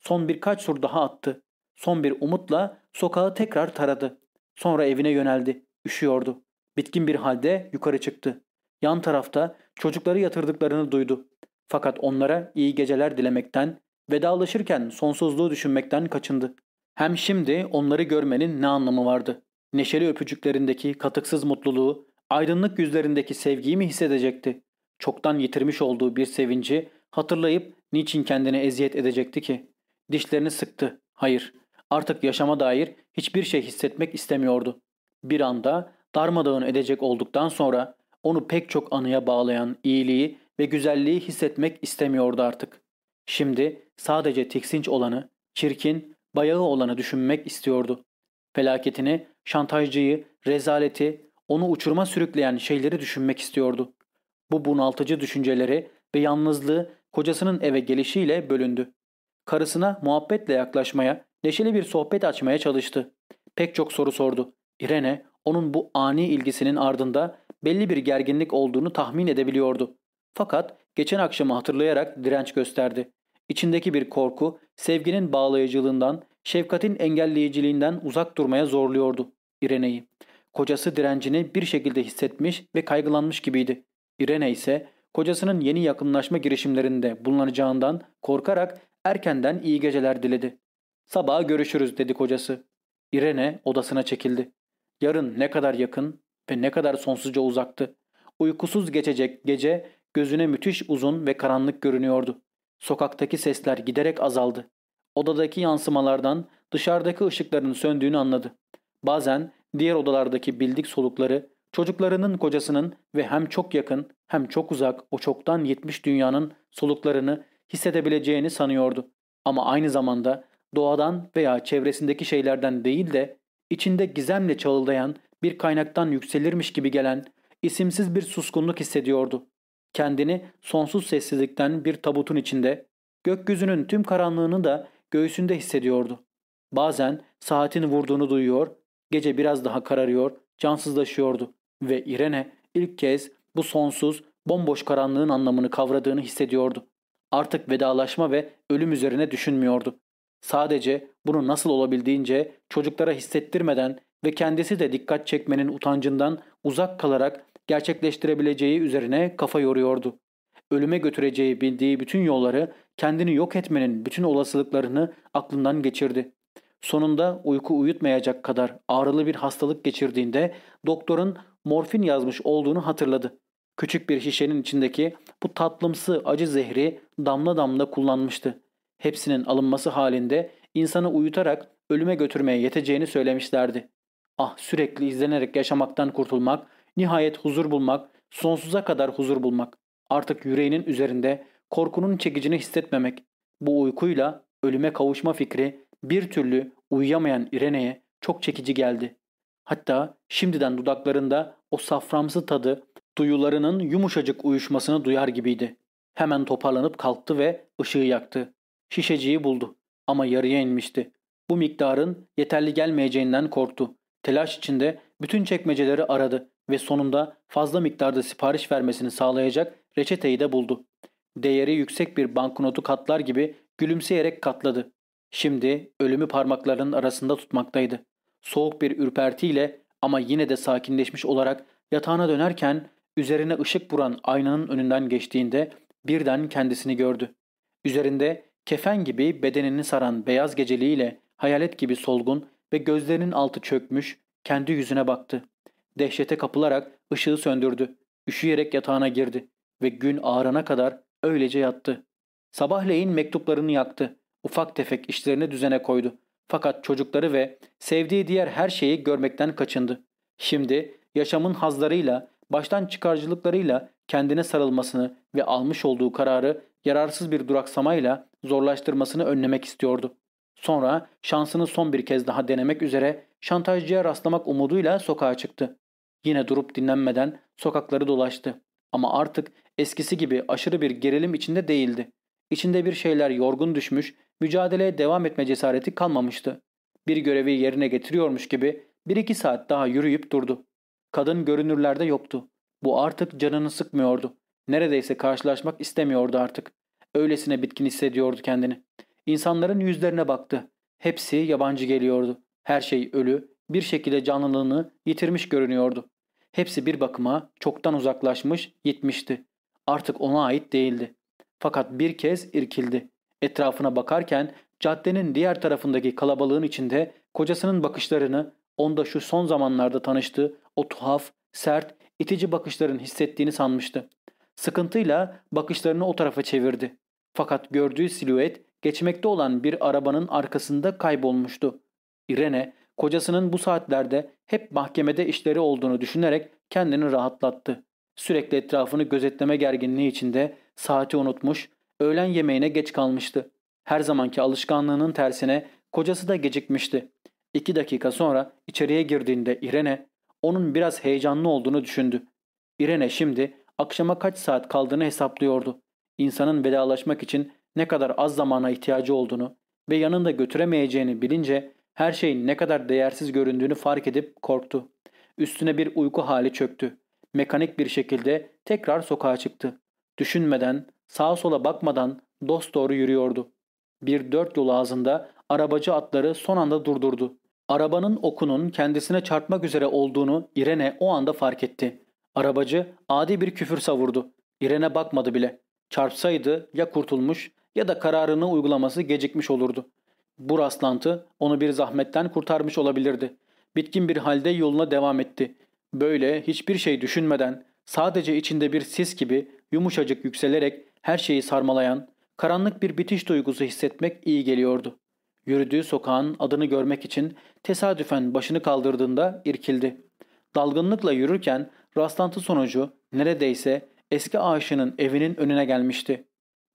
Son birkaç tur daha attı. Son bir umutla sokağı tekrar taradı. Sonra evine yöneldi. Üşüyordu. Bitkin bir halde yukarı çıktı. Yan tarafta çocukları yatırdıklarını duydu. Fakat onlara iyi geceler dilemekten, vedalaşırken sonsuzluğu düşünmekten kaçındı. Hem şimdi onları görmenin ne anlamı vardı? Neşeli öpücüklerindeki katıksız mutluluğu, aydınlık yüzlerindeki sevgiyi mi hissedecekti? Çoktan yitirmiş olduğu bir sevinci hatırlayıp niçin kendine eziyet edecekti ki? Dişlerini sıktı. Hayır, artık yaşama dair hiçbir şey hissetmek istemiyordu. Bir anda darmadağın edecek olduktan sonra onu pek çok anıya bağlayan iyiliği ve güzelliği hissetmek istemiyordu artık. Şimdi sadece tiksinç olanı, çirkin, bayağı olanı düşünmek istiyordu. Felaketini, şantajcıyı, rezaleti, onu uçurma sürükleyen şeyleri düşünmek istiyordu. Bu bunaltıcı düşünceleri ve yalnızlığı kocasının eve gelişiyle bölündü. Karısına muhabbetle yaklaşmaya, neşeli bir sohbet açmaya çalıştı. Pek çok soru sordu. Irene onun bu ani ilgisinin ardında belli bir gerginlik olduğunu tahmin edebiliyordu. Fakat geçen akşamı hatırlayarak direnç gösterdi. İçindeki bir korku sevginin bağlayıcılığından, şefkatin engelleyiciliğinden uzak durmaya zorluyordu İrene'yi. Kocası direncini bir şekilde hissetmiş ve kaygılanmış gibiydi. İrene ise kocasının yeni yakınlaşma girişimlerinde bulunacağından korkarak erkenden iyi geceler diledi. Sabaha görüşürüz dedi kocası. İrene odasına çekildi. Yarın ne kadar yakın ve ne kadar sonsuzca uzaktı. Uykusuz geçecek gece gözüne müthiş uzun ve karanlık görünüyordu. Sokaktaki sesler giderek azaldı. Odadaki yansımalardan dışarıdaki ışıkların söndüğünü anladı. Bazen diğer odalardaki bildik solukları çocuklarının kocasının ve hem çok yakın hem çok uzak o çoktan yetmiş dünyanın soluklarını hissedebileceğini sanıyordu. Ama aynı zamanda doğadan veya çevresindeki şeylerden değil de içinde gizemle çağıldayan bir kaynaktan yükselirmiş gibi gelen isimsiz bir suskunluk hissediyordu. Kendini sonsuz sessizlikten bir tabutun içinde, gökyüzünün tüm karanlığını da göğsünde hissediyordu. Bazen saatin vurduğunu duyuyor, gece biraz daha kararıyor, cansızlaşıyordu ve İrene ilk kez bu sonsuz, bomboş karanlığın anlamını kavradığını hissediyordu. Artık vedalaşma ve ölüm üzerine düşünmüyordu. Sadece bunu nasıl olabildiğince çocuklara hissettirmeden ve kendisi de dikkat çekmenin utancından uzak kalarak gerçekleştirebileceği üzerine kafa yoruyordu. Ölüme götüreceği bildiği bütün yolları, kendini yok etmenin bütün olasılıklarını aklından geçirdi. Sonunda uyku uyutmayacak kadar ağrılı bir hastalık geçirdiğinde doktorun morfin yazmış olduğunu hatırladı. Küçük bir şişenin içindeki bu tatlımsı acı zehri damla damla kullanmıştı. Hepsinin alınması halinde insanı uyutarak ölüme götürmeye yeteceğini söylemişlerdi. Ah sürekli izlenerek yaşamaktan kurtulmak, nihayet huzur bulmak, sonsuza kadar huzur bulmak. Artık yüreğinin üzerinde korkunun çekicini hissetmemek. Bu uykuyla ölüme kavuşma fikri bir türlü uyuyamayan İrene'ye çok çekici geldi. Hatta şimdiden dudaklarında o saframsı tadı duyularının yumuşacık uyuşmasını duyar gibiydi. Hemen toparlanıp kalktı ve ışığı yaktı. Şişeciyi buldu ama yarıya inmişti. Bu miktarın yeterli gelmeyeceğinden korktu. Telaş içinde bütün çekmeceleri aradı ve sonunda fazla miktarda sipariş vermesini sağlayacak reçeteyi de buldu. Değeri yüksek bir banknotu katlar gibi gülümseyerek katladı. Şimdi ölümü parmaklarının arasında tutmaktaydı. Soğuk bir ürpertiyle ama yine de sakinleşmiş olarak yatağına dönerken üzerine ışık vuran aynanın önünden geçtiğinde birden kendisini gördü. Üzerinde kefen gibi bedenini saran beyaz geceliğiyle hayalet gibi solgun ve gözlerinin altı çökmüş kendi yüzüne baktı. Dehşete kapılarak ışığı söndürdü. Üşüyerek yatağına girdi ve gün ağarana kadar öylece yattı. Sabahleyin mektuplarını yaktı. Ufak tefek işlerini düzene koydu. Fakat çocukları ve sevdiği diğer her şeyi görmekten kaçındı. Şimdi yaşamın hazlarıyla, baştan çıkarcılıklarıyla kendine sarılmasını ve almış olduğu kararı yararsız bir duraksamayla zorlaştırmasını önlemek istiyordu. Sonra şansını son bir kez daha denemek üzere şantajcıya rastlamak umuduyla sokağa çıktı. Yine durup dinlenmeden sokakları dolaştı. Ama artık eskisi gibi aşırı bir gerilim içinde değildi. İçinde bir şeyler yorgun düşmüş, mücadeleye devam etme cesareti kalmamıştı. Bir görevi yerine getiriyormuş gibi bir iki saat daha yürüyüp durdu. Kadın görünürlerde yoktu. Bu artık canını sıkmıyordu. Neredeyse karşılaşmak istemiyordu artık. Öylesine bitkin hissediyordu kendini. İnsanların yüzlerine baktı. Hepsi yabancı geliyordu. Her şey ölü, bir şekilde canlılığını yitirmiş görünüyordu. Hepsi bir bakıma çoktan uzaklaşmış, gitmişti. Artık ona ait değildi. Fakat bir kez irkildi. Etrafına bakarken caddenin diğer tarafındaki kalabalığın içinde kocasının bakışlarını onda şu son zamanlarda tanıştığı o tuhaf, sert, itici bakışların hissettiğini sanmıştı. Sıkıntıyla bakışlarını o tarafa çevirdi. Fakat gördüğü silüet geçmekte olan bir arabanın arkasında kaybolmuştu. Irene kocasının bu saatlerde hep mahkemede işleri olduğunu düşünerek kendini rahatlattı. Sürekli etrafını gözetleme gerginliği içinde saati unutmuş, öğlen yemeğine geç kalmıştı. Her zamanki alışkanlığının tersine kocası da gecikmişti. İki dakika sonra içeriye girdiğinde Irene onun biraz heyecanlı olduğunu düşündü. Irene şimdi akşama kaç saat kaldığını hesaplıyordu. İnsanın vedalaşmak için ne kadar az zamana ihtiyacı olduğunu ve yanında götüremeyeceğini bilince her şeyin ne kadar değersiz göründüğünü fark edip korktu. Üstüne bir uyku hali çöktü. Mekanik bir şekilde tekrar sokağa çıktı. Düşünmeden, sağa sola bakmadan dost doğru yürüyordu. Bir dört yol ağzında arabacı atları son anda durdurdu. Arabanın okunun kendisine çarpmak üzere olduğunu Irene o anda fark etti. Arabacı adi bir küfür savurdu. Irene bakmadı bile. Çarpsaydı ya kurtulmuş ya da kararını uygulaması gecikmiş olurdu. Bu rastlantı onu bir zahmetten kurtarmış olabilirdi. Bitkin bir halde yoluna devam etti. Böyle hiçbir şey düşünmeden sadece içinde bir sis gibi yumuşacık yükselerek her şeyi sarmalayan, karanlık bir bitiş duygusu hissetmek iyi geliyordu. Yürüdüğü sokağın adını görmek için tesadüfen başını kaldırdığında irkildi. Dalgınlıkla yürürken rastlantı sonucu neredeyse eski aşının evinin önüne gelmişti.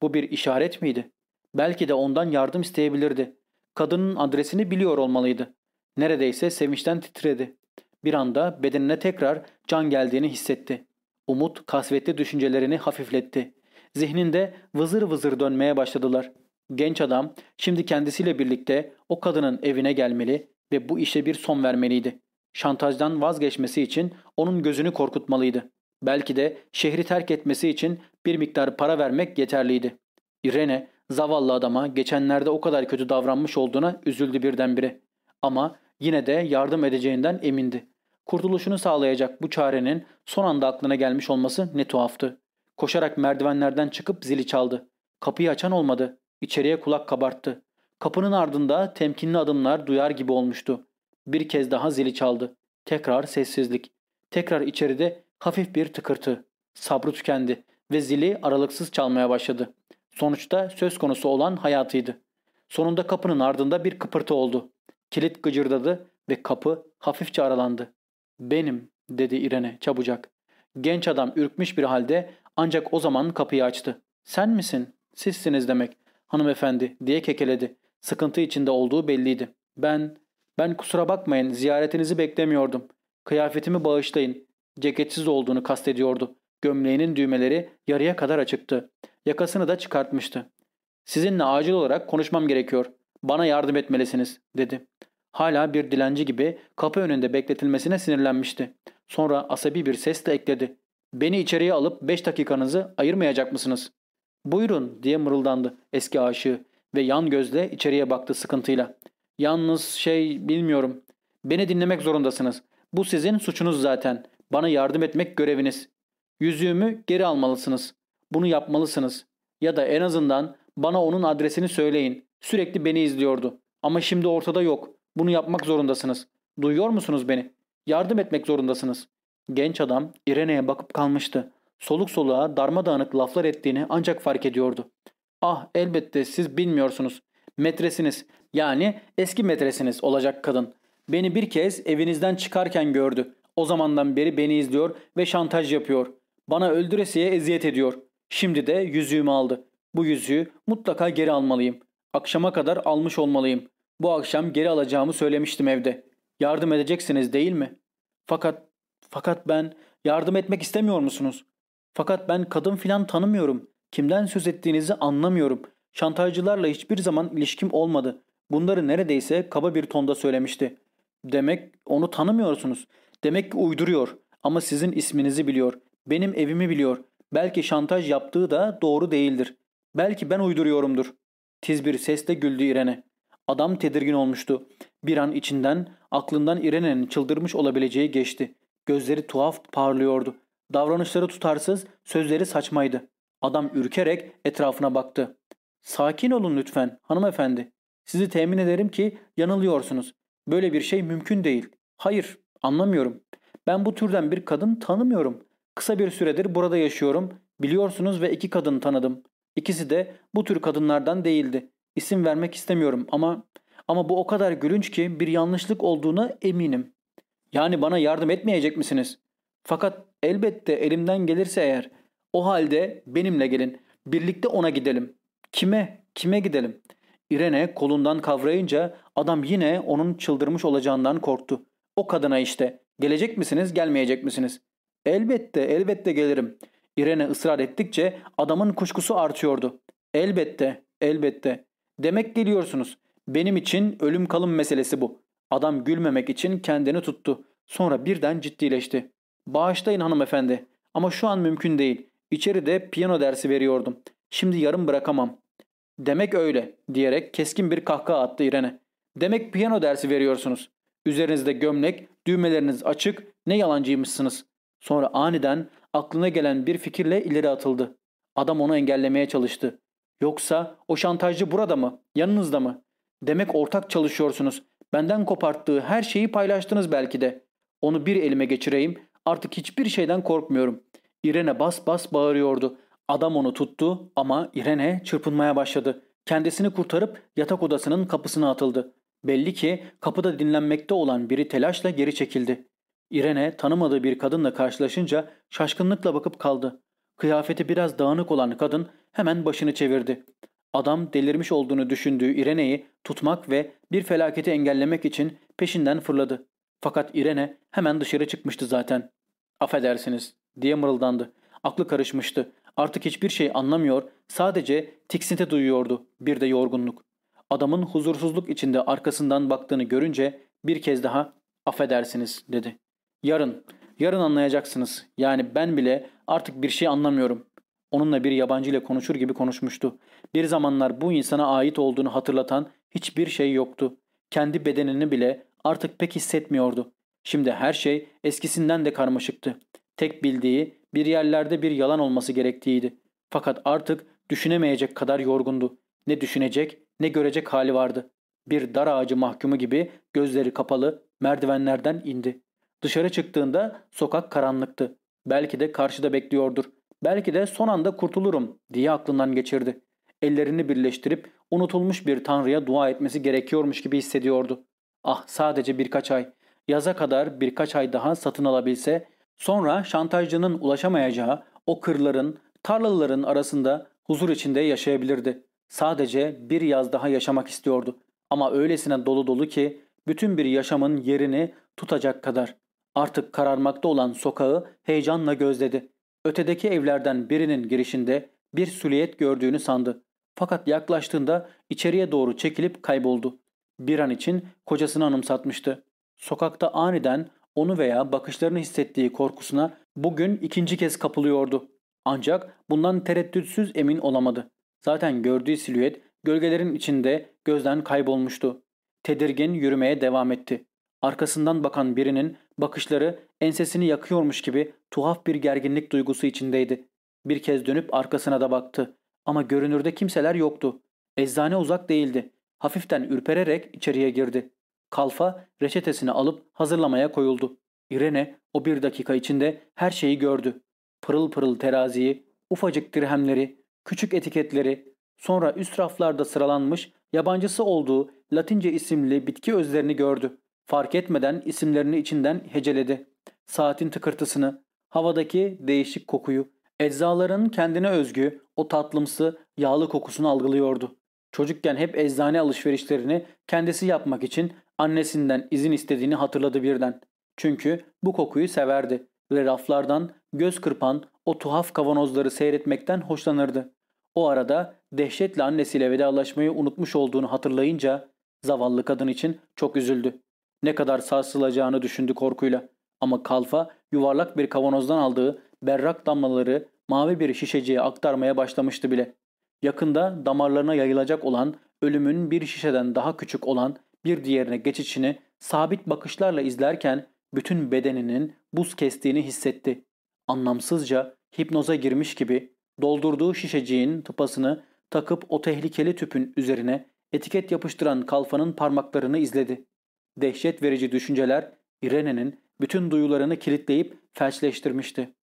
Bu bir işaret miydi? Belki de ondan yardım isteyebilirdi. Kadının adresini biliyor olmalıydı. Neredeyse sevinçten titredi. Bir anda bedenine tekrar can geldiğini hissetti. Umut kasvetli düşüncelerini hafifletti. Zihninde vızır vızır dönmeye başladılar. Genç adam şimdi kendisiyle birlikte o kadının evine gelmeli ve bu işe bir son vermeliydi. Şantajdan vazgeçmesi için onun gözünü korkutmalıydı. Belki de şehri terk etmesi için bir miktar para vermek yeterliydi. Irene zavallı adama geçenlerde o kadar kötü davranmış olduğuna üzüldü birdenbire. Ama yine de yardım edeceğinden emindi. Kurtuluşunu sağlayacak bu çarenin son anda aklına gelmiş olması ne tuhaftı. Koşarak merdivenlerden çıkıp zili çaldı. Kapıyı açan olmadı. İçeriye kulak kabarttı. Kapının ardında temkinli adımlar duyar gibi olmuştu. Bir kez daha zili çaldı. Tekrar sessizlik. Tekrar içeride hafif bir tıkırtı. Sabrı tükendi ve zili aralıksız çalmaya başladı. Sonuçta söz konusu olan hayatıydı. Sonunda kapının ardında bir kıpırtı oldu. Kilit gıcırdadı ve kapı hafifçe aralandı. Benim dedi İrene çabucak. Genç adam ürkmüş bir halde ancak o zaman kapıyı açtı. Sen misin? Sizsiniz demek. Hanımefendi diye kekeledi. Sıkıntı içinde olduğu belliydi. Ben, ben kusura bakmayın ziyaretinizi beklemiyordum. Kıyafetimi bağışlayın. Ceketsiz olduğunu kastediyordu. Gömleğinin düğmeleri yarıya kadar açıktı. Yakasını da çıkartmıştı. Sizinle acil olarak konuşmam gerekiyor. Bana yardım etmelisiniz dedi. Hala bir dilenci gibi kapı önünde bekletilmesine sinirlenmişti. Sonra asabi bir sesle ekledi. Beni içeriye alıp beş dakikanızı ayırmayacak mısınız? Buyurun diye mırıldandı eski aşığı ve yan gözle içeriye baktı sıkıntıyla. Yalnız şey bilmiyorum. Beni dinlemek zorundasınız. Bu sizin suçunuz zaten. Bana yardım etmek göreviniz. Yüzüğümü geri almalısınız. Bunu yapmalısınız. Ya da en azından bana onun adresini söyleyin. Sürekli beni izliyordu. Ama şimdi ortada yok. Bunu yapmak zorundasınız. Duyuyor musunuz beni? Yardım etmek zorundasınız. Genç adam İrene'ye bakıp kalmıştı. Soluk soluğa darmadağınık laflar ettiğini ancak fark ediyordu. Ah elbette siz bilmiyorsunuz. Metresiniz yani eski metresiniz olacak kadın. Beni bir kez evinizden çıkarken gördü. O zamandan beri beni izliyor ve şantaj yapıyor. Bana öldüresiye eziyet ediyor. Şimdi de yüzüğümü aldı. Bu yüzüğü mutlaka geri almalıyım. Akşama kadar almış olmalıyım. Bu akşam geri alacağımı söylemiştim evde. Yardım edeceksiniz değil mi? Fakat, fakat ben yardım etmek istemiyor musunuz? Fakat ben kadın filan tanımıyorum. Kimden söz ettiğinizi anlamıyorum. Şantajcılarla hiçbir zaman ilişkim olmadı. Bunları neredeyse kaba bir tonda söylemişti. Demek onu tanımıyorsunuz. Demek ki uyduruyor. Ama sizin isminizi biliyor. Benim evimi biliyor. Belki şantaj yaptığı da doğru değildir. Belki ben uyduruyorumdur. Tiz bir sesle güldü İrene. Adam tedirgin olmuştu. Bir an içinden aklından İrene'nin çıldırmış olabileceği geçti. Gözleri tuhaf parlıyordu. Davranışları tutarsız, sözleri saçmaydı. Adam ürkerek etrafına baktı. Sakin olun lütfen hanımefendi. Sizi temin ederim ki yanılıyorsunuz. Böyle bir şey mümkün değil. Hayır, anlamıyorum. Ben bu türden bir kadın tanımıyorum. Kısa bir süredir burada yaşıyorum. Biliyorsunuz ve iki kadın tanıdım. İkisi de bu tür kadınlardan değildi. İsim vermek istemiyorum ama ama bu o kadar gülünç ki bir yanlışlık olduğuna eminim. Yani bana yardım etmeyecek misiniz? Fakat elbette elimden gelirse eğer o halde benimle gelin. Birlikte ona gidelim. Kime? Kime gidelim? İrene kolundan kavrayınca adam yine onun çıldırmış olacağından korktu. O kadına işte. Gelecek misiniz, gelmeyecek misiniz? Elbette, elbette gelirim. İrene ısrar ettikçe adamın kuşkusu artıyordu. Elbette, elbette. Demek geliyorsunuz. Benim için ölüm kalım meselesi bu. Adam gülmemek için kendini tuttu. Sonra birden ciddileşti. Bağışlayın hanımefendi. Ama şu an mümkün değil. İçeride piyano dersi veriyordum. Şimdi yarım bırakamam. Demek öyle diyerek keskin bir kahkaha attı İrene. Demek piyano dersi veriyorsunuz. Üzerinizde gömlek, düğmeleriniz açık, ne yalancıymışsınız. Sonra aniden aklına gelen bir fikirle ileri atıldı. Adam onu engellemeye çalıştı. Yoksa o şantajcı burada mı? Yanınızda mı? Demek ortak çalışıyorsunuz. Benden koparttığı her şeyi paylaştınız belki de. Onu bir elime geçireyim. Artık hiçbir şeyden korkmuyorum. İrene bas bas bağırıyordu. Adam onu tuttu ama İrene çırpınmaya başladı. Kendisini kurtarıp yatak odasının kapısına atıldı. Belli ki kapıda dinlenmekte olan biri telaşla geri çekildi. İrene tanımadığı bir kadınla karşılaşınca şaşkınlıkla bakıp kaldı. Kıyafeti biraz dağınık olan kadın hemen başını çevirdi. Adam delirmiş olduğunu düşündüğü İrene'yi tutmak ve bir felaketi engellemek için peşinden fırladı. Fakat İrene hemen dışarı çıkmıştı zaten. Affedersiniz diye mırıldandı. Aklı karışmıştı. Artık hiçbir şey anlamıyor, sadece tiksinti duyuyordu, bir de yorgunluk. Adamın huzursuzluk içinde arkasından baktığını görünce bir kez daha affedersiniz dedi. Yarın, yarın anlayacaksınız. Yani ben bile artık bir şey anlamıyorum. Onunla bir yabancı ile konuşur gibi konuşmuştu. Bir zamanlar bu insana ait olduğunu hatırlatan hiçbir şey yoktu. Kendi bedenini bile artık pek hissetmiyordu. Şimdi her şey eskisinden de karmaşıktı. Tek bildiği bir yerlerde bir yalan olması gerektiğiydi. Fakat artık düşünemeyecek kadar yorgundu. Ne düşünecek ne görecek hali vardı. Bir dar ağacı mahkumu gibi gözleri kapalı merdivenlerden indi. Dışarı çıktığında sokak karanlıktı. Belki de karşıda bekliyordur. Belki de son anda kurtulurum diye aklından geçirdi. Ellerini birleştirip unutulmuş bir tanrıya dua etmesi gerekiyormuş gibi hissediyordu. Ah sadece birkaç ay. Yaza kadar birkaç ay daha satın alabilse sonra şantajcının ulaşamayacağı o kırların, tarlaların arasında huzur içinde yaşayabilirdi. Sadece bir yaz daha yaşamak istiyordu. Ama öylesine dolu dolu ki bütün bir yaşamın yerini tutacak kadar. Artık kararmakta olan sokağı heyecanla gözledi. Ötedeki evlerden birinin girişinde bir süliyet gördüğünü sandı. Fakat yaklaştığında içeriye doğru çekilip kayboldu. Bir an için kocasını anımsatmıştı. Sokakta aniden onu veya bakışlarını hissettiği korkusuna bugün ikinci kez kapılıyordu. Ancak bundan tereddütsüz emin olamadı. Zaten gördüğü silüet gölgelerin içinde gözden kaybolmuştu. Tedirgin yürümeye devam etti. Arkasından bakan birinin bakışları ensesini yakıyormuş gibi tuhaf bir gerginlik duygusu içindeydi. Bir kez dönüp arkasına da baktı. Ama görünürde kimseler yoktu. Eczane uzak değildi. Hafiften ürpererek içeriye girdi. Kalfa reçetesini alıp hazırlamaya koyuldu. İrene o bir dakika içinde her şeyi gördü. Pırıl pırıl teraziyi, ufacık dirhemleri, küçük etiketleri, sonra üst raflarda sıralanmış yabancısı olduğu Latince isimli bitki özlerini gördü. Fark etmeden isimlerini içinden heceledi. Saatin tıkırtısını, havadaki değişik kokuyu, eczaların kendine özgü o tatlımsı yağlı kokusunu algılıyordu. Çocukken hep eczane alışverişlerini kendisi yapmak için annesinden izin istediğini hatırladı birden. Çünkü bu kokuyu severdi ve raflardan göz kırpan o tuhaf kavanozları seyretmekten hoşlanırdı. O arada dehşetle annesiyle vedalaşmayı unutmuş olduğunu hatırlayınca zavallı kadın için çok üzüldü. Ne kadar sarsılacağını düşündü korkuyla. Ama kalfa yuvarlak bir kavanozdan aldığı berrak damlaları mavi bir şişeciye aktarmaya başlamıştı bile. Yakında damarlarına yayılacak olan ölümün bir şişeden daha küçük olan bir diğerine geçişini sabit bakışlarla izlerken bütün bedeninin buz kestiğini hissetti. Anlamsızca hipnoza girmiş gibi doldurduğu şişeciğin tıpasını takıp o tehlikeli tüpün üzerine etiket yapıştıran kalfanın parmaklarını izledi. Dehşet verici düşünceler İrene'nin bütün duyularını kilitleyip felçleştirmişti.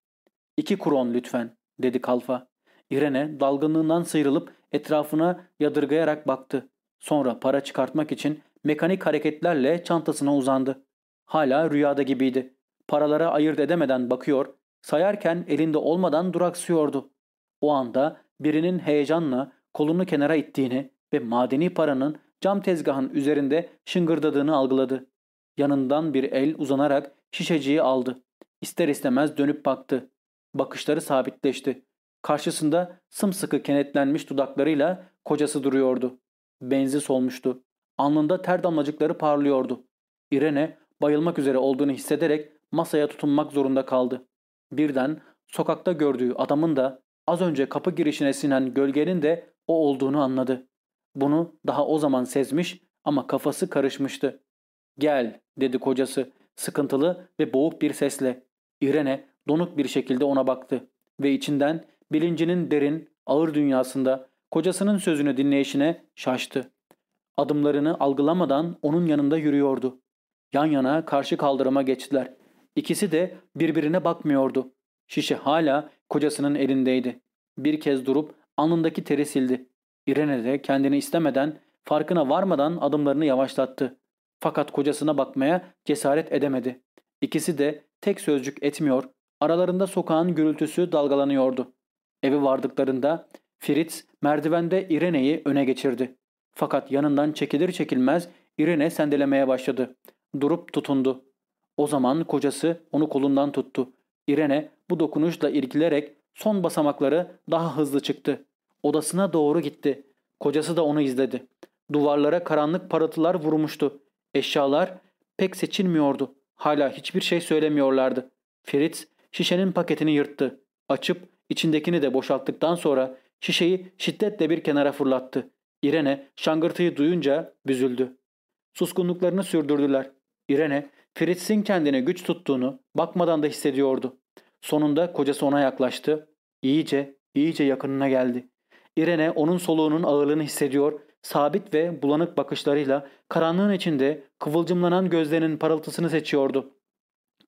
İki kron lütfen dedi kalfa. İrene dalgınlığından sıyrılıp etrafına yadırgayarak baktı. Sonra para çıkartmak için mekanik hareketlerle çantasına uzandı. Hala rüyada gibiydi. Paralara ayırt edemeden bakıyor, sayarken elinde olmadan duraksıyordu. O anda birinin heyecanla kolunu kenara ittiğini ve madeni paranın cam tezgahın üzerinde şıngırdadığını algıladı. Yanından bir el uzanarak şişeciyi aldı. İster istemez dönüp baktı. Bakışları sabitleşti. Karşısında sımsıkı kenetlenmiş dudaklarıyla kocası duruyordu. Benzi solmuştu. Alnında ter damlacıkları parlıyordu. İrene bayılmak üzere olduğunu hissederek masaya tutunmak zorunda kaldı. Birden sokakta gördüğü adamın da az önce kapı girişine sinen gölgenin de o olduğunu anladı. Bunu daha o zaman sezmiş ama kafası karışmıştı. Gel dedi kocası sıkıntılı ve boğuk bir sesle. İrene donuk bir şekilde ona baktı ve içinden bilincinin derin, ağır dünyasında kocasının sözünü dinleyişine şaştı. Adımlarını algılamadan onun yanında yürüyordu. Yan yana karşı kaldırıma geçtiler. İkisi de birbirine bakmıyordu. Şişe hala kocasının elindeydi. Bir kez durup alnındaki teri sildi. İrene de kendini istemeden, farkına varmadan adımlarını yavaşlattı. Fakat kocasına bakmaya cesaret edemedi. İkisi de tek sözcük etmiyor, aralarında sokağın gürültüsü dalgalanıyordu. Evi vardıklarında Fritz merdivende İrene'yi öne geçirdi. Fakat yanından çekilir çekilmez İrene sendelemeye başladı. Durup tutundu. O zaman kocası onu kolundan tuttu. İrene bu dokunuşla irkilerek son basamakları daha hızlı çıktı. Odasına doğru gitti. Kocası da onu izledi. Duvarlara karanlık parıltılar vurmuştu. Eşyalar pek seçilmiyordu. Hala hiçbir şey söylemiyorlardı. Fritz şişenin paketini yırttı. Açıp içindekini de boşalttıktan sonra şişeyi şiddetle bir kenara fırlattı. İrene şangırtıyı duyunca büzüldü. Suskunluklarını sürdürdüler. İrene, Fritz'in kendine güç tuttuğunu bakmadan da hissediyordu. Sonunda kocası ona yaklaştı. İyice, iyice yakınına geldi. İrene onun soluğunun ağırlığını hissediyor, sabit ve bulanık bakışlarıyla karanlığın içinde kıvılcımlanan gözlerinin parıltısını seçiyordu.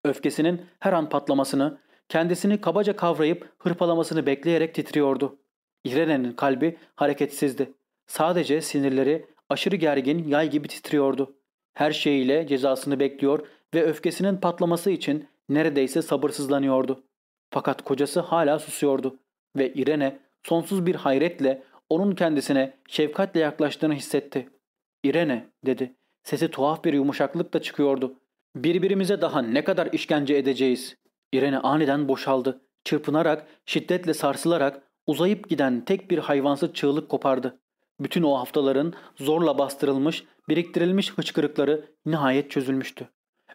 Öfkesinin her an patlamasını, kendisini kabaca kavrayıp hırpalamasını bekleyerek titriyordu. İrene'nin kalbi hareketsizdi. Sadece sinirleri aşırı gergin yay gibi titriyordu. Her şeyiyle cezasını bekliyor ve öfkesinin patlaması için neredeyse sabırsızlanıyordu. Fakat kocası hala susuyordu ve İrene sonsuz bir hayretle onun kendisine şefkatle yaklaştığını hissetti. İrene dedi. Sesi tuhaf bir yumuşaklıkla çıkıyordu. Birbirimize daha ne kadar işkence edeceğiz? İrene aniden boşaldı. Çırpınarak, şiddetle sarsılarak uzayıp giden tek bir hayvansı çığlık kopardı. Bütün o haftaların zorla bastırılmış, biriktirilmiş hıçkırıkları nihayet çözülmüştü.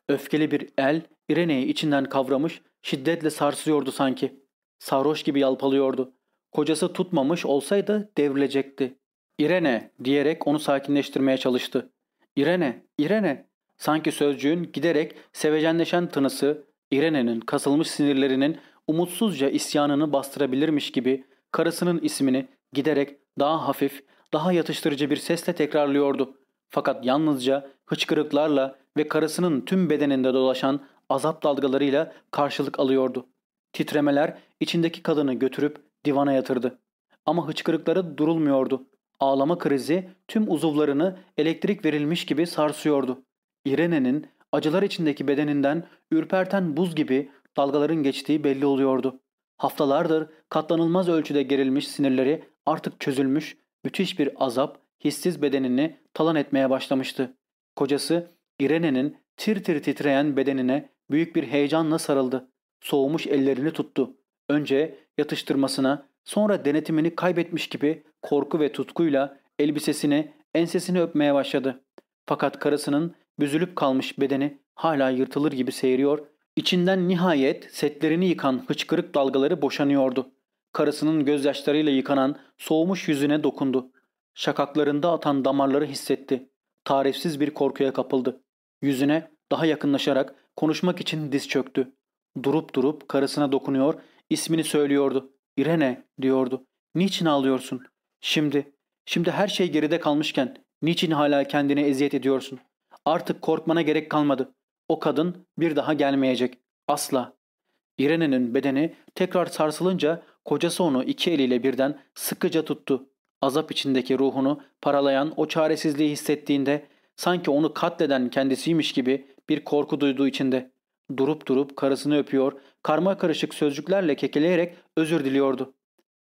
Öfkeli bir el İrene'yi içinden kavramış, şiddetle sarsıyordu sanki. Sarhoş gibi yalpalıyordu. Kocası tutmamış olsaydı devrilecekti. İrene diyerek onu sakinleştirmeye çalıştı. İrene, İrene. Sanki sözcüğün giderek sevecenleşen tınısı, İrene'nin kasılmış sinirlerinin umutsuzca isyanını bastırabilirmiş gibi karısının ismini giderek daha hafif, daha yatıştırıcı bir sesle tekrarlıyordu. Fakat yalnızca hıçkırıklarla ve karısının tüm bedeninde dolaşan azap dalgalarıyla karşılık alıyordu. Titremeler içindeki kadını götürüp divana yatırdı. Ama hıçkırıkları durulmuyordu. Ağlama krizi tüm uzuvlarını elektrik verilmiş gibi sarsıyordu. İrene'nin acılar içindeki bedeninden ürperten buz gibi dalgaların geçtiği belli oluyordu. Haftalardır katlanılmaz ölçüde gerilmiş sinirleri artık çözülmüş, müthiş bir azap hissiz bedenini talan etmeye başlamıştı. Kocası İrene'nin tir tir titreyen bedenine büyük bir heyecanla sarıldı. Soğumuş ellerini tuttu. Önce yatıştırmasına, sonra denetimini kaybetmiş gibi korku ve tutkuyla elbisesini, ensesini öpmeye başladı. Fakat karısının büzülüp kalmış bedeni hala yırtılır gibi seyiriyor, içinden nihayet setlerini yıkan hıçkırık dalgaları boşanıyordu. Karısının gözyaşlarıyla yıkanan soğumuş yüzüne dokundu. Şakaklarında atan damarları hissetti. Tarifsiz bir korkuya kapıldı. Yüzüne daha yakınlaşarak konuşmak için diz çöktü. Durup durup karısına dokunuyor, ismini söylüyordu. İrene diyordu. Niçin ağlıyorsun? Şimdi, şimdi her şey geride kalmışken niçin hala kendine eziyet ediyorsun? Artık korkmana gerek kalmadı. O kadın bir daha gelmeyecek. Asla. İrene'nin bedeni tekrar sarsılınca kocası onu iki eliyle birden sıkıca tuttu. Azap içindeki ruhunu paralayan o çaresizliği hissettiğinde sanki onu katleden kendisiymiş gibi bir korku duyduğu içinde. Durup durup karısını öpüyor, karma karışık sözcüklerle kekeleyerek özür diliyordu.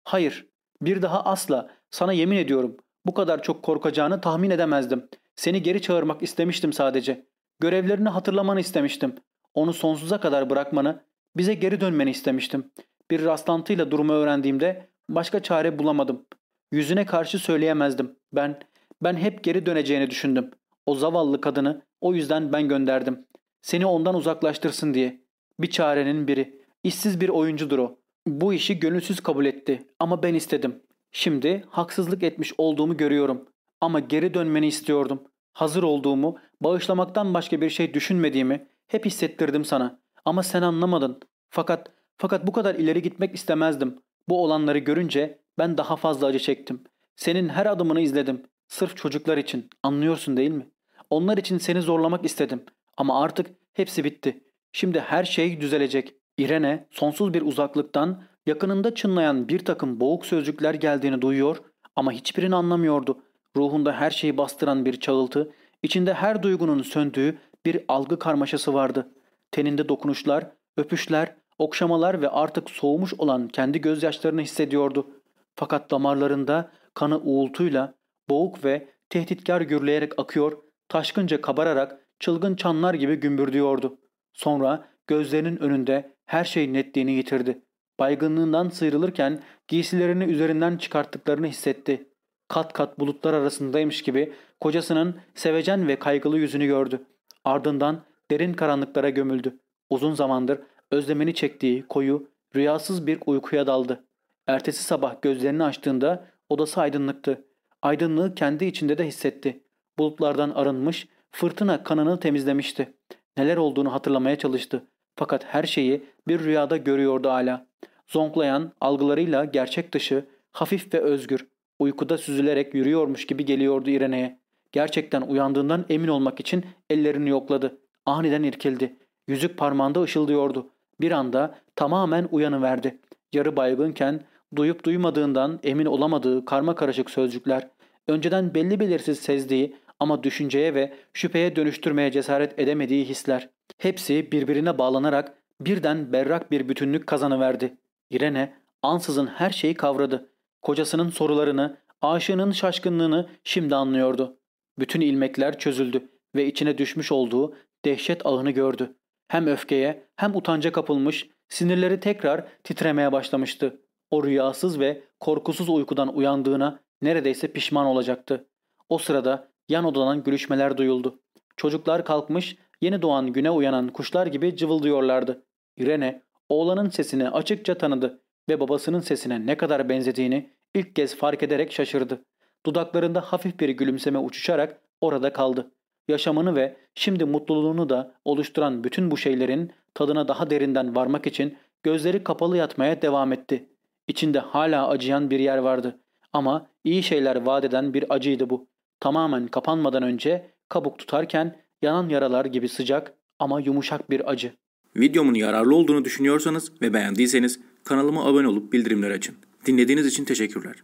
Hayır, bir daha asla, sana yemin ediyorum, bu kadar çok korkacağını tahmin edemezdim. Seni geri çağırmak istemiştim sadece. Görevlerini hatırlamanı istemiştim. Onu sonsuza kadar bırakmanı, bize geri dönmeni istemiştim. Bir rastlantıyla durumu öğrendiğimde başka çare bulamadım. Yüzüne karşı söyleyemezdim. Ben, ben hep geri döneceğini düşündüm. O zavallı kadını o yüzden ben gönderdim. Seni ondan uzaklaştırsın diye. Bir çarenin biri. İşsiz bir oyuncudur o. Bu işi gönülsüz kabul etti ama ben istedim. Şimdi haksızlık etmiş olduğumu görüyorum. Ama geri dönmeni istiyordum. Hazır olduğumu, bağışlamaktan başka bir şey düşünmediğimi hep hissettirdim sana. Ama sen anlamadın. Fakat fakat bu kadar ileri gitmek istemezdim. Bu olanları görünce ben daha fazla acı çektim. Senin her adımını izledim. Sırf çocuklar için. Anlıyorsun değil mi? Onlar için seni zorlamak istedim. Ama artık hepsi bitti. Şimdi her şey düzelecek. İrene sonsuz bir uzaklıktan yakınında çınlayan bir takım boğuk sözcükler geldiğini duyuyor ama hiçbirini anlamıyordu. Ruhunda her şeyi bastıran bir çağıltı, içinde her duygunun söndüğü bir algı karmaşası vardı. Teninde dokunuşlar, öpüşler, okşamalar ve artık soğumuş olan kendi gözyaşlarını hissediyordu. Fakat damarlarında kanı uğultuyla, boğuk ve tehditkar gürleyerek akıyor, taşkınca kabararak çılgın çanlar gibi gümbürdüyordu. Sonra gözlerinin önünde her şey netliğini yitirdi. Baygınlığından sıyrılırken giysilerini üzerinden çıkarttıklarını hissetti. Kat kat bulutlar arasındaymış gibi kocasının sevecen ve kaygılı yüzünü gördü. Ardından derin karanlıklara gömüldü. Uzun zamandır özlemini çektiği koyu, rüyasız bir uykuya daldı. Ertesi sabah gözlerini açtığında odası aydınlıktı. Aydınlığı kendi içinde de hissetti. Bulutlardan arınmış, fırtına kanını temizlemişti. Neler olduğunu hatırlamaya çalıştı. Fakat her şeyi bir rüyada görüyordu hala. Zonklayan algılarıyla gerçek dışı, hafif ve özgür, uykuda süzülerek yürüyormuş gibi geliyordu İrene'ye. Gerçekten uyandığından emin olmak için ellerini yokladı. Aniden irkildi. Yüzük parmağında ışıldıyordu. Bir anda tamamen uyanıverdi. Yarı baygınken duyup duymadığından emin olamadığı karma karışık sözcükler, önceden belli belirsiz sezdiği ama düşünceye ve şüpheye dönüştürmeye cesaret edemediği hisler. Hepsi birbirine bağlanarak birden berrak bir bütünlük kazanıverdi. İrene ansızın her şeyi kavradı. Kocasının sorularını, aşığının şaşkınlığını şimdi anlıyordu. Bütün ilmekler çözüldü ve içine düşmüş olduğu dehşet ağını gördü. Hem öfkeye hem utanca kapılmış, sinirleri tekrar titremeye başlamıştı. O rüyasız ve korkusuz uykudan uyandığına neredeyse pişman olacaktı. O sırada yan odadan gülüşmeler duyuldu. Çocuklar kalkmış, yeni doğan güne uyanan kuşlar gibi cıvıldıyorlardı. Irene, oğlanın sesini açıkça tanıdı ve babasının sesine ne kadar benzediğini ilk kez fark ederek şaşırdı. Dudaklarında hafif bir gülümseme uçuşarak orada kaldı. Yaşamını ve şimdi mutluluğunu da oluşturan bütün bu şeylerin tadına daha derinden varmak için gözleri kapalı yatmaya devam etti. İçinde hala acıyan bir yer vardı. Ama iyi şeyler vaat eden bir acıydı bu. Tamamen kapanmadan önce kabuk tutarken yanan yaralar gibi sıcak ama yumuşak bir acı. Videomun yararlı olduğunu düşünüyorsanız ve beğendiyseniz kanalıma abone olup bildirimleri açın. Dinlediğiniz için teşekkürler.